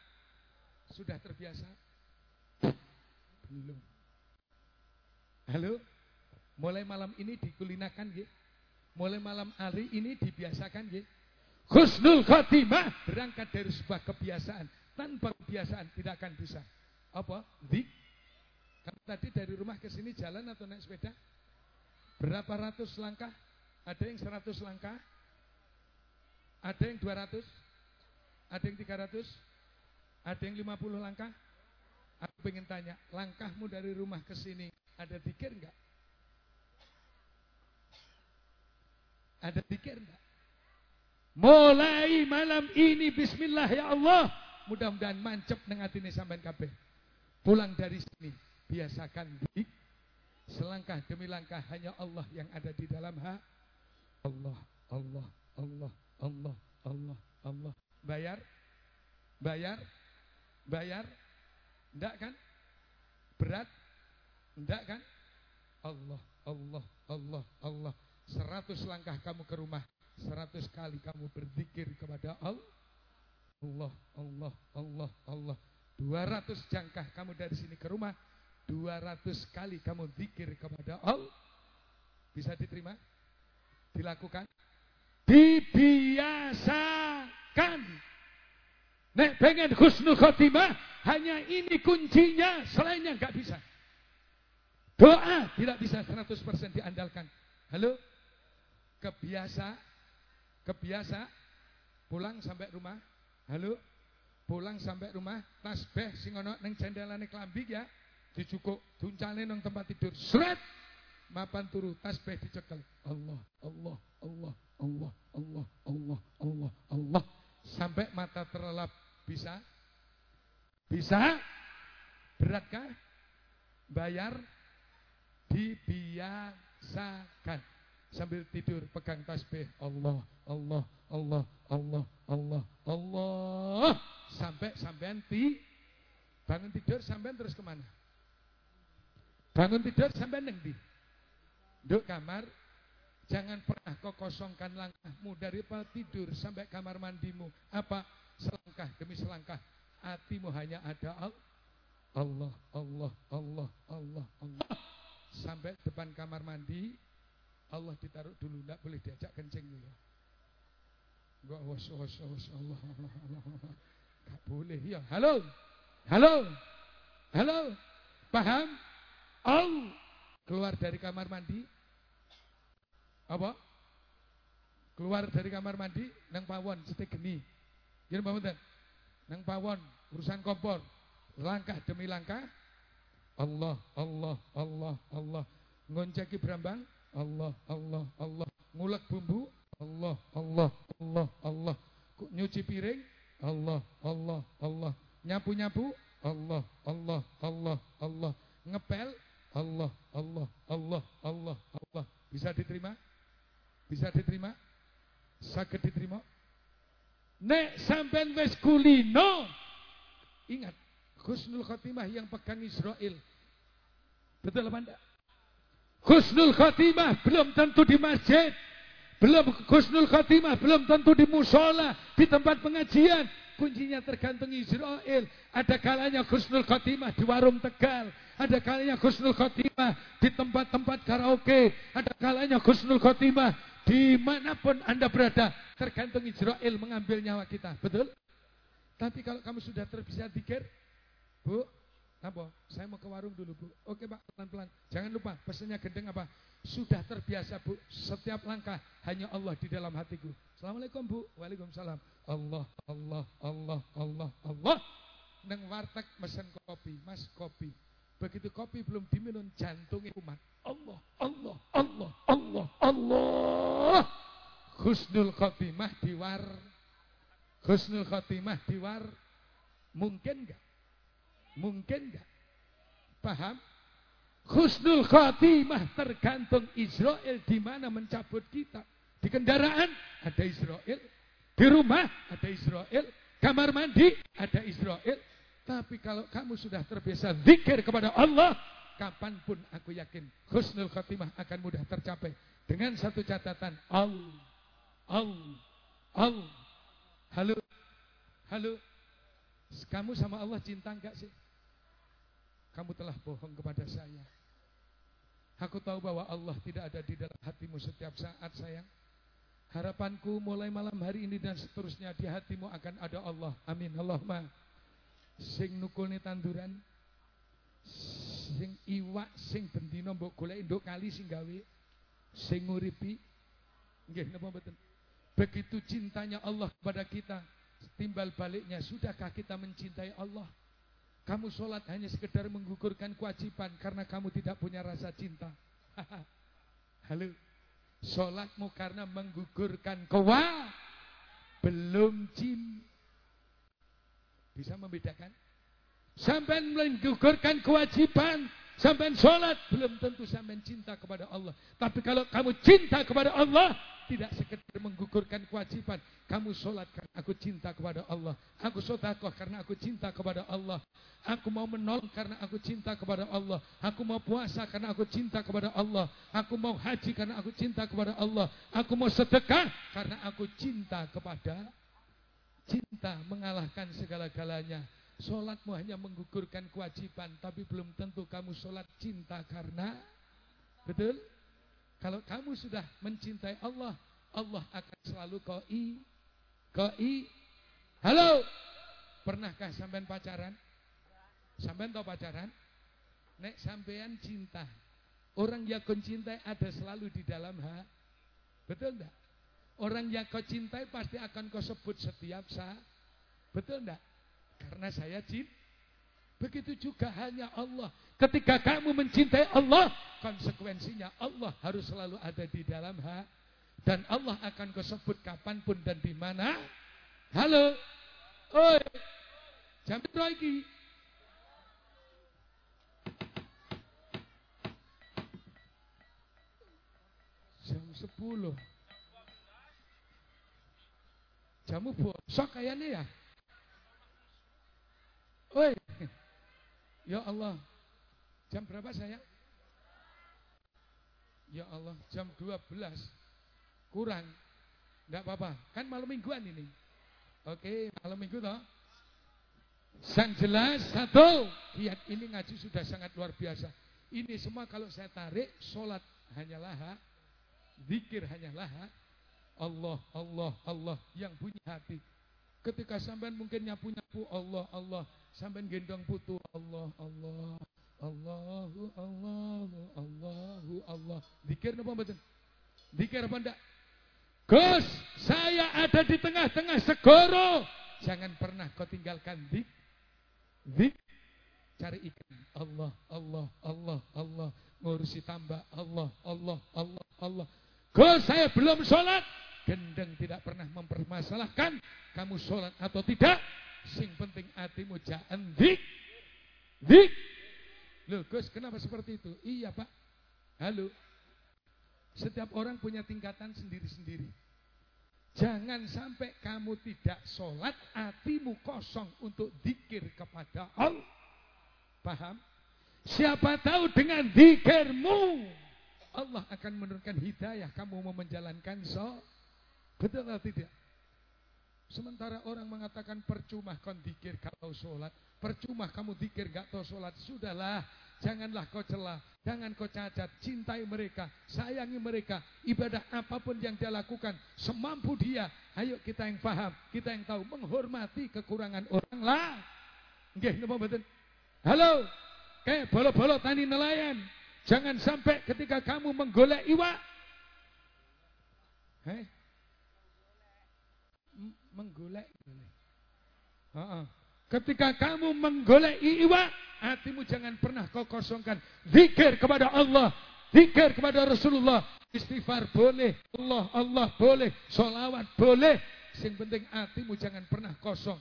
sudah terbiasa? Belum. Halo? Mulai malam ini dikulinakan ya? Mulai malam hari ini dibiasakan ya? Khusnul khatimah berangkat dari sebuah kebiasaan. Tanpa kebiasaan tidak akan bisa. Apa? Zik. Kamu tadi dari rumah ke sini jalan atau naik sepeda? Berapa ratus langkah? Ada yang seratus langkah? Ada yang dua ratus? Ada yang tiga ratus? Ada yang lima puluh langkah? Aku pengen tanya, langkahmu dari rumah ke sini ada pikir enggak? Ada pikir enggak? Mulai malam ini bismillah ya Allah. Mudah-mudahan mancep nang atine sampean kabeh. Pulang dari sini biasakan dik selangkah demi langkah hanya Allah yang ada di dalam hak Allah, Allah, Allah, Allah, Allah, Allah. Bayar? Bayar? Bayar? Enggak kan? Berat? Enggak kan? Allah, Allah, Allah, Allah. Seratus langkah kamu ke rumah, seratus kali kamu berzikir kepada Allah. Allah, Allah, Allah, Allah. Dua ratus jangkah kamu dari sini ke rumah, dua ratus kali kamu zikir kepada Allah. Bisa diterima? Dilakukan? Dibiasakan. Nek pengen khusnul khotimah, hanya ini kuncinya, selainnya nggak bisa. Doa tidak bisa 100% diandalkan. Halo? Kebiasa, kebiasa, pulang sampai rumah. Halo? Pulang sampai rumah, tasbih sing ana ning jendelane klambi ya, dicukuk, duncane nang tempat tidur. Sret. Mapan turu, tasbih dicekel. Allah, Allah, Allah, Allah, Allah, Allah, Allah, Allah. Sampai mata terlelap. Bisa? Bisa? Beratkah? Bayar? Dibiasakan. Sambil tidur pegang tasbih. Allah, Allah, Allah, Allah, Allah, Allah. Sampai sampean ti bangun tidur sampean terus ke mana? Bangun tidur sampean neng di. Duk kamar, jangan pernah kau kosongkan langkahmu dari tidur sampai kamar mandimu. Apa? Selangkah demi selangkah. Hatimu hanya ada Allah, Allah, Allah, Allah, Allah. Sampai depan kamar mandi, Allah ditaruh dulu, tidak boleh diajak kencing dulu. Enggak, was, was, was, Allah, Allah, Allah, Allah. Enggak boleh, ya. Halo, halo, halo, paham? Allah keluar dari kamar mandi, apa? Keluar dari kamar mandi, nang pawon, setik geni. Gini Pak Munten, nang pawon, urusan kompor, langkah demi langkah, Allah, Allah, Allah, Allah. Ngonceki berambang, Allah, Allah, Allah. Ngulek bumbu, Allah, Allah, Allah, Allah. Nyuci piring, Allah, Allah, Allah. Nyapu-nyapu, Allah, Allah, Allah, Allah. Ngepel, Allah, Allah, Allah, Allah, Allah. Bisa diterima? Bisa diterima? Sakit diterima? Nek sampean wis kulino. Ingat, Husnul Khotimah yang pegang Israel. Betul apa enggak? Husnul Khotimah belum tentu di masjid. Belum Husnul Khotimah belum tentu di musola, di tempat pengajian. kuncinya tergantung Israel. Ada kalanya Husnul Khotimah di warung Tegal. Ada kalanya Husnul Khotimah di tempat-tempat karaoke. Ada kalanya Husnul Khotimah di mana pun Anda berada. Tergantung Israel mengambil nyawa kita. Betul? Tapi kalau kamu sudah terbiasa dikir, Bu, apa? Saya mau ke warung dulu, Bu. Oke, Pak, pelan-pelan. Jangan lupa, pesannya gendeng apa? Sudah terbiasa, Bu. Setiap langkah hanya Allah di dalam hatiku. Assalamualaikum, Bu. Waalaikumsalam. Allah, Allah, Allah, Allah, Allah. Neng warteg mesen kopi, Mas kopi. Begitu kopi belum diminum jantungnya umat. Allah, Allah, Allah, Allah, Allah. Husnul khotimah diwar. Husnul khotimah diwar. Mungkin enggak? Mungkin enggak? Paham? Husnul khotimah tergantung Israel di mana mencabut kita. Di kendaraan ada Israel, di rumah ada Israel, kamar mandi ada Israel. Tapi kalau kamu sudah terbiasa zikir kepada Allah, kapan pun aku yakin husnul khotimah akan mudah tercapai. Dengan satu catatan, Al, Al, Al. Halo, halo. Kamu sama Allah cinta enggak sih? Kamu telah bohong kepada saya. Aku tahu bahwa Allah tidak ada di dalam hatimu setiap saat sayang. Harapanku mulai malam hari ini dan seterusnya di hatimu akan ada Allah. Amin. Allahumma. Sing nukulne tanduran. Sing iwak sing bendino mbok golek nduk kali sing gawe. Sing nguripi. Nggih napa mboten? Begitu cintanya Allah kepada kita, timbal baliknya sudahkah kita mencintai Allah? Kamu sholat hanya sekedar menggugurkan kewajiban karena kamu tidak punya rasa cinta. *laughs* Halo. Sholatmu karena menggugurkan kewa. Belum cinta. Bisa membedakan? Sampai menggugurkan kewajiban. Sampai sholat. Belum tentu sampai cinta kepada Allah. Tapi kalau kamu cinta kepada Allah. Tidak sekedar menggugurkan kewajiban. Kamu sholat karena aku cinta kepada Allah. Aku sodakoh karena aku cinta kepada Allah. Aku mau menolong karena aku cinta kepada Allah. Aku mau puasa karena aku cinta kepada Allah. Aku mau haji karena aku cinta kepada Allah. Aku mau sedekah karena aku cinta kepada cinta mengalahkan segala-galanya. Sholatmu hanya menggugurkan kewajiban, tapi belum tentu kamu sholat cinta karena betul. Kalau kamu sudah mencintai Allah, Allah akan selalu koi, koi. Halo, pernahkah sampean pacaran? Sampean tahu pacaran? Nek sampean cinta, orang yang kau cintai ada selalu di dalam hati. Betul enggak? Orang yang kau cintai pasti akan kau sebut setiap saat. Betul enggak? Karena saya cinta. Begitu juga hanya Allah. Ketika kamu mencintai Allah, konsekuensinya Allah harus selalu ada di dalam hati. Dan Allah akan kau kapan pun dan di mana. Halo. Oi. Jam lagi. Jam 10. Jamu bosok kayaknya ya. Oi. *laughs* Ya Allah. Jam berapa saya? Ya Allah, jam 12. Kurang. Enggak apa-apa. Kan malam mingguan ini. Oke, malam minggu toh. Sang jelas satu, kiat ini ngaji sudah sangat luar biasa. Ini semua kalau saya tarik, sholat hanyalah hak, zikir hanyalah hak, Allah, Allah, Allah yang punya hati. Ketika sampean mungkin nyapu nyapu Allah, Allah, sampean gendong putu Allah, Allah, Allahu, Allahu, Allahu, Allah. Zikir apa betul? Zikir apa enggak? Gus, saya ada di tengah-tengah segoro. Jangan pernah kau tinggalkan dik. Dik. Cari ikan. Allah, Allah, Allah, Allah. Ngurusi tambah. Allah, Allah, Allah, Allah. Gus, saya belum sholat. Gendeng tidak pernah mempermasalahkan. Kamu sholat atau tidak. Sing penting hatimu jangan dik. Dik. Loh Gus, kenapa seperti itu? Iya Pak. Halo. Setiap orang punya tingkatan sendiri-sendiri. Jangan sampai kamu tidak sholat, hatimu kosong untuk dikir kepada Allah. Paham? Siapa tahu dengan dikirmu, Allah akan menurunkan hidayah. Kamu mau menjalankan sholat. Betul atau tidak? Sementara orang mengatakan percuma kau dikir kalau sholat. Percuma kamu dikir gak tahu sholat. Sudahlah, janganlah kau celah. Jangan kau cacat. Cintai mereka, sayangi mereka. Ibadah apa pun yang dia lakukan, semampu dia. Ayo kita yang paham, kita yang tahu. Menghormati kekurangan orang lah. Nggih, napa mboten? Halo, kayak bolo-bolo tani nelayan. Jangan sampai ketika kamu menggolek iwak. Hei? Menggolek. Heeh. Ketika kamu menggolek iwak, hatimu jangan pernah kau kosongkan. Zikir kepada Allah, zikir kepada Rasulullah, istighfar boleh, Allah Allah boleh, solawat boleh. Yang penting hatimu jangan pernah kosong.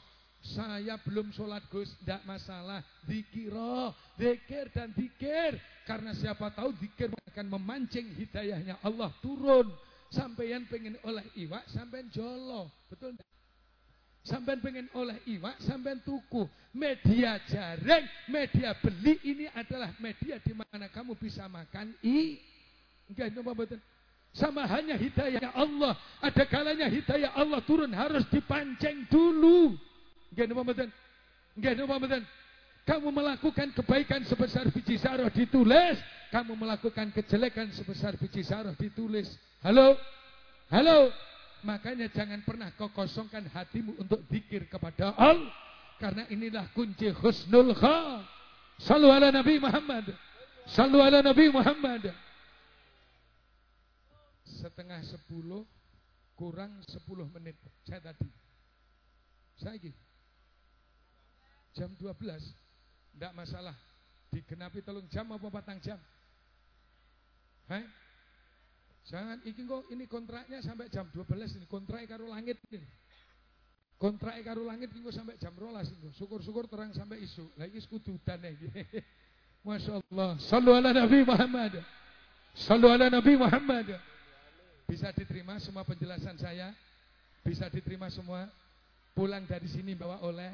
Saya belum sholat Gus, tidak masalah. Dikiro, dikir dan dikir. Karena siapa tahu dikir akan memancing hidayahnya Allah turun. Sampeyan pengen oleh iwak, sampeyan jolo. Betul enggak? Sampeyan pengen oleh iwak, sampeyan tuku. Media jaring, media beli ini adalah media di mana kamu bisa makan i. Enggak, itu betul. Sama hanya hidayah Allah. Ada kalanya hidayah Allah turun harus dipancing dulu. Enggak, itu betul. Enggak, itu betul. Kamu melakukan kebaikan sebesar biji sarah ditulis. Kamu melakukan kejelekan sebesar biji sarah ditulis. Halo? Halo? Makanya jangan pernah kau kosongkan hatimu untuk dikir kepada Allah. Karena inilah kunci husnul kha. Salu ala Nabi Muhammad. Salu ala Nabi Muhammad. Setengah sepuluh kurang sepuluh menit. Saya tadi. Saya. Jam 12. Tidak masalah. Digenapi telung jam apa patang jam? Hei? Jangan iki kok ini kontraknya sampai jam 12 ini kontrak karo langit ini. Kontrak karo langit iki sampai jam 12 ini. Syukur-syukur terang sampai isu. Lagi kudu udan iki. *laughs* Masya Allah. Sallu ala Nabi Muhammad. Sallu ala Nabi Muhammad. Bisa diterima semua penjelasan saya? Bisa diterima semua? Pulang dari sini bawa oleh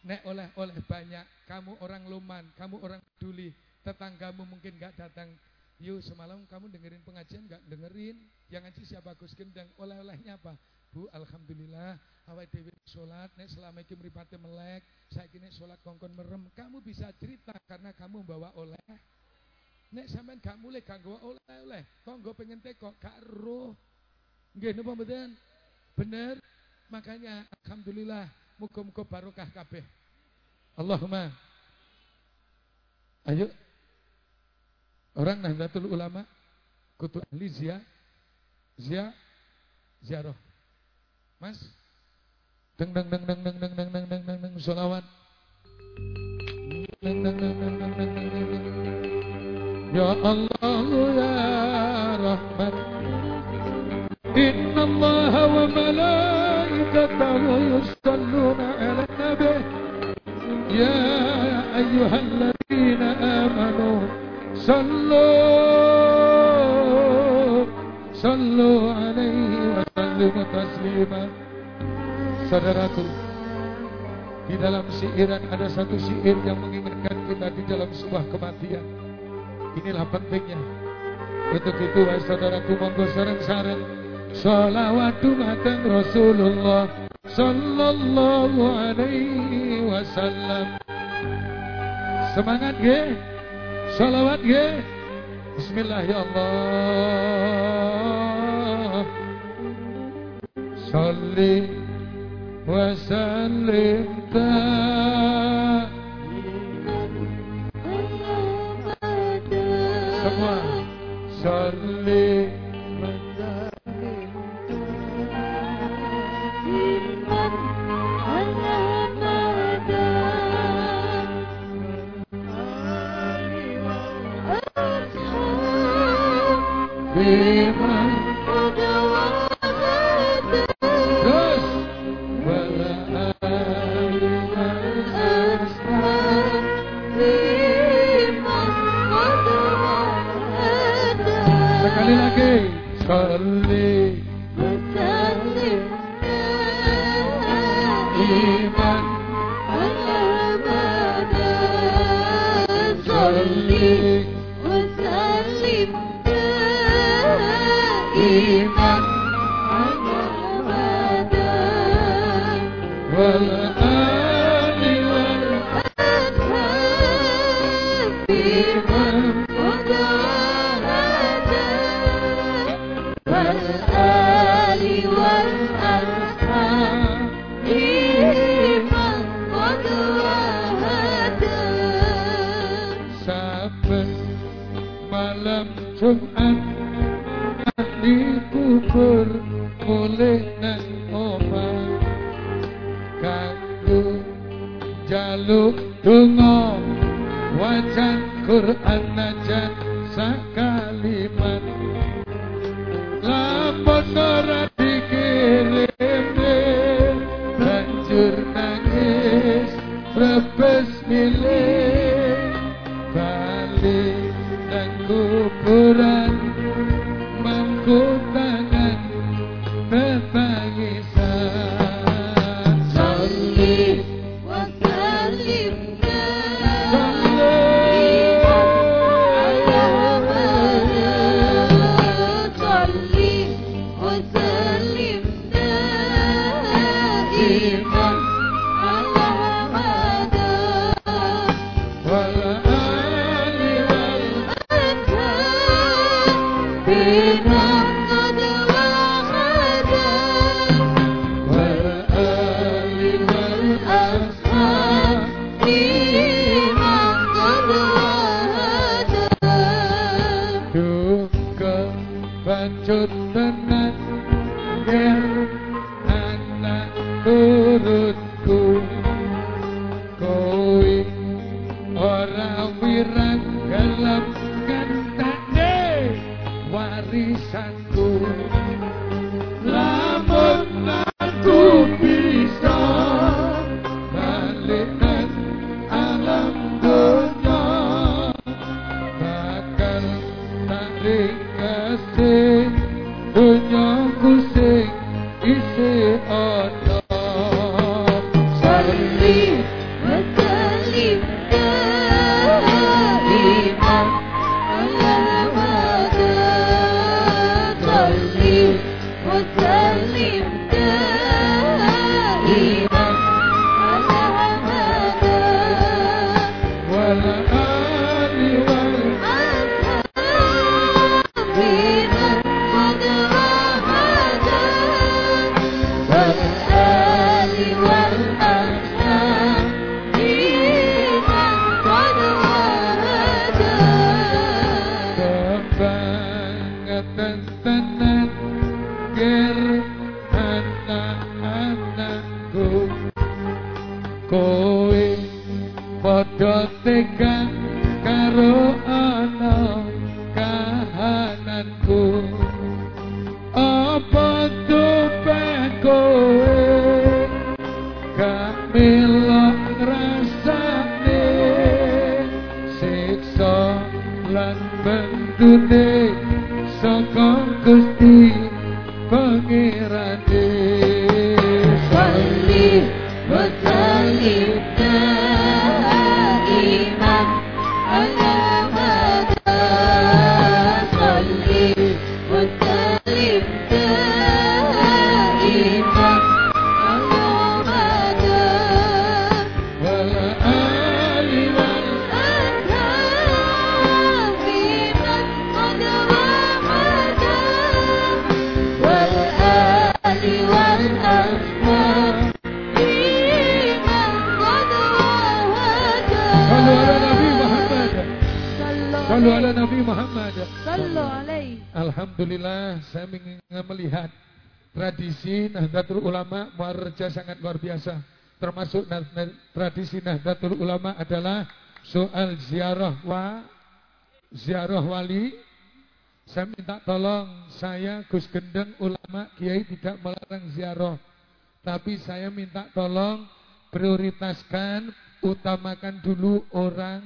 Nek oleh-oleh banyak, kamu orang luman, kamu orang peduli, tetanggamu mungkin gak datang. Yuk semalam kamu dengerin pengajian gak dengerin? Yang ngaji siapa Gus Gendang? Oleh-olehnya apa? Bu, Alhamdulillah, awal dewi sholat, nek selama ini meripati melek, saya kini sholat kongkon merem. Kamu bisa cerita karena kamu bawa oleh. Nek sampean gak mulai gak oleh-oleh, tonggo pengen teko, gak roh. Nggih napa mboten? Bener. Makanya alhamdulillah muga-muga barokah kabeh. Allahumma. Ayo. Orang Nahdlatul Ulama kutu ahli zia zia ziarah. Mas. Deng deng deng deng deng deng deng deng deng deng deng selawat. Deng deng deng deng deng deng deng deng. Ya Allah ya Rahman. Inna Allah wa malaikatahu yusalluna ala nabi. Ya ayyuhalladzina amanu sallu alaihi wa sallimu taslima. Saudaraku, di dalam siiran ada satu siir yang mengingatkan kita di dalam sebuah kematian. Inilah pentingnya. Untuk itu, wahai saudaraku, monggo sareng-sareng Salawat dumateng Rasulullah Sallallahu alaihi wasallam Semangat ge Salawat ge Bismillah ya Allah. Salli wa sallim Semua. Salli Spirit. Tradisi Nahdlatul Ulama adalah soal ziarah wa ziarah wali. Saya minta tolong saya Gus Gendeng ulama kiai tidak melarang ziarah. Tapi saya minta tolong prioritaskan utamakan dulu orang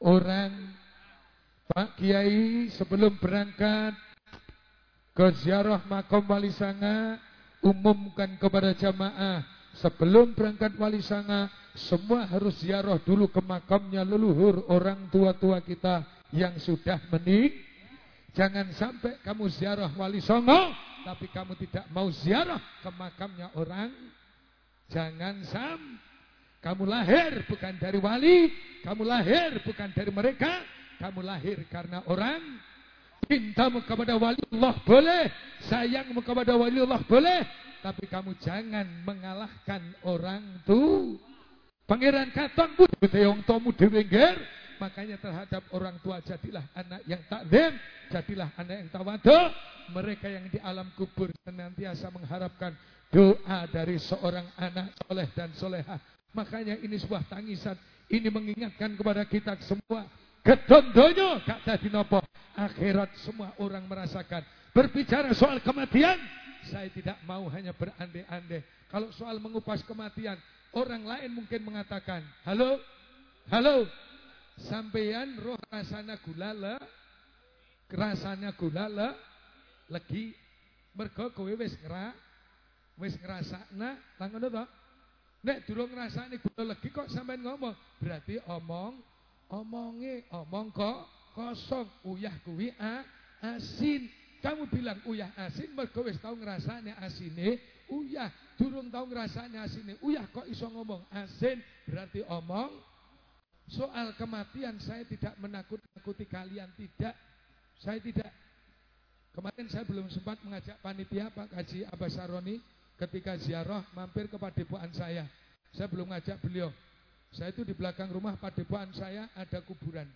orang Pak Kiai sebelum berangkat ke ziarah makam Wali Sanga umumkan kepada jamaah sebelum berangkat Wali Sanga semua harus ziarah dulu ke makamnya leluhur orang tua-tua kita yang sudah menik. Jangan sampai kamu ziarah Wali Songo tapi kamu tidak mau ziarah ke makamnya orang. Jangan sam. Kamu lahir bukan dari wali kamu lahir bukan dari mereka kamu lahir karena orang. Cintamu kepada wali Allah boleh, sayangmu kepada wali Allah boleh, tapi kamu jangan mengalahkan orang tu. Pangeran Katong pun teong tomu dewengger, Makanya terhadap orang tua jadilah anak yang takdim, jadilah anak yang tawadu. Mereka yang di alam kubur senantiasa mengharapkan doa dari seorang anak soleh dan soleha. Makanya ini sebuah tangisan. Ini mengingatkan kepada kita semua. Ketondonyo gak tadi nopo. Akhirat semua orang merasakan. Berbicara soal kematian, saya tidak mau hanya berandai-andai. Kalau soal mengupas kematian, orang lain mungkin mengatakan, halo, halo, sampeyan roh rasanya gulala, rasanya gulala, lagi mergo kowe wis ngera, wis ngrasakna, lah ngono to? Nek durung ngrasakne gula legi kok sampean ngomong, berarti omong omonge omong kok kosong uyah kuwi asin. Kamu bilang uyah asin mergo wis tau ngrasakne asine uyah, durung tau ngrasakne asine uyah kok iso ngomong asin, berarti omong Soal kematian saya tidak menakut-nakuti kalian, tidak. Saya tidak. Kemarin saya belum sempat mengajak panitia Pak Haji Abasaroni ketika ziarah mampir ke padepokan saya. Saya belum ngajak beliau. Saya itu di belakang rumah padepokan saya ada kuburan.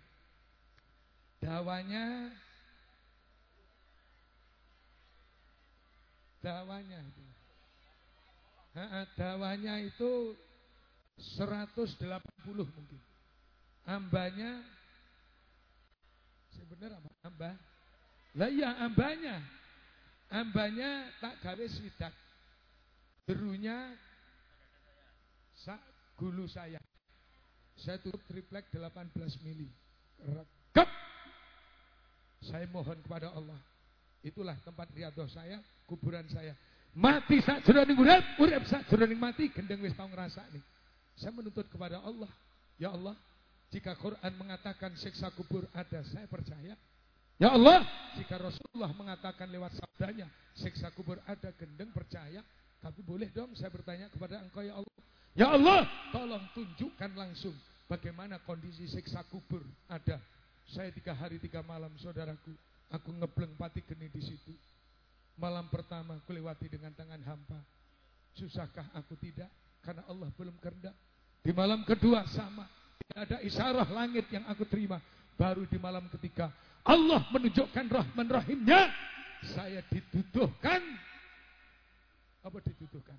Dawanya dawanya itu. Dawanya itu 180 mungkin. Ambanya sebenarnya? Amba. Lah iya ambanya. Ambanya tak gawe swidak. Derunya sak gulu saya. Saya tutup triplek 18 mili. Rekep. Saya mohon kepada Allah. Itulah tempat riadoh saya, kuburan saya. Mati sak jroning urip, urip sak jroning mati, gendeng wis tau nih. Saya menuntut kepada Allah. Ya Allah, jika Quran mengatakan siksa kubur ada, saya percaya. Ya Allah, jika Rasulullah mengatakan lewat sabdanya, siksa kubur ada, gendeng percaya. Tapi boleh dong saya bertanya kepada engkau ya Allah. Ya Allah, tolong tunjukkan langsung bagaimana kondisi siksa kubur ada. Saya tiga hari tiga malam saudaraku, aku ngebleng pati geni di situ. Malam pertama aku lewati dengan tangan hampa. Susahkah aku tidak? Karena Allah belum kehendak. Di malam kedua sama. Tidak ada isyarah langit yang aku terima. Baru di malam ketiga. Allah menunjukkan rahman rahimnya. Saya dituduhkan. Apa dituduhkan?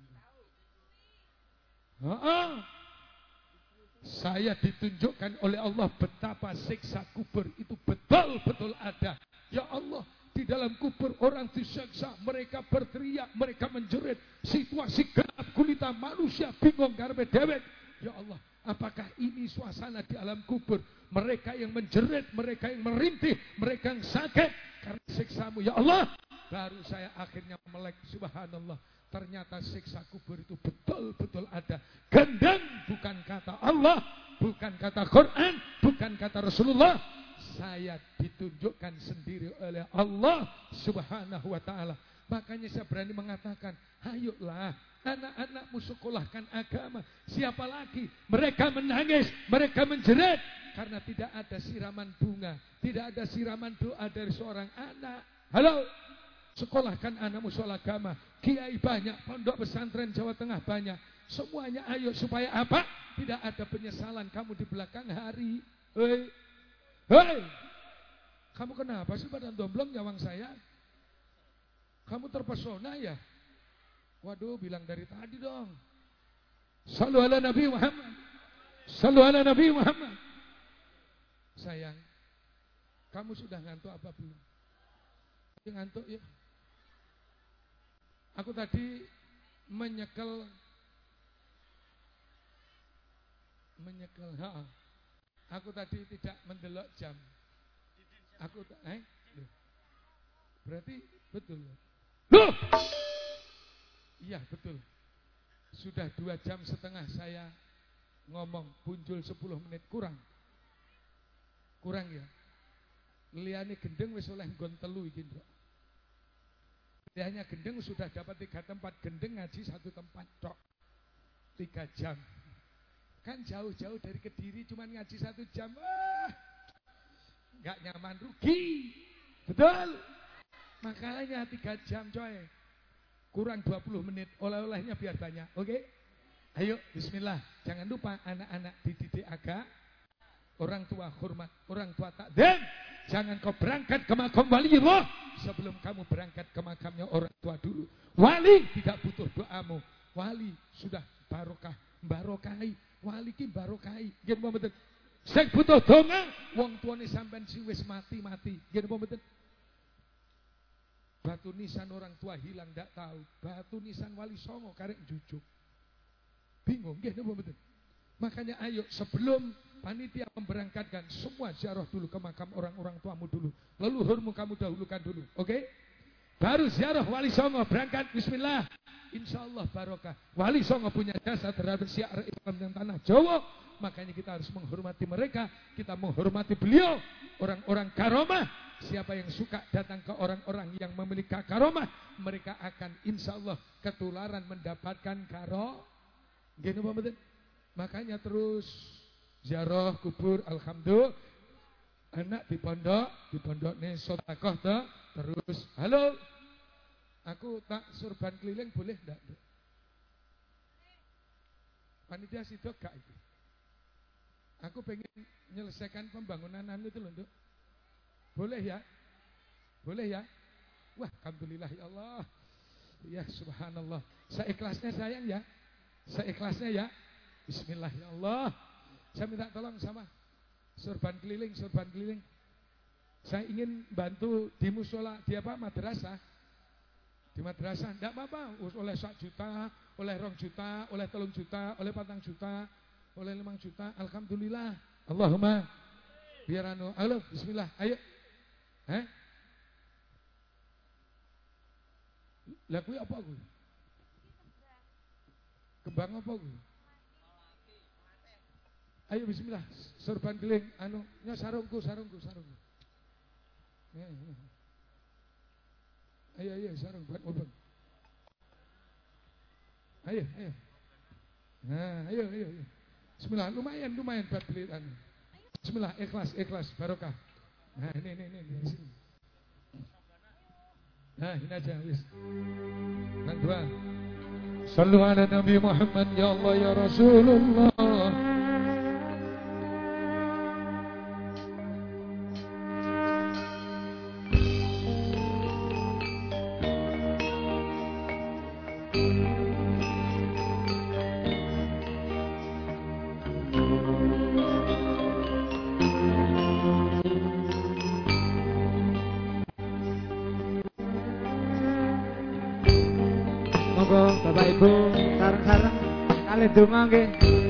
Saya ditunjukkan oleh Allah betapa siksa kubur itu betul-betul ada. Ya Allah, di dalam kubur orang disiksa, mereka berteriak, mereka menjerit. Situasi gelap gulita manusia bingung karena dewek. Ya Allah, apakah ini suasana di alam kubur? Mereka yang menjerit, mereka yang merintih, mereka yang sakit karena siksamu. Ya Allah, baru saya akhirnya melek subhanallah. Ternyata siksa kubur itu betul-betul ada. Gendang bukan kata Allah, bukan kata Quran, bukan kata Rasulullah. Saya ditunjukkan sendiri oleh Allah subhanahu wa ta'ala. Makanya saya berani mengatakan, ayolah anak-anakmu sekolahkan agama. Siapa lagi? Mereka menangis, mereka menjerit. Karena tidak ada siraman bunga, tidak ada siraman doa dari seorang anak. Halo? Sekolahkan anakmu soal agama. Kiai banyak, pondok pesantren Jawa Tengah banyak. Semuanya ayo supaya apa? Tidak ada penyesalan kamu di belakang hari. Hei. Hei. Kamu kenapa sih pada domblong nyawang saya? Kamu terpesona ya? Waduh, bilang dari tadi dong. Salu ala Nabi Muhammad. Salu ala Nabi Muhammad. Sayang, kamu sudah ngantuk apa belum? Ngantuk ya? Aku tadi menyekel menyekel ha, Aku tadi tidak mendelok jam. Aku eh Loh. Berarti betul. Loh. Iya, betul. Sudah dua jam setengah saya ngomong punjul 10 menit kurang. Kurang ya. Liane gendeng wis oleh nggon telu iki, Nduk. Gendeng sudah dapat tiga tempat gendeng ngaji satu tempat tok tiga jam. Kan jauh-jauh dari kediri cuma ngaji satu jam. Wah, nggak nyaman rugi. Betul. Makanya tiga jam coy. Kurang 20 menit. Oleh-olehnya biar banyak. Oke? Ayo bismillah. Jangan lupa anak-anak dididik agak Orang tua hormat, orang tua takdim. Jangan kau berangkat ke makam waliullah sebelum kamu berangkat ke makamnya orang tua dulu. Wali tidak butuh doamu. Wali sudah barokah, barokai. Wali ki barokai. Nggih apa mboten? Sing butuh donga, wong tuane sampean si wis mati-mati. Nggih apa mboten? Batu nisan orang tua hilang ndak tahu. Batu nisan wali songo karek jujuk. Bingung nggih napa mboten? Makanya ayo sebelum panitia memberangkatkan semua ziarah dulu ke makam orang-orang tuamu dulu. Leluhurmu kamu dahulukan dulu, oke? Baru ziarah Wali Songo berangkat bismillah. Insya Allah barokah. Wali Songo punya jasa terhadap syiar Islam dan tanah Jawa. Makanya kita harus menghormati mereka. Kita menghormati beliau. Orang-orang karomah. Siapa yang suka datang ke orang-orang yang memiliki karomah. Mereka akan insya Allah ketularan mendapatkan karo. Gini Pak? Makanya terus ziarah kubur alhamdulillah anak di pondok di pondok nih sotakoh tuh terus halo aku tak surban keliling boleh enggak panitia sidok gak itu aku pengen menyelesaikan pembangunan anu itu loh boleh ya? Boleh ya? Wah alhamdulillah ya Allah. Ya subhanallah. Seikhlasnya sayang ya? Seikhlasnya ya? Bismillah ya Allah. Saya minta tolong sama surban keliling, surban keliling. Saya ingin bantu di musola, di apa? Madrasah. Di madrasah, enggak apa-apa. Oleh sak juta, oleh rong juta, oleh telung juta, oleh patang juta, oleh limang juta. Alhamdulillah. Allahumma. Biar anu, halo, bismillah, ayo. Eh? Lah kuwi apa kuwi? Kembang apa kuwi? Ayo bismillah, sorban keling anu nya sarungku, sarungku, sarungku. Ya, ya. Ayo ayo sarung buat obeng. Ayo, ayo. Nah, ayo ayo ayo. Bismillah, lumayan lumayan buat beli anu. Bismillah, ikhlas, ikhlas, barokah. Nah, ini ini ini sini. Nah, ini aja, wis. Yang dua. Sallu ala Nabi Muhammad ya Allah ya Rasulullah. දුමගේ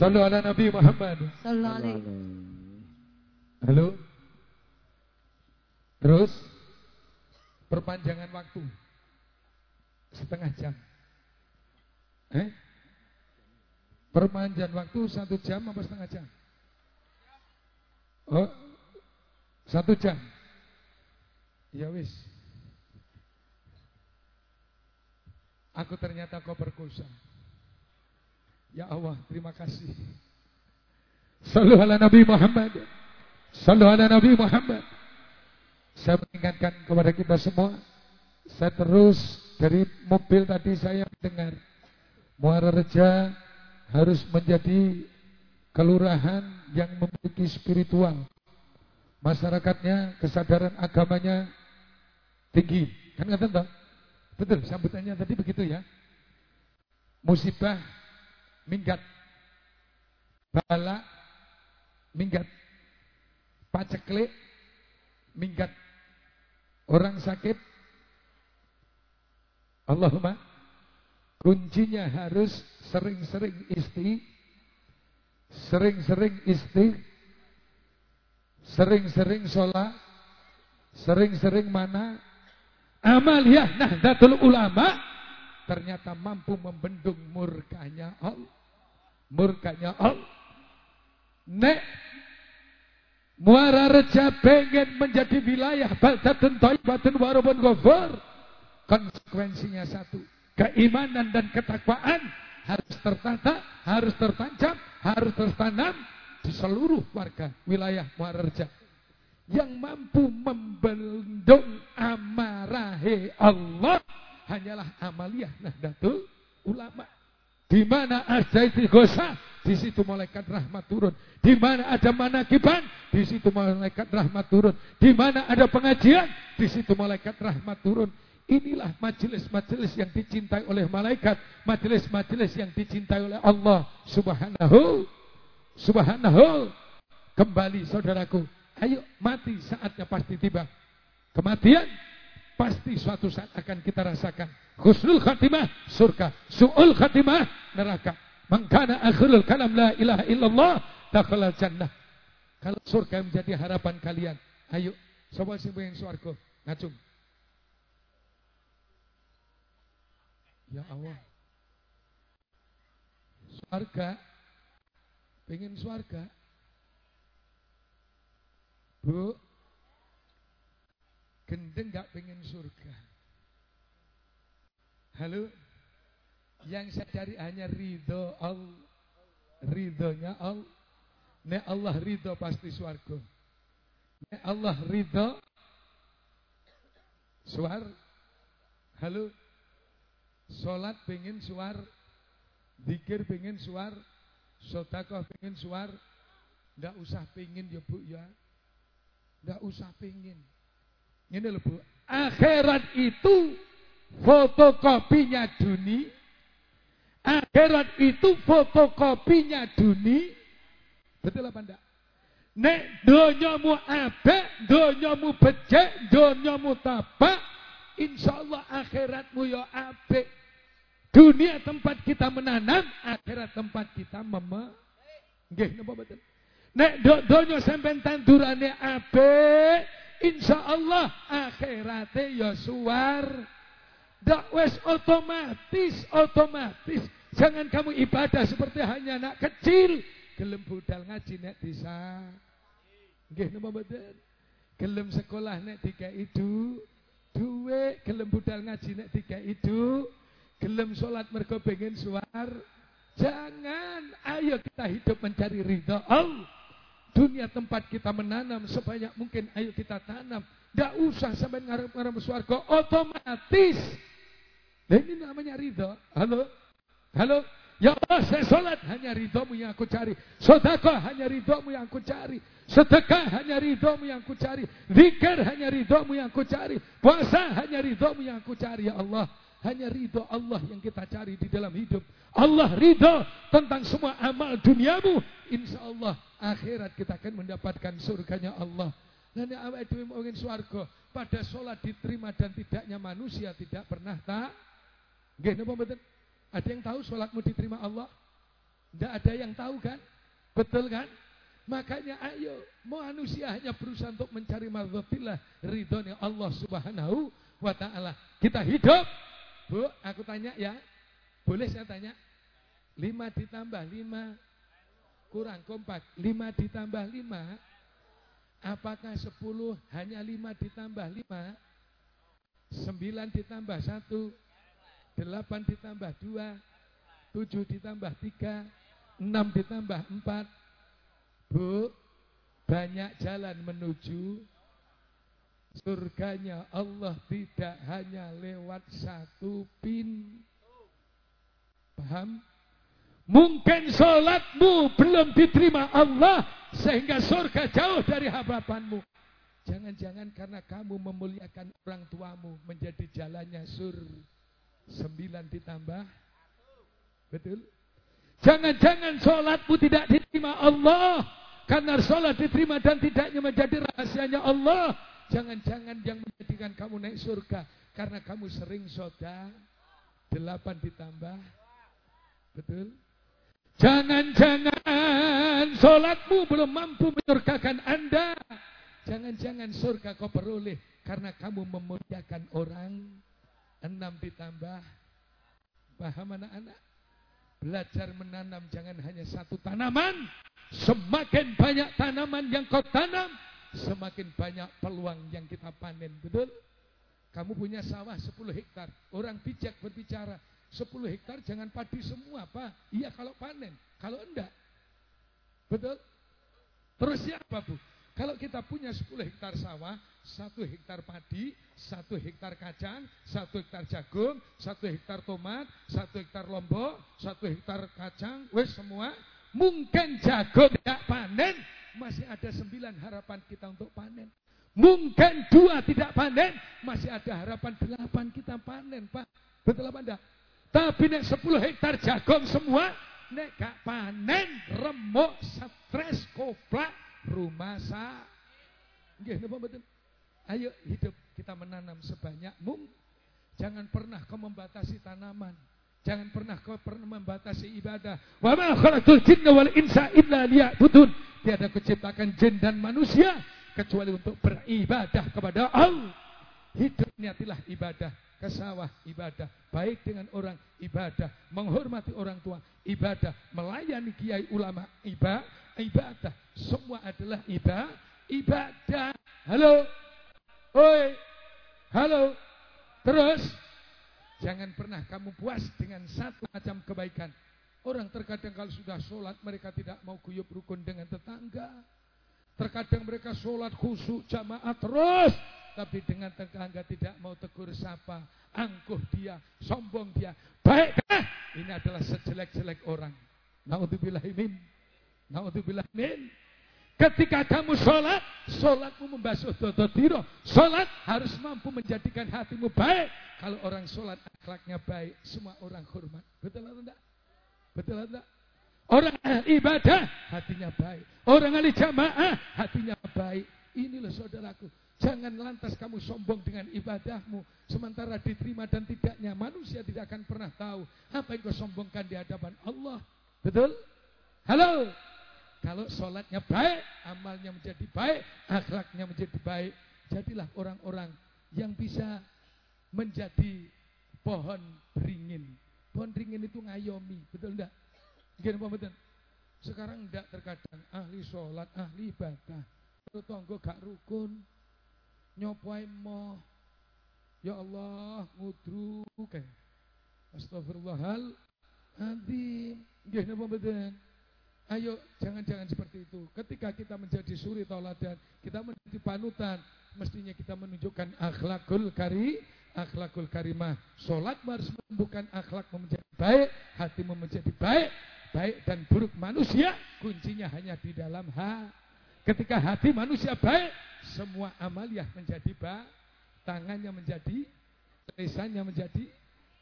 Sallu ala Nabi Muhammad. Sallu alaihi. Halo? Terus perpanjangan waktu setengah jam. Eh? Perpanjangan waktu satu jam apa setengah jam? Oh, satu jam. Ya wis. Aku ternyata kau perkosa. Ya Allah, terima kasih. Sallu ala Nabi Muhammad. Sallu ala Nabi Muhammad. Saya mengingatkan kepada kita semua. Saya terus dari mobil tadi saya mendengar. Muara Reja harus menjadi kelurahan yang memiliki spiritual. Masyarakatnya, kesadaran agamanya tinggi. Kan tahu? Betul, sambutannya tadi begitu ya. Musibah minggat. Bala. Minggat. Paceklik. Minggat. Orang sakit. Allahumma. Kuncinya harus sering-sering isti. Sering-sering isti. Sering-sering sholat. Sering-sering mana? Amaliyah Nahdlatul Ulama ternyata mampu membendung murkanya Allah. Murkanya Allah. Nek Muara Reja pengen menjadi wilayah baldatun thayyibatun warabun ghafur. Konsekuensinya satu, keimanan dan ketakwaan harus tertata, harus tertancap, harus tertanam di seluruh warga wilayah Muara Reja yang mampu membendung amarahe Allah hanyalah amaliyah Nahdlatul Ulama. Di mana ada istighosa, di situ malaikat rahmat turun. Di mana ada manakiban, di situ malaikat rahmat turun. Di mana ada pengajian, di situ malaikat rahmat turun. Inilah majelis-majelis yang dicintai oleh malaikat, majelis-majelis yang dicintai oleh Allah Subhanahu Subhanahu. Kembali saudaraku, Ayo mati saatnya pasti tiba. Kematian pasti suatu saat akan kita rasakan. Husnul khatimah surga, su'ul khatimah neraka. Mengkana akhirul kalam la ilaha illallah dakhalal jannah. Kalau surga menjadi harapan kalian, ayo coba sing pengen swarga, ngacung. Ya Allah. Swarga pengen swarga Bu, gendeng gak pengen surga. Halo, yang saya cari hanya ridho Allah, ridhonya Allah. Nek Allah ridho pasti surga. Nek Allah ridho, suar. Halo, sholat pengen suar, dikir pengen suar, sodakoh pengen suar, nggak usah pengen ya bu ya. Nggak usah pengen. Ini loh Bu. Akhirat itu fotokopinya dunia. Akhirat itu fotokopinya dunia. Betul apa enggak? Nek donyamu abek, donyamu becek, donyamu tapak, insya Allah akhiratmu ya abek. Dunia tempat kita menanam, akhirat tempat kita meme. Nggih, napa betul? Nek do donya sampean tandurane apik, insyaallah akhirate ya suwar. Dak otomatis, otomatis. Jangan kamu ibadah seperti hanya anak kecil. Gelem budal ngaji nek bisa. Nggih napa mboten? Gelem sekolah nek dikai du, duwe, gelem budal ngaji nek dikai du, gelem salat mergo pengen suar. Jangan, ayo kita hidup mencari ridha Allah. Dunia tempat kita menanam sebanyak mungkin ayo kita tanam. Tidak usah sampai ngarep-ngarep suarga otomatis. Nah, ini namanya ridho. Halo? Halo? Ya Allah saya sholat hanya ridhomu yang aku cari. Sodakah hanya ridhomu yang aku cari. Sedekah hanya ridhomu yang aku cari. Zikir hanya ridhomu yang aku cari. Puasa hanya ridhomu yang aku cari ya Allah. Hanya ridho Allah yang kita cari di dalam hidup. Allah ridho tentang semua amal duniamu. Insya Allah akhirat kita akan mendapatkan surganya Allah. Dan awal itu mungkin suarga pada sholat diterima dan tidaknya manusia tidak pernah tak. Gak napa? Ada yang tahu sholatmu diterima Allah? Tidak ada yang tahu kan? Betul kan? Makanya ayo manusia hanya berusaha untuk mencari marzatillah ridhonya Allah subhanahu wa ta'ala. Kita hidup. Bu, aku tanya ya. Boleh saya tanya? Lima ditambah lima kurang kompak. Lima ditambah lima. Apakah sepuluh hanya lima ditambah lima? Sembilan ditambah satu. Delapan ditambah dua. Tujuh ditambah tiga. Enam ditambah empat. Bu, banyak jalan menuju surganya Allah tidak hanya lewat satu pin. Paham? Mungkin sholatmu belum diterima Allah sehingga surga jauh dari harapanmu. Jangan-jangan karena kamu memuliakan orang tuamu menjadi jalannya sur sembilan ditambah. Betul? Jangan-jangan sholatmu tidak diterima Allah karena sholat diterima dan tidaknya menjadi rahasianya Allah. Jangan-jangan yang menjadikan kamu naik surga. Karena kamu sering soda. Delapan ditambah. Betul? Jangan-jangan sholatmu belum mampu menyurgakan anda. Jangan-jangan surga kau peroleh. Karena kamu memuliakan orang. Enam ditambah. Paham anak-anak? Belajar menanam jangan hanya satu tanaman. Semakin banyak tanaman yang kau tanam, semakin banyak peluang yang kita panen. Betul? Kamu punya sawah 10 hektar. Orang bijak berbicara, 10 hektar jangan padi semua, Pak. Iya kalau panen, kalau enggak. Betul? Terus siapa, Bu? Kalau kita punya 10 hektar sawah, 1 hektar padi, 1 hektar kacang, 1 hektar jagung, 1 hektar tomat, 1 hektar lombok, 1 hektar kacang, wes semua, Mungkin jago tidak panen, masih ada sembilan harapan kita untuk panen. Mungkin dua tidak panen, masih ada harapan delapan kita panen, Pak. Betul apa enggak? Tapi nek sepuluh hektar jagung semua, nek gak panen, remuk, stres, koplak, rumah sa. Nggih, betul? Ayo hidup kita menanam sebanyak mungkin. Jangan pernah kau membatasi tanaman. Jangan pernah kau pernah membatasi ibadah. Wa ma khalaqtul jinna wal insa illa liya'budun. Tiada kuciptakan jin dan manusia kecuali untuk beribadah kepada Allah. Hidup niatilah ibadah, ke sawah ibadah, baik dengan orang ibadah, menghormati orang tua ibadah, melayani kiai ulama ibadah, ibadah. Semua adalah ibadah, ibadah. Halo. Oi. Halo. Terus Jangan pernah kamu puas dengan satu macam kebaikan. Orang terkadang kalau sudah sholat mereka tidak mau kuyup rukun dengan tetangga. Terkadang mereka sholat khusyuk jamaah terus. Tapi dengan tetangga tidak mau tegur sapa. Angkuh dia, sombong dia. Baikkah? Ini adalah sejelek-jelek orang. Na'udzubillahimin. Na'udzubillahimin. Ketika kamu sholat, sholatmu membasuh dodotiro. Sholat harus mampu menjadikan hatimu baik. Kalau orang sholat akhlaknya baik, semua orang hormat. Betul atau enggak? Betul atau enggak? Orang ibadah, hatinya baik. Orang ahli jamaah, hatinya baik. Inilah saudaraku. Jangan lantas kamu sombong dengan ibadahmu. Sementara diterima dan tidaknya. Manusia tidak akan pernah tahu apa yang kau sombongkan di hadapan Allah. Betul? Halo? Kalau sholatnya baik, amalnya menjadi baik, akhlaknya menjadi baik. Jadilah orang-orang yang bisa menjadi pohon beringin. Pohon beringin itu ngayomi, betul enggak? Gini apa betul? Sekarang enggak terkadang ahli sholat, ahli ibadah. Tetangga gak rukun, nyopai mo. Ya Allah, ngudru kayak. Astagfirullahaladzim. Gini apa betul? Ayo jangan-jangan seperti itu. Ketika kita menjadi suri tauladan, kita menjadi panutan, mestinya kita menunjukkan akhlakul kari, akhlakul karimah. Solat harus menumbuhkan akhlak menjadi baik, hatimu menjadi baik, baik dan buruk manusia kuncinya hanya di dalam hati. Ketika hati manusia baik, semua amaliah menjadi baik, tangannya menjadi, lisannya menjadi,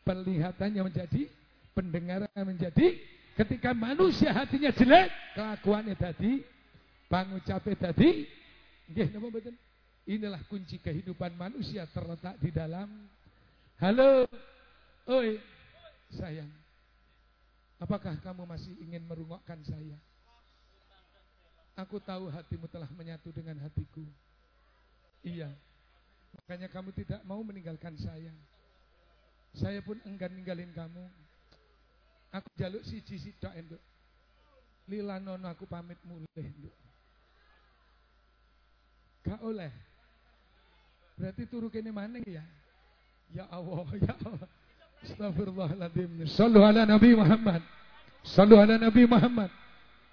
penglihatannya menjadi, pendengarannya menjadi, Ketika manusia hatinya jelek, kelakuannya tadi, pangucape tadi, nggih napa mboten? Inilah kunci kehidupan manusia terletak di dalam Halo. Oi. Sayang. Apakah kamu masih ingin merungokkan saya? Aku tahu hatimu telah menyatu dengan hatiku. Iya. Makanya kamu tidak mau meninggalkan saya. Saya pun enggan ninggalin kamu. Aku jaluk siji sitok. Lila nono aku pamit mulih enduk. Gak oleh. Berarti turu kene maning ya. Ya Allah, *laughs* ya Allah. Astagfirullahaladzim. Sallu ala Nabi Muhammad. Sallu ala Nabi Muhammad.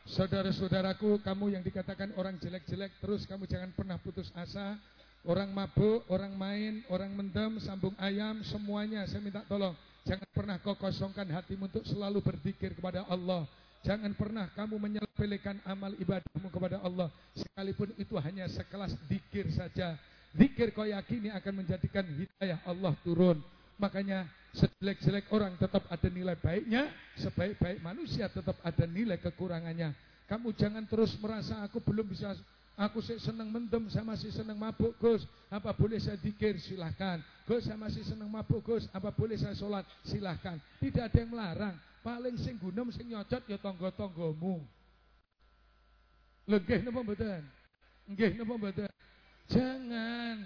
Saudara-saudaraku, kamu yang dikatakan orang jelek-jelek, terus kamu jangan pernah putus asa. Orang mabuk, orang main, orang mendem, sambung ayam, semuanya saya minta tolong. Jangan pernah kau kosongkan hatimu untuk selalu berzikir kepada Allah. Jangan pernah kamu menyepelekan amal ibadahmu kepada Allah. Sekalipun itu hanya sekelas zikir saja. Zikir kau yakini akan menjadikan hidayah Allah turun. Makanya sejelek-jelek orang tetap ada nilai baiknya, sebaik-baik manusia tetap ada nilai kekurangannya. Kamu jangan terus merasa aku belum bisa Aku sih senang mendem, saya masih senang mabuk Gus. Apa boleh saya dikir? Silahkan. Gus, saya masih senang mabuk Gus. Apa boleh saya sholat? Silahkan. Tidak ada yang melarang. Paling sing gunem, sing nyocot ya tonggo-tonggomu. Legeh napa mboten? Nggih napa mboten? Jangan.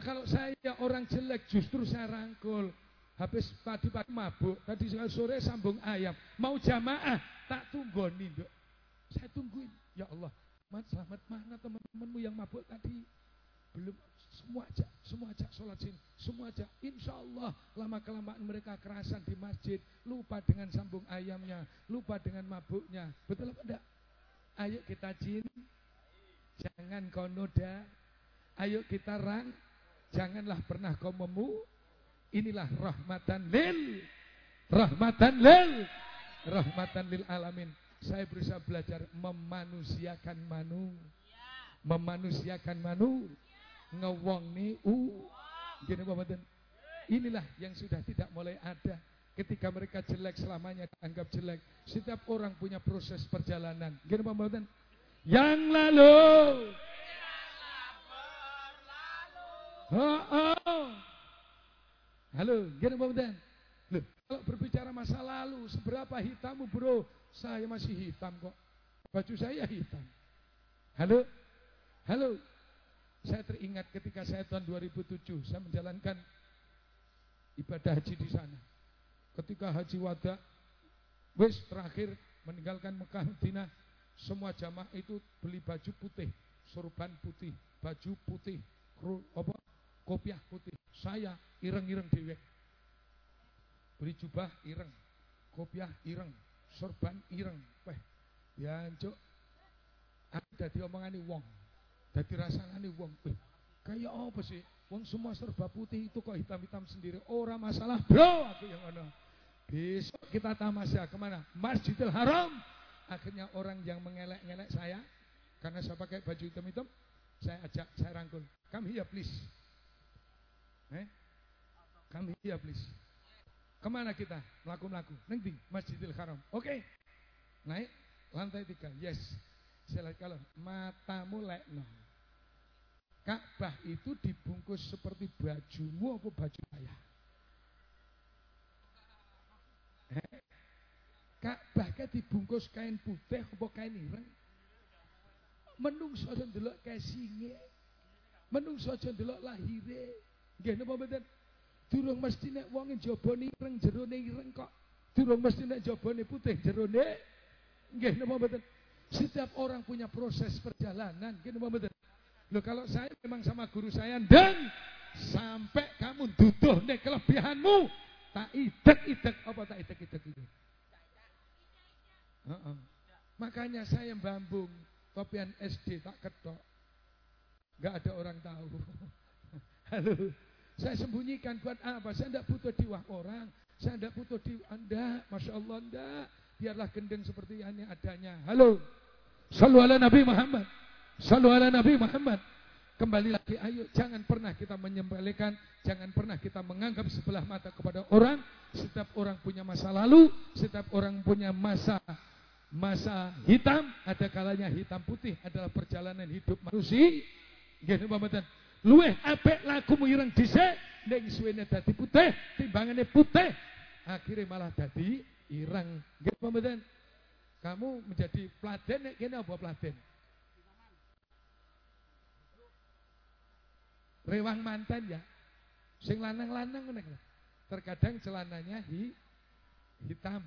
Kalau saya orang jelek justru saya rangkul. Habis pagi-pagi mabuk, tadi sore sambung ayam. Mau jamaah, tak tunggu nih, Saya tungguin. Ya Allah, Mat selamat mana teman-temanmu yang mabuk tadi? Belum semua aja, semua aja sholat sini, semua aja. Insya Allah lama kelamaan mereka kerasan di masjid, lupa dengan sambung ayamnya, lupa dengan mabuknya. Betul apa enggak? Ayo kita jin, jangan kau noda. Ayo kita rang, janganlah pernah kau memu. Inilah rahmatan lil, rahmatan lil, rahmatan lil alamin. Saya berusaha belajar memanusiakan manu. Memanusiakan manu. Ngewong ni u. Gini Bapak Inilah yang sudah tidak mulai ada. Ketika mereka jelek selamanya dianggap jelek. Setiap orang punya proses perjalanan. Gini Bapak Yang lalu. Oh, oh. Halo, gini Bapak Loh, kalau berbicara masa lalu, seberapa hitammu bro? Saya masih hitam kok. Baju saya hitam. Halo? Halo? Saya teringat ketika saya tahun 2007, saya menjalankan ibadah haji di sana. Ketika haji wada, wis terakhir meninggalkan Mekah Medina, semua jamaah itu beli baju putih, sorban putih, baju putih, kru, apa, kopiah putih. Saya ireng-ireng dewek. Beli jubah ireng, kopiah ireng, sorban ireng. Weh, ya cuk. Aku dadi omongane wong. Dadi rasane wong. Weh, kayak apa sih? Wong semua serba putih itu kok hitam-hitam sendiri. Orang masalah, bro. Aku yang mana? Besok kita tamasya ke mana? Masjidil Haram. Akhirnya orang yang mengelek-ngelek saya, karena saya pakai baju hitam-hitam, saya ajak, saya rangkul. Come here please. Eh? Come here please. Ke mana kita? Melaku-melaku. Nanti Masjidil Haram. Oke. Okay. Naik lantai tiga. Yes. Saya lihat kalau matamu lekno. Ka'bah itu dibungkus seperti bajumu apa baju saya? Eh? Ka'bah kan dibungkus kain putih apa kain ireng? Menungso aja ndelok singe. Menungso aja ndelok lahire. Nggih napa mboten? Durung mesti nek wong njabane ireng jerone ireng kok. Durung mesti nek jabane putih jerone nggih napa mboten? Setiap orang punya proses perjalanan, nggih napa mboten? Loh kalau saya memang sama guru saya dan sampai kamu duduh nek kelebihanmu tak idek-idek apa tak idek-idek itu. Uh -uh. Makanya saya bambung topian SD tak ketok. Gak ada orang tahu. *laughs* Halo. Saya sembunyikan buat apa? Saya tidak butuh diwah orang. Saya tidak butuh di Anda. Masya Allah anda. Biarlah gendeng seperti ini adanya. Halo. Salu ala Nabi Muhammad. Salu ala Nabi Muhammad. Kembali lagi, ayo jangan pernah kita menyembelihkan, jangan pernah kita menganggap sebelah mata kepada orang. Setiap orang punya masa lalu, setiap orang punya masa masa hitam, ada kalanya hitam putih adalah perjalanan hidup manusia. Gini, Bapak luweh apik lakumu ireng dhisik ning suwene dadi putih timbangane putih akhirnya malah dadi irang. Nggih apa mboten? Kamu menjadi peladen nek kene apa peladen? Rewang mantan ya. Sing lanang-lanang kan. Terkadang celananya hi, hitam.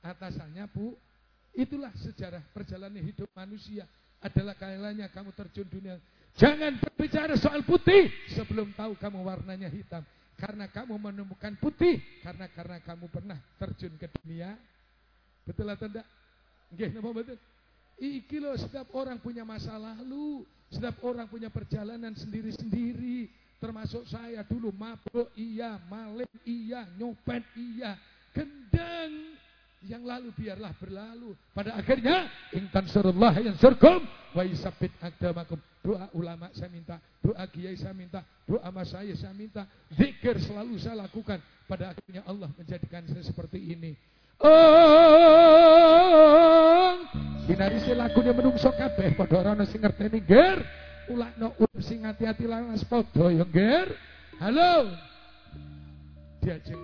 Atasannya pu. Itulah sejarah perjalanan hidup manusia. Adalah kalanya kamu terjun dunia. Jangan berbicara soal putih sebelum tahu kamu warnanya hitam. Karena kamu menemukan putih karena karena kamu pernah terjun ke dunia. Betul atau tidak? Nggih, napa betul? Iki loh, setiap orang punya masa lalu, setiap orang punya perjalanan sendiri-sendiri. Termasuk saya dulu mabuk iya, maling iya, nyopet iya, gendang. Yang lalu biarlah berlalu. Pada akhirnya, intan surullah yang surgum, wa isabit agdamakum. Doa ulama saya minta, doa kiai saya minta, doa mas saya saya minta. Zikir selalu saya lakukan. Pada akhirnya Allah menjadikan saya seperti ini. Oh, Binarise lagune menungso kabeh padha ora ana sing ngerteni, Ger. Ulakno urip sing ati-ati lawas padha ya, Ger. Halo. Diajeng.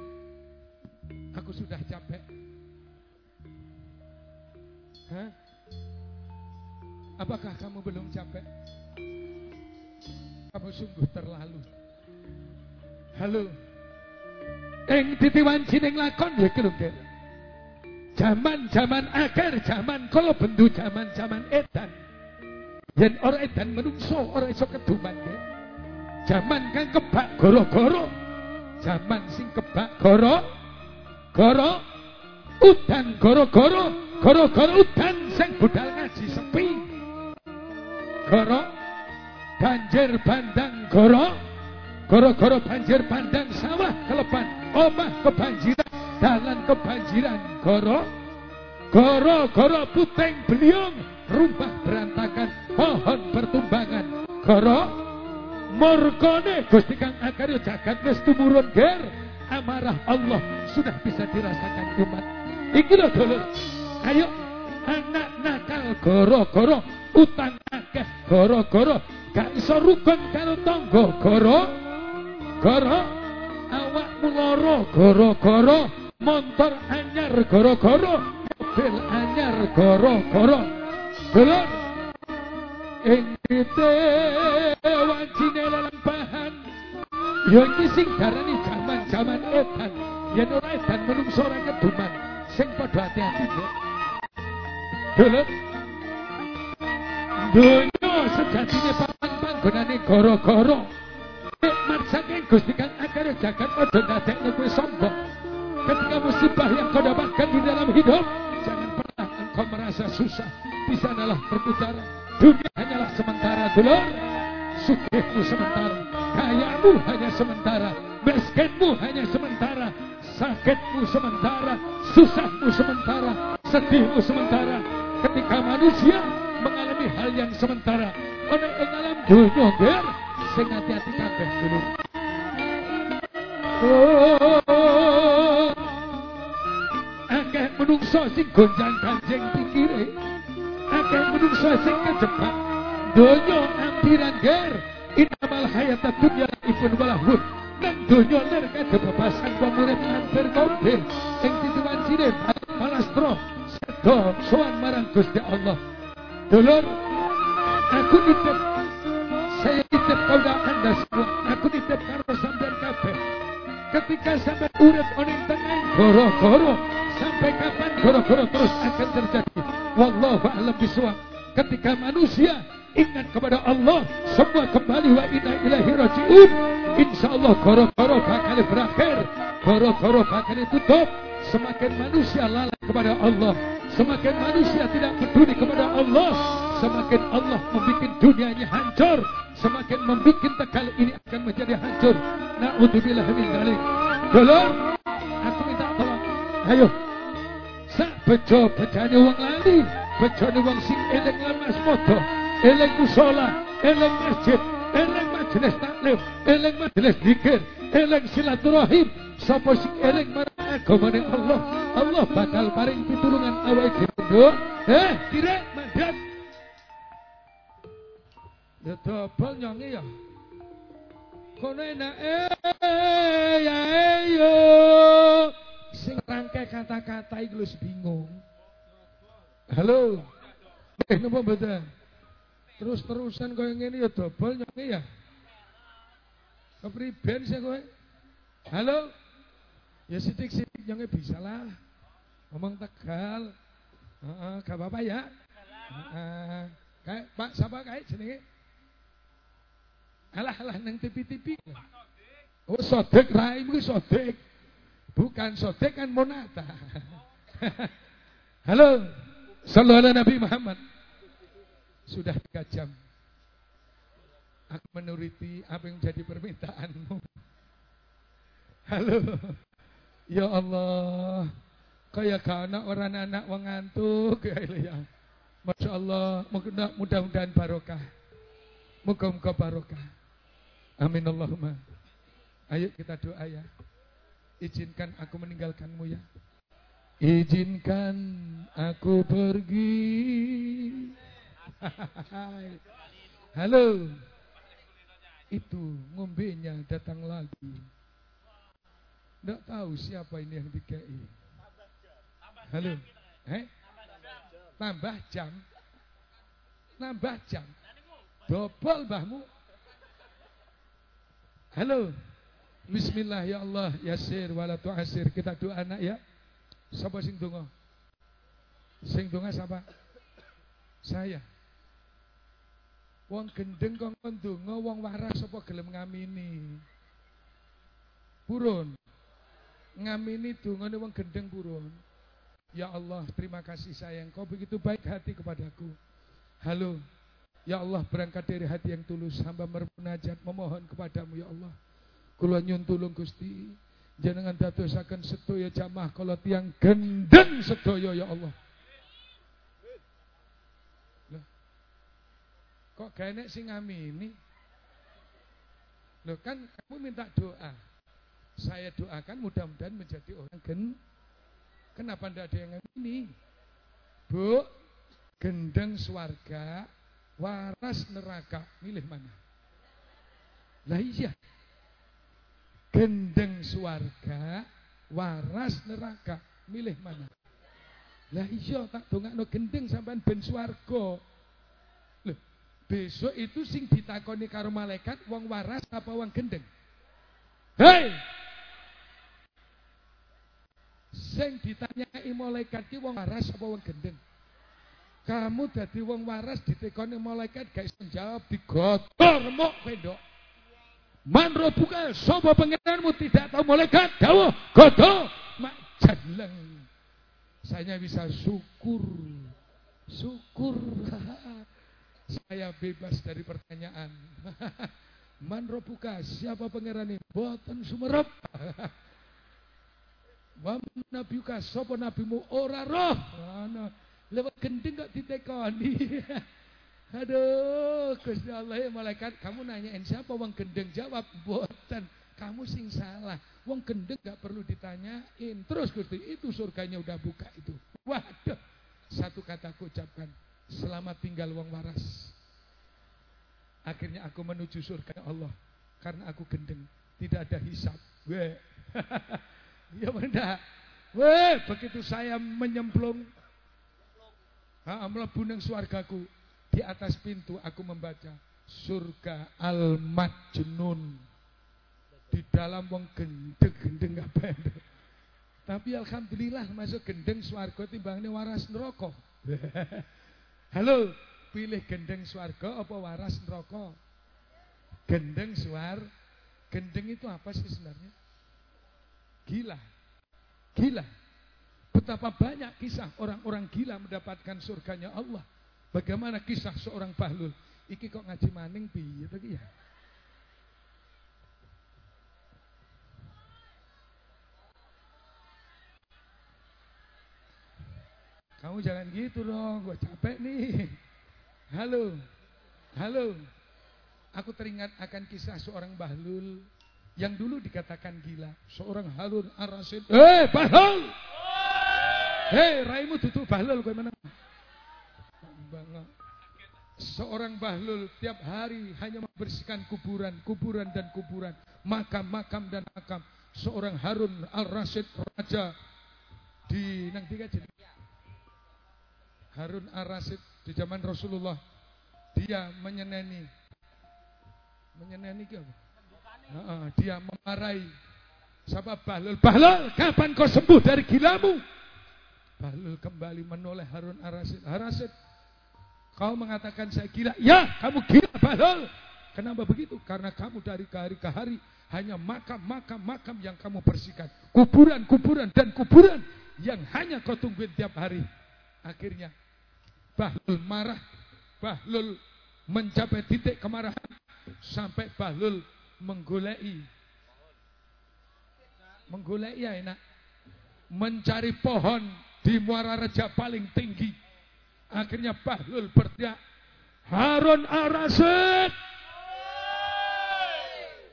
Aku sudah capek. Hah? Apakah kamu belum capek? Kamu sungguh terlalu. Halo. Eng titiwanci ning lakon ya lho, Ger. Zaman-zaman akhir, zaman kalau bendu zaman-zaman edan. Yen orang edan menungso, orang iso keduman ya. Zaman kan kebak goro-goro. Zaman sing kebak goro goro udan goro-goro, goro-goro udan sing budal ngaji sepi. Goro banjir bandang goro. Goro-goro banjir bandang sawah kelepan omah kebanjiran dalan kebanjiran goro. Goro goro puteng beliung rumah berantakan pohon bertumbangan goro. Murkone Gusti Kang Akaryo jagat wis tumurun ger. Amarah Allah sudah bisa dirasakan umat. Iki lho ayo anak nakal goro-goro utang akeh goro-goro. Gak iso rukun karo tangga goro goro. Awakmu loro goro-goro. Motor anyar goro-goro. Mobil anyar goro-goro. Dulur ing kite wancine lelampahan ya iki sing darani jaman-jaman edan. Yen ora edan menungso ora keduman. Sing padha hati-hati Dulur Dunia sejatine papan panggonane goro-goro. Nikmat saking Gusti Kang Akar jagat aja ndadekne kowe sombong. Ketika musibah yang kau dapatkan di dalam hidup jangan pernah engkau merasa susah. Di sanalah berputaran dunia hanyalah sementara dulur. Sukihmu sementara kayamu hanya sementara miskinmu hanya sementara sakitmu sementara susahmu sementara sedihmu sementara ketika manusia mengalami hal yang sementara oleh ing alam dunia ger sing hati-hati kabeh dulu. Oh, akeh menungso sing gonjang ganjing pikire akeh menungso sing kejebak donya ampiran ger inamal hayata dunya ibun walahun nang donya ler kebebasan pemurip hampir kabeh ing titiwan sine palastro sedo sowan marang Gusti Allah dulur aku nitip saya nitip kepada anda semua aku nitip karo sampean kabeh ketika sampai urip oning tengah goro-goro sampai kapan. Goro-goro terus akan terjadi wallahu a'lam bishawab ketika manusia ingat kepada Allah. Semua kembali wa inna ilahi rajiun insyaallah goro-goro bakal berakhir goro-goro bakal tutup. Semakin manusia lalai kepada Allah semakin manusia tidak peduli kepada Allah semakin Allah membuat dunianya hancur semakin membuat tegal ini akan menjadi hancur. Na'udzubillah min dzalik Dulur aku minta tolong. Ayo. Sak bejo bejane wong lali bejane wong sing eling lemas padha eling musala eling masjid eling majelis taklim eling majelis zikir eling silaturahim sapa sing eling marang agamane Allah Allah bakal paring pitulungan awake dhewe eh direk mandat ya dobel nyonge ya kono eh ya yo sing rangkai kata-kata wis bingung. Halo. Eh, napa mboten? Terus-terusan koyo ngene ya dobol nyonge ya. Kepriben sih kowe? Halo? Ya sidik-sidik nyonge bisa lah. Ngomong Tegal. Heeh, gak apa-apa ya. Heeh. Kayak Pak siapa kayak jenenge? Alah alah nang TV-TV. Oh sodek raimu sodek. Bukan sodek kan monata. *laughs* Halo. Sallallahu Nabi Muhammad. Sudah tiga jam. Aku menuruti apa yang menjadi permintaanmu. Halo. Ya Allah. Kayak anak orang anak wong ngantuk ya ya. Masya Allah, mudah-mudahan barokah. Muka-muka barokah. Amin Allahumma. Ayo kita doa ya. Izinkan aku meninggalkanmu ya. Izinkan aku pergi. *laughs* Halo. Itu ngombenya datang lagi. Tidak tahu siapa ini yang dikei. Halo. Eh? Nambah jam. Nambah jam. Dobol bahmu. Halo. Bismillah ya Allah yasir wala tu'asir. Kita doa anak ya. Siapa sing donga? Sing donga siapa? Saya. Wong gendeng kok ndonga wong waras sapa gelem ngamini. Purun. Ngamini dongane wong gendeng purun. Ya Allah, terima kasih sayang. Kau begitu baik hati kepadaku. Halo. Ya Allah, berangkat dari hati yang tulus. Hamba bermunajat memohon kepadamu, Ya Allah. Kula nyun tulung Gusti. Jangan dadosaken sedaya jamaah kalau tiang gendeng sedaya ya Allah. Kok gak enek sing ngamini? Loh kan kamu minta doa. Saya doakan mudah-mudahan menjadi orang gen. Kenapa ndak ada yang ngamini? Bu, gendeng swarga, waras neraka, milih mana? Lah iya. Gendeng swarga, waras neraka, milih mana? Lah iya tak dongakno gendeng sampean ben swarga. Besok itu sing ditakoni karo malaikat wong waras apa wong gendeng? Hei! Sing ditanyai malaikat ki wong waras apa wong gendeng? Kamu dadi wong waras ditekoni malaikat gak iso jawab digodor mok kowe Man buka sapa pangeranmu tidak tahu malaikat dawuh godo mak jaleng. Saya bisa syukur. Syukur. *laughs* Saya bebas dari pertanyaan. *laughs* Man buka siapa pangeran ini? Boten sumerep. *laughs* Wa nabiuka sapa nabimu ora roh. Ana lewat gending gak ditekoni. *laughs* Aduh, Gusti Allah ya malaikat, kamu nanyain siapa wong gendeng jawab, boten. Kamu sing salah. Wong gendeng gak perlu ditanyain. Terus Gusti, itu surganya udah buka itu. Waduh. Satu kata aku ucapkan, selamat tinggal wong waras. Akhirnya aku menuju surga Allah karena aku gendeng, tidak ada hisap. Weh. *laughs* ya benar. Weh, begitu saya menyemplung Ha, mlebu ning swargaku. Di atas pintu aku membaca surga al-majnun. Di dalam wong gendeng-gendeng apa Tapi alhamdulillah masuk gendeng swarga timbangane waras neraka. *laughs* Halo, pilih gendeng swarga apa waras neraka? Gendeng suar. Gendeng itu apa sih sebenarnya? Gila. Gila. Betapa banyak kisah orang-orang gila mendapatkan surganya Allah. Bagaimana kisah seorang bahlul? Iki kok ngaji maning piye tadi ya? Kamu jangan gitu dong, gue capek nih. Halo, halo. Aku teringat akan kisah seorang bahlul yang dulu dikatakan gila. Seorang halun arasid. Eh, bahlul! Hei, raimu tutup bahlul kowe meneng. Seorang bahlul tiap hari hanya membersihkan kuburan, kuburan dan kuburan, makam-makam dan makam. Seorang Harun al-Rasyid raja di nang tiga jadi Harun Ar-Rasyid di zaman Rasulullah dia menyeneni menyeneni ke apa? Heeh, dia memarahi siapa Bahlul. Bahlul, kapan kau sembuh dari gilamu? Bahlul kembali menoleh Harun Ar-Rasyid. Ar-Rasyid, kau mengatakan saya gila. Ya, kamu gila Bahlul. Kenapa begitu? Karena kamu dari ke hari ke hari hanya makam-makam-makam yang kamu bersihkan. Kuburan-kuburan dan kuburan yang hanya kau tungguin tiap hari. Akhirnya Bahlul marah. Bahlul mencapai titik kemarahan. Sampai Bahlul menggolei. Menggolei ya enak. Mencari pohon di Muara Reja paling tinggi. Akhirnya Bahlul berteriak. Harun Arasid.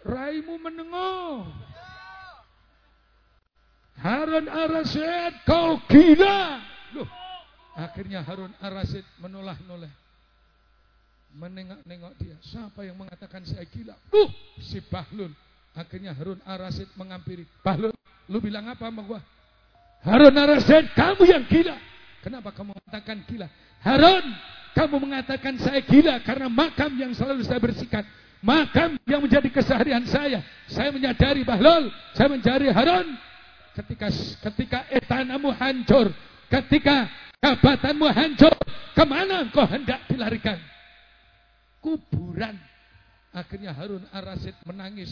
Raimu menengok. Harun Arasid kau gila. Loh, akhirnya Harun Arasid menoleh-noleh. Menengok-nengok dia. Siapa yang mengatakan saya gila? Uh, si Bahlul. Akhirnya Harun Arasid mengampiri. Bahlul, lu bilang apa sama gua? Harun Arasid, kamu yang gila. Kenapa kamu mengatakan gila? Harun, kamu mengatakan saya gila karena makam yang selalu saya bersihkan. Makam yang menjadi keseharian saya. Saya menyadari Bahlul, saya mencari Harun. Ketika ketika etanamu hancur, ketika jabatanmu hancur, ke mana engkau hendak dilarikan? Kuburan. Akhirnya Harun Ar-Rasyid menangis.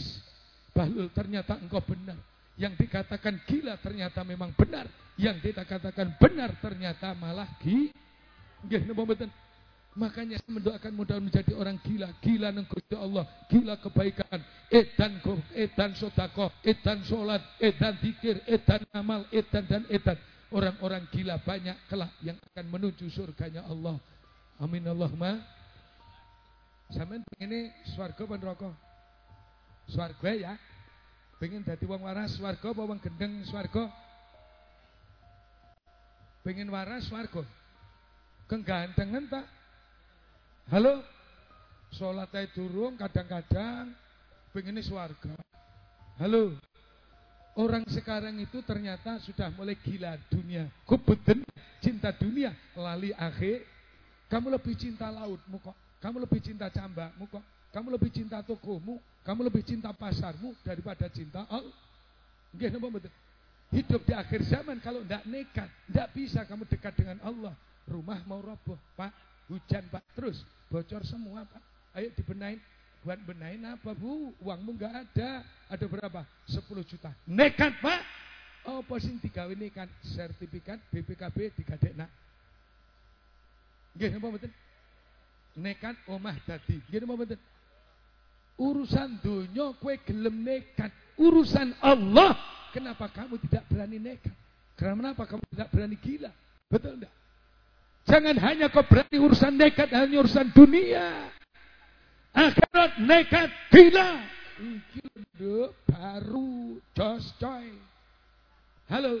Bahlul ternyata engkau benar. Yang dikatakan gila ternyata memang benar. Yang dikatakan benar ternyata malah gila. Makanya saya mendoakan mudah menjadi orang gila, gila nang Allah, gila kebaikan, edan edan sodako, edan solat, edan zikir, edan amal, edan dan edan. Orang-orang gila banyak kelak yang akan menuju surganya Allah. Amin Allahumma. Sampeyan pengen swarga apa neraka? Swarga ya. Pengen dadi wong waras swarga apa wong gendeng swarga? Pengen waras swarga. Kegantengan tak? Halo? Sholatnya durung kadang-kadang pengennya swarga. Halo? Orang sekarang itu ternyata sudah mulai gila dunia. Kubuden cinta dunia, lali akhir. Kamu lebih cinta lautmu kok. Kamu lebih cinta cambakmu kok. Kamu lebih cinta tokomu. Kamu lebih cinta pasarmu daripada cinta Allah. Hidup di akhir zaman kalau tidak nekat, tidak bisa kamu dekat dengan Allah. Rumah mau roboh, Pak. Hujan, Pak. Terus bocor semua, Pak. Ayo dibenain. Buat benain apa, Bu? Uangmu nggak ada. Ada berapa? 10 juta. Nekat, Pak. Apa sing digawe nekat? Sertifikat BPKB digadekna. Nggih napa mboten? Nekat omah dadi. Nggih napa mboten? Urusan dunia kue gelem nekat. Urusan Allah, kenapa kamu tidak berani nekat? Kenapa kamu tidak berani gila? Betul enggak? Jangan hanya kau berani urusan nekat, hanya urusan dunia. Akhirat nekat gila. Iki baru jos coy. Halo.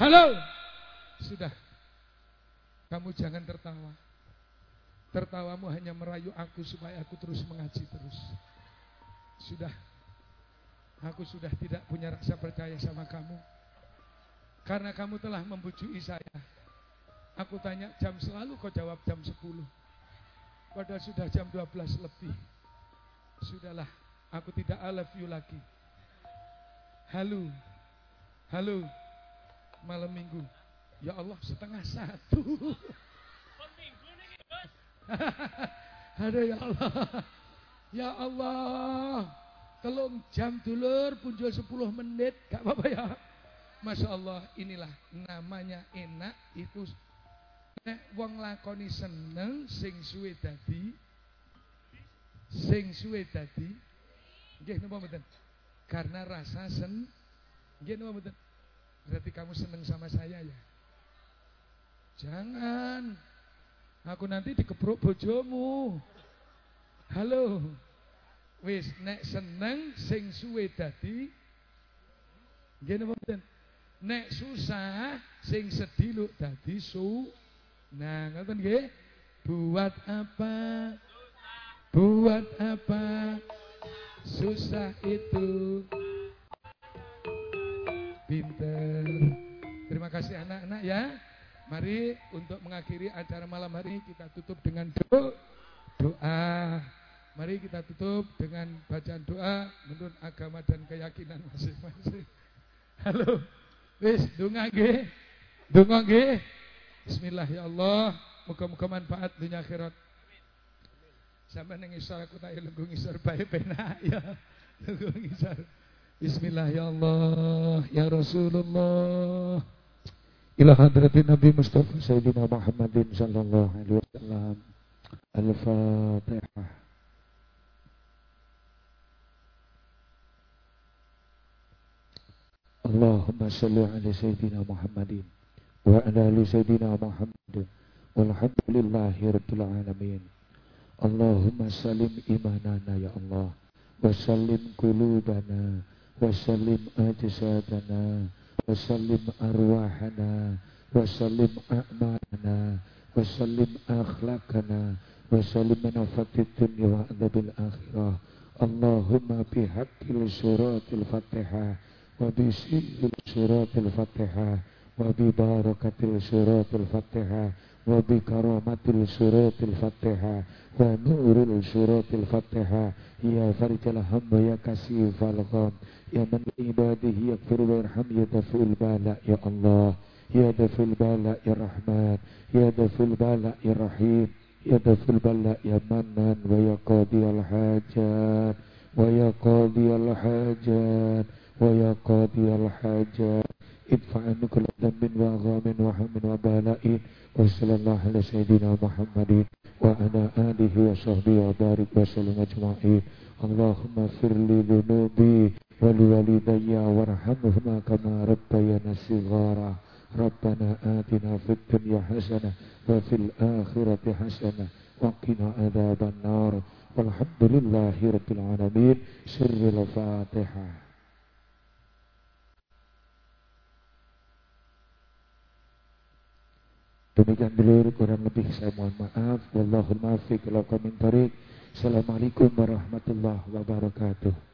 Halo. Sudah. Kamu jangan tertawa. Tertawamu hanya merayu aku supaya aku terus mengaji terus. Sudah. Aku sudah tidak punya rasa percaya sama kamu. Karena kamu telah membujui saya. Aku tanya jam selalu kau jawab jam 10. Padahal sudah jam 12 lebih. Sudahlah, aku tidak I love you lagi. Halo. Halo. Malam minggu. Ya Allah, setengah satu. *laughs* Aduh ya Allah. Ya Allah. Telung jam dulur punjul 10 menit. Gak apa-apa ya. Masya Allah, inilah namanya enak itu nek wong lakoni seneng sing suwe dadi sing suwe dadi nggih napa mboten? Karena rasa sen nggih napa mboten? Berarti kamu seneng sama saya ya? Jangan. Aku nanti dikepruk bojomu. Halo. Wis nek seneng sing suwe dadi nggih napa mboten? Nek susah sing sedih lu dadi su Nah, ngoten nggih. Buat apa? Buat apa? Susah itu. Pinter Terima kasih anak-anak ya. Mari untuk mengakhiri acara malam hari kita tutup dengan doa. Mari kita tutup dengan bacaan doa menurut agama dan keyakinan masing-masing. Halo. Wis, donga nggih. Donga nggih. Bismillah ya Allah. Muga-muga manfaat dunia akhirat. Sampai ning isor aku tak lungguh isor bae penak *laughs* ya. Lungguh isor. Bismillah ya Allah ya Rasulullah. Ila hadratin Nabi Mustafa Sayyidina Muhammadin sallallahu alaihi wasallam. Al-Fatihah. Allahumma salli ala Sayyidina Muhammadin wa ala ali Sayyidina Muhammadin walhamdulillahi rabbil alamin. Allahumma salim imanana ya Allah wa salim qulubana wa salim ajsadana wa salim arwahana wa salim a'malana wa salim akhlaqana wa salim manafatid dunya wa adabil akhirah Allahumma وببركة الشروط الفاتحة وبكرامة الشروط الفاتحة ونور الشروط الفاتحة يا فرج الهم يا كسيف الغم. يا من عباده يغفر ويرحم يا دفي البلاء يا الله. يا دفي البلاء يا رحمن. يا دفي البلاء يا رحيم. يا دفي البلاء يا منان ويا قاضي الحاجات ويا قاضي الحاجات ويا قاضي الحاجات ادفع عن كل ذنب وغام وهم وبلاء وصلى الله على سيدنا محمد وعلى آله وصحبه وبارك وسلم أجمعين. اللهم اغفر لي ذنوبي ولوالدي وارحمهما كما ربيانا صغارا. ربنا آتنا في الدنيا حسنة وفي الآخرة حسنة وقنا عذاب النار. والحمد لله رب العالمين. سر الفاتحة. Demikian dulu kurang lebih saya mohon maaf. Wallahul muwaffiq ila Assalamualaikum warahmatullahi wabarakatuh.